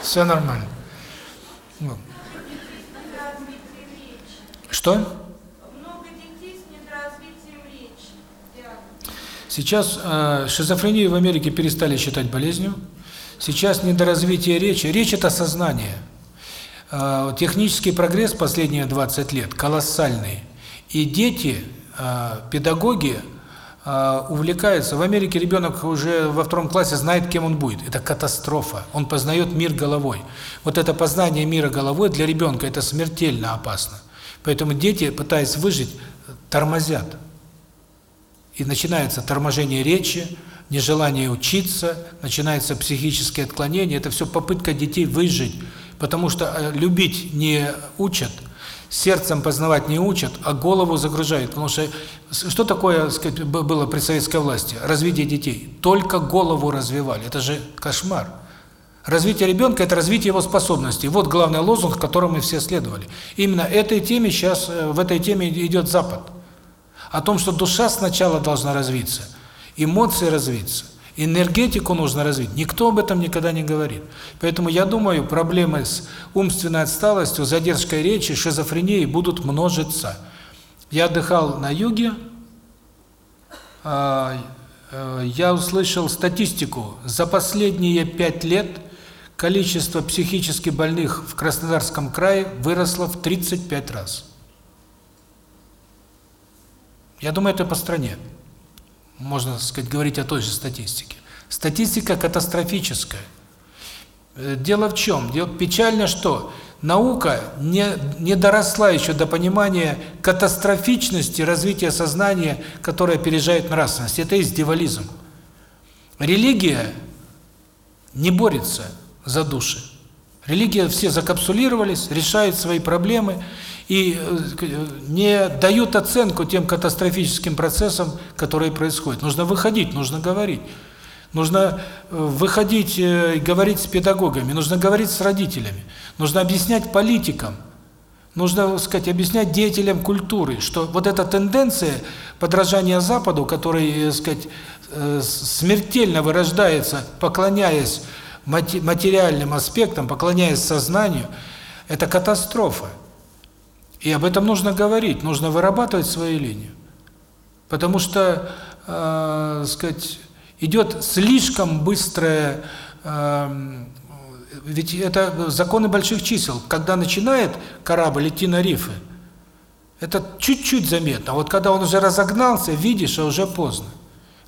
все нормально. Что? Много детей с недоразвитием речи. Сейчас э, шизофрению в Америке перестали считать болезнью. Сейчас недоразвитие речи. Речь – это сознание. Э, технический прогресс последние 20 лет колоссальный. И дети, э, педагоги э, увлекаются. В Америке ребенок уже во втором классе знает, кем он будет. Это катастрофа. Он познает мир головой. Вот это познание мира головой для ребенка – это смертельно опасно. Поэтому дети, пытаясь выжить, тормозят. И начинается торможение речи, нежелание учиться, начинается психические отклонения. Это все попытка детей выжить. Потому что э, любить не учат, сердцем познавать не учат, а голову загружают. Потому что что такое сказать, было при советской власти? Развитие детей. Только голову развивали. Это же кошмар. Развитие ребенка – это развитие его способностей. Вот главный лозунг, которому мы все следовали. Именно этой теме сейчас, э, в этой теме идет Запад. О том, что душа сначала должна развиться, эмоции развиться, энергетику нужно развить. Никто об этом никогда не говорит. Поэтому я думаю, проблемы с умственной отсталостью, задержкой речи, шизофренией будут множиться. Я отдыхал на юге, а, э, я услышал статистику. За последние пять лет количество психически больных в Краснодарском крае выросло в 35 раз. Я думаю, это по стране. Можно, сказать, говорить о той же статистике. Статистика катастрофическая. Э, дело в чем? Дело печально, что наука не не доросла еще до понимания катастрофичности развития сознания, которое опережает нравственность. Это есть. Религия не борется за души. Религия все закапсулировались, решают свои проблемы и э, не дают оценку тем катастрофическим процессам, которые происходят. Нужно выходить, нужно говорить. Нужно э, выходить э, говорить с педагогами, нужно говорить с родителями, нужно объяснять политикам, нужно, сказать, объяснять деятелям культуры, что вот эта тенденция подражания Западу, который, сказать, смертельно вырождается, поклоняясь материальным аспектам, поклоняясь сознанию, это катастрофа. И об этом нужно говорить, нужно вырабатывать свою линию. Потому что, э, сказать, идет слишком быстрое э, ведь это законы больших чисел. Когда начинает корабль идти на рифы, это чуть-чуть заметно. Вот когда он уже разогнался, видишь, а уже поздно.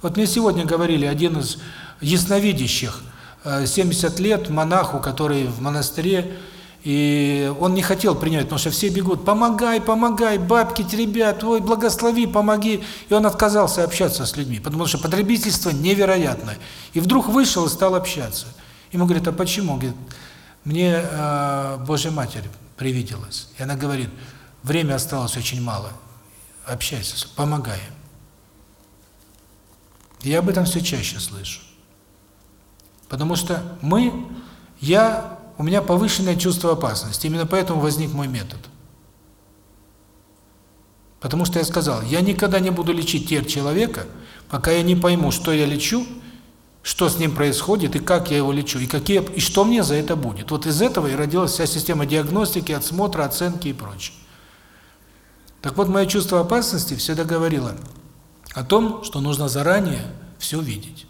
Вот мне сегодня говорили один из ясновидящих, 70 э, лет монаху, который в монастыре, и он не хотел принять, потому что все бегут, помогай, помогай, бабки, ребят, ой, благослови, помоги. И он отказался общаться с людьми, потому что потребительство невероятное. И вдруг вышел и стал общаться. Ему говорят, а почему? Он говорит, мне э, Божья Матерь привиделась. И она говорит, время осталось очень мало, общайся, помогай. Я об этом все чаще слышу. Потому что мы, я, у меня повышенное чувство опасности. Именно поэтому возник мой метод. Потому что я сказал, я никогда не буду лечить тело человека, пока я не пойму, что я лечу, что с ним происходит и как я его лечу, и какие и что мне за это будет. Вот из этого и родилась вся система диагностики, отсмотра, оценки и прочее. Так вот, мое чувство опасности всегда говорило о том, что нужно заранее все видеть.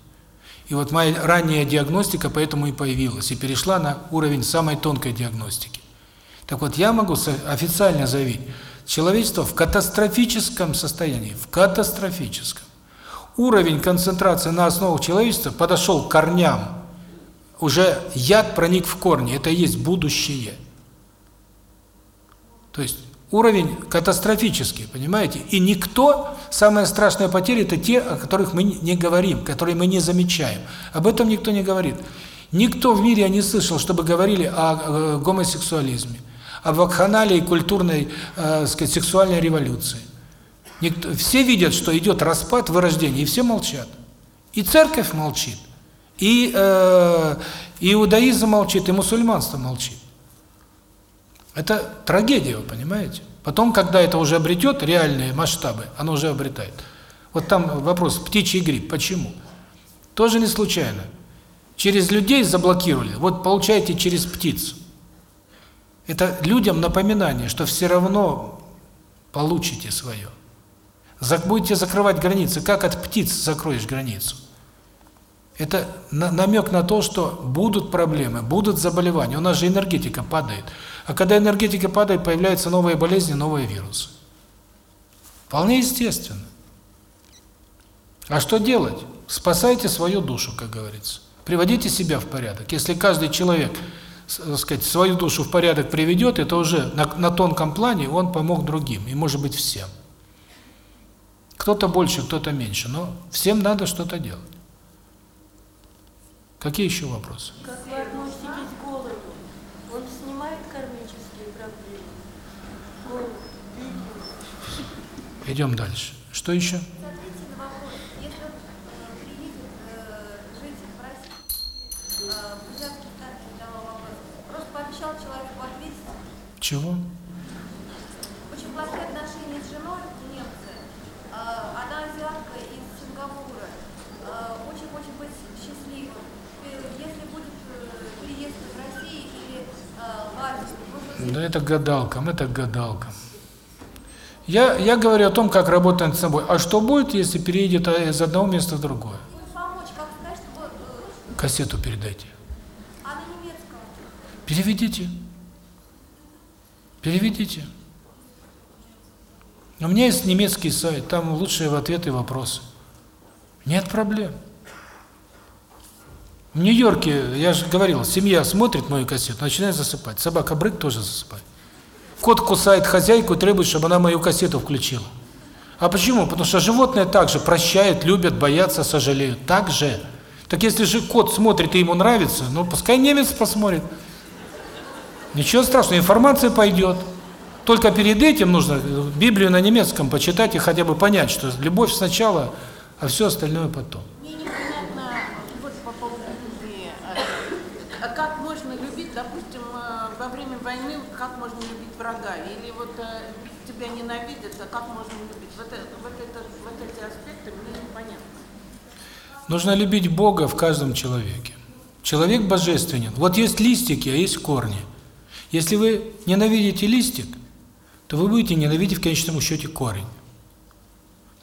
И вот моя ранняя диагностика поэтому и появилась, и перешла на уровень самой тонкой диагностики. Так вот, я могу официально заявить, человечество в катастрофическом состоянии, в катастрофическом. Уровень концентрации на основах человечества подошел к корням. Уже яд проник в корни, это и есть будущее. То есть Уровень катастрофический, понимаете? И никто, самая страшная потеря – это те, о которых мы не говорим, которые мы не замечаем. Об этом никто не говорит. Никто в мире я не слышал, чтобы говорили о гомосексуализме, об вакханалии культурной, э, сказать, сексуальной революции. Никто, все видят, что идет распад, вырождение, и все молчат. И церковь молчит, и э, иудаизм молчит, и мусульманство молчит. Это трагедия, вы понимаете? Потом, когда это уже обретет реальные масштабы, оно уже обретает. Вот там вопрос, птичий грипп, почему? Тоже не случайно. Через людей заблокировали, вот получаете через птиц. Это людям напоминание, что все равно получите свое. Будете закрывать границы, как от птиц закроешь границу? Это на- намек на то, что будут проблемы, будут заболевания. У нас же энергетика падает. А когда энергетика падает, появляются новые болезни, новые вирусы. Вполне естественно. А что делать? Спасайте свою душу, как говорится. Приводите себя в порядок. Если каждый человек, с- так сказать, свою душу в порядок приведет, это уже на, на тонком плане он помог другим, и может быть всем. Кто-то больше, кто-то меньше, но всем надо что-то делать. Какие еще вопросы? Как вы относитесь к голоду? Он снимает кармические проблемы? Голод. Идем дальше. Что еще? Ответьте на вопрос. Если вот, э, приедет э, житель в Россию, э, Бузянский Таркин давал вопрос, просто пообещал человеку ответить, Чего? очень плохие отношения с женой у немца, э, она азиатка из Сингапура, э, очень хочет быть счастливым. Э, Если будет э, приезд в Россию или э, в Азию, может Да это гадалкам, это гадалкам. Я, я говорю о том, как работать над собой. А что будет, если переедет а, из одного места в другое? э, Кассету передайте. а на немецком. Переведите. Переведите. У меня есть немецкий сайт, там лучшие ответы и вопросы. Нет проблем. В Нью-Йорке, я же говорил, семья смотрит мою кассету, начинает засыпать. Собака брык тоже засыпает. Кот кусает хозяйку требует, чтобы она мою кассету включила. А почему? Потому что животные также прощают, любят, боятся, сожалеют. Так же. Так если же кот смотрит и ему нравится, ну пускай немец посмотрит. Ничего страшного, информация пойдет. Только перед этим нужно Библию на немецком почитать и хотя бы понять, что любовь сначала, а все остальное потом. Мне непонятно вот по поводу любви. э, А как можно любить, допустим, э, во время войны, как можно любить врага? Или вот э, тебя ненавидят, а как можно любить? Вот, это, вот, это, вот эти аспекты мне непонятны. Нужно любить Бога в каждом человеке. Человек божественен. Вот есть листики, а есть корни. Если вы ненавидите листик, то вы будете ненавидеть в конечном счете корень.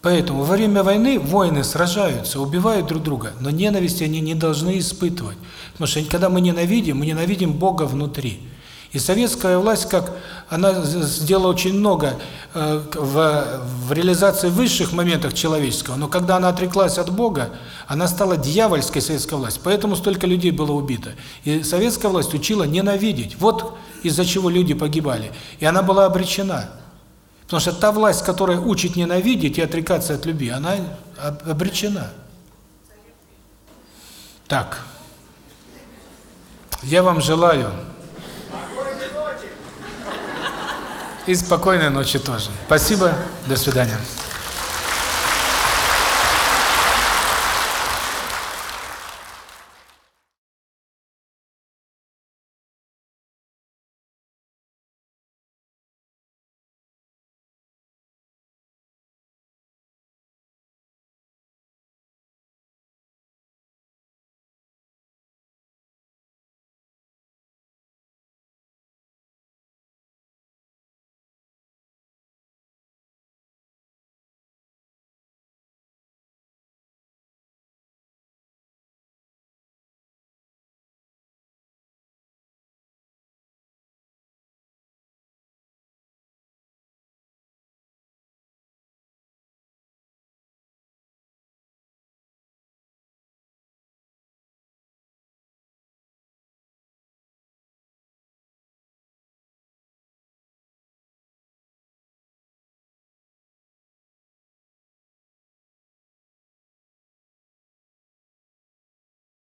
Поэтому во время войны воины сражаются, убивают друг друга, но ненависти они не должны испытывать. Потому что когда мы ненавидим, мы ненавидим Бога внутри. И советская власть, как она сделала очень много э, в, в реализации высших моментах человеческого, но когда она отреклась от Бога, она стала дьявольской советской властью. Поэтому столько людей было убито. И советская власть учила ненавидеть. Вот из-за чего люди погибали. И она была обречена. Потому что та власть, которая учит ненавидеть и отрекаться от любви, она обречена. Так. Я вам желаю и спокойной ночи тоже. Спасибо. До свидания.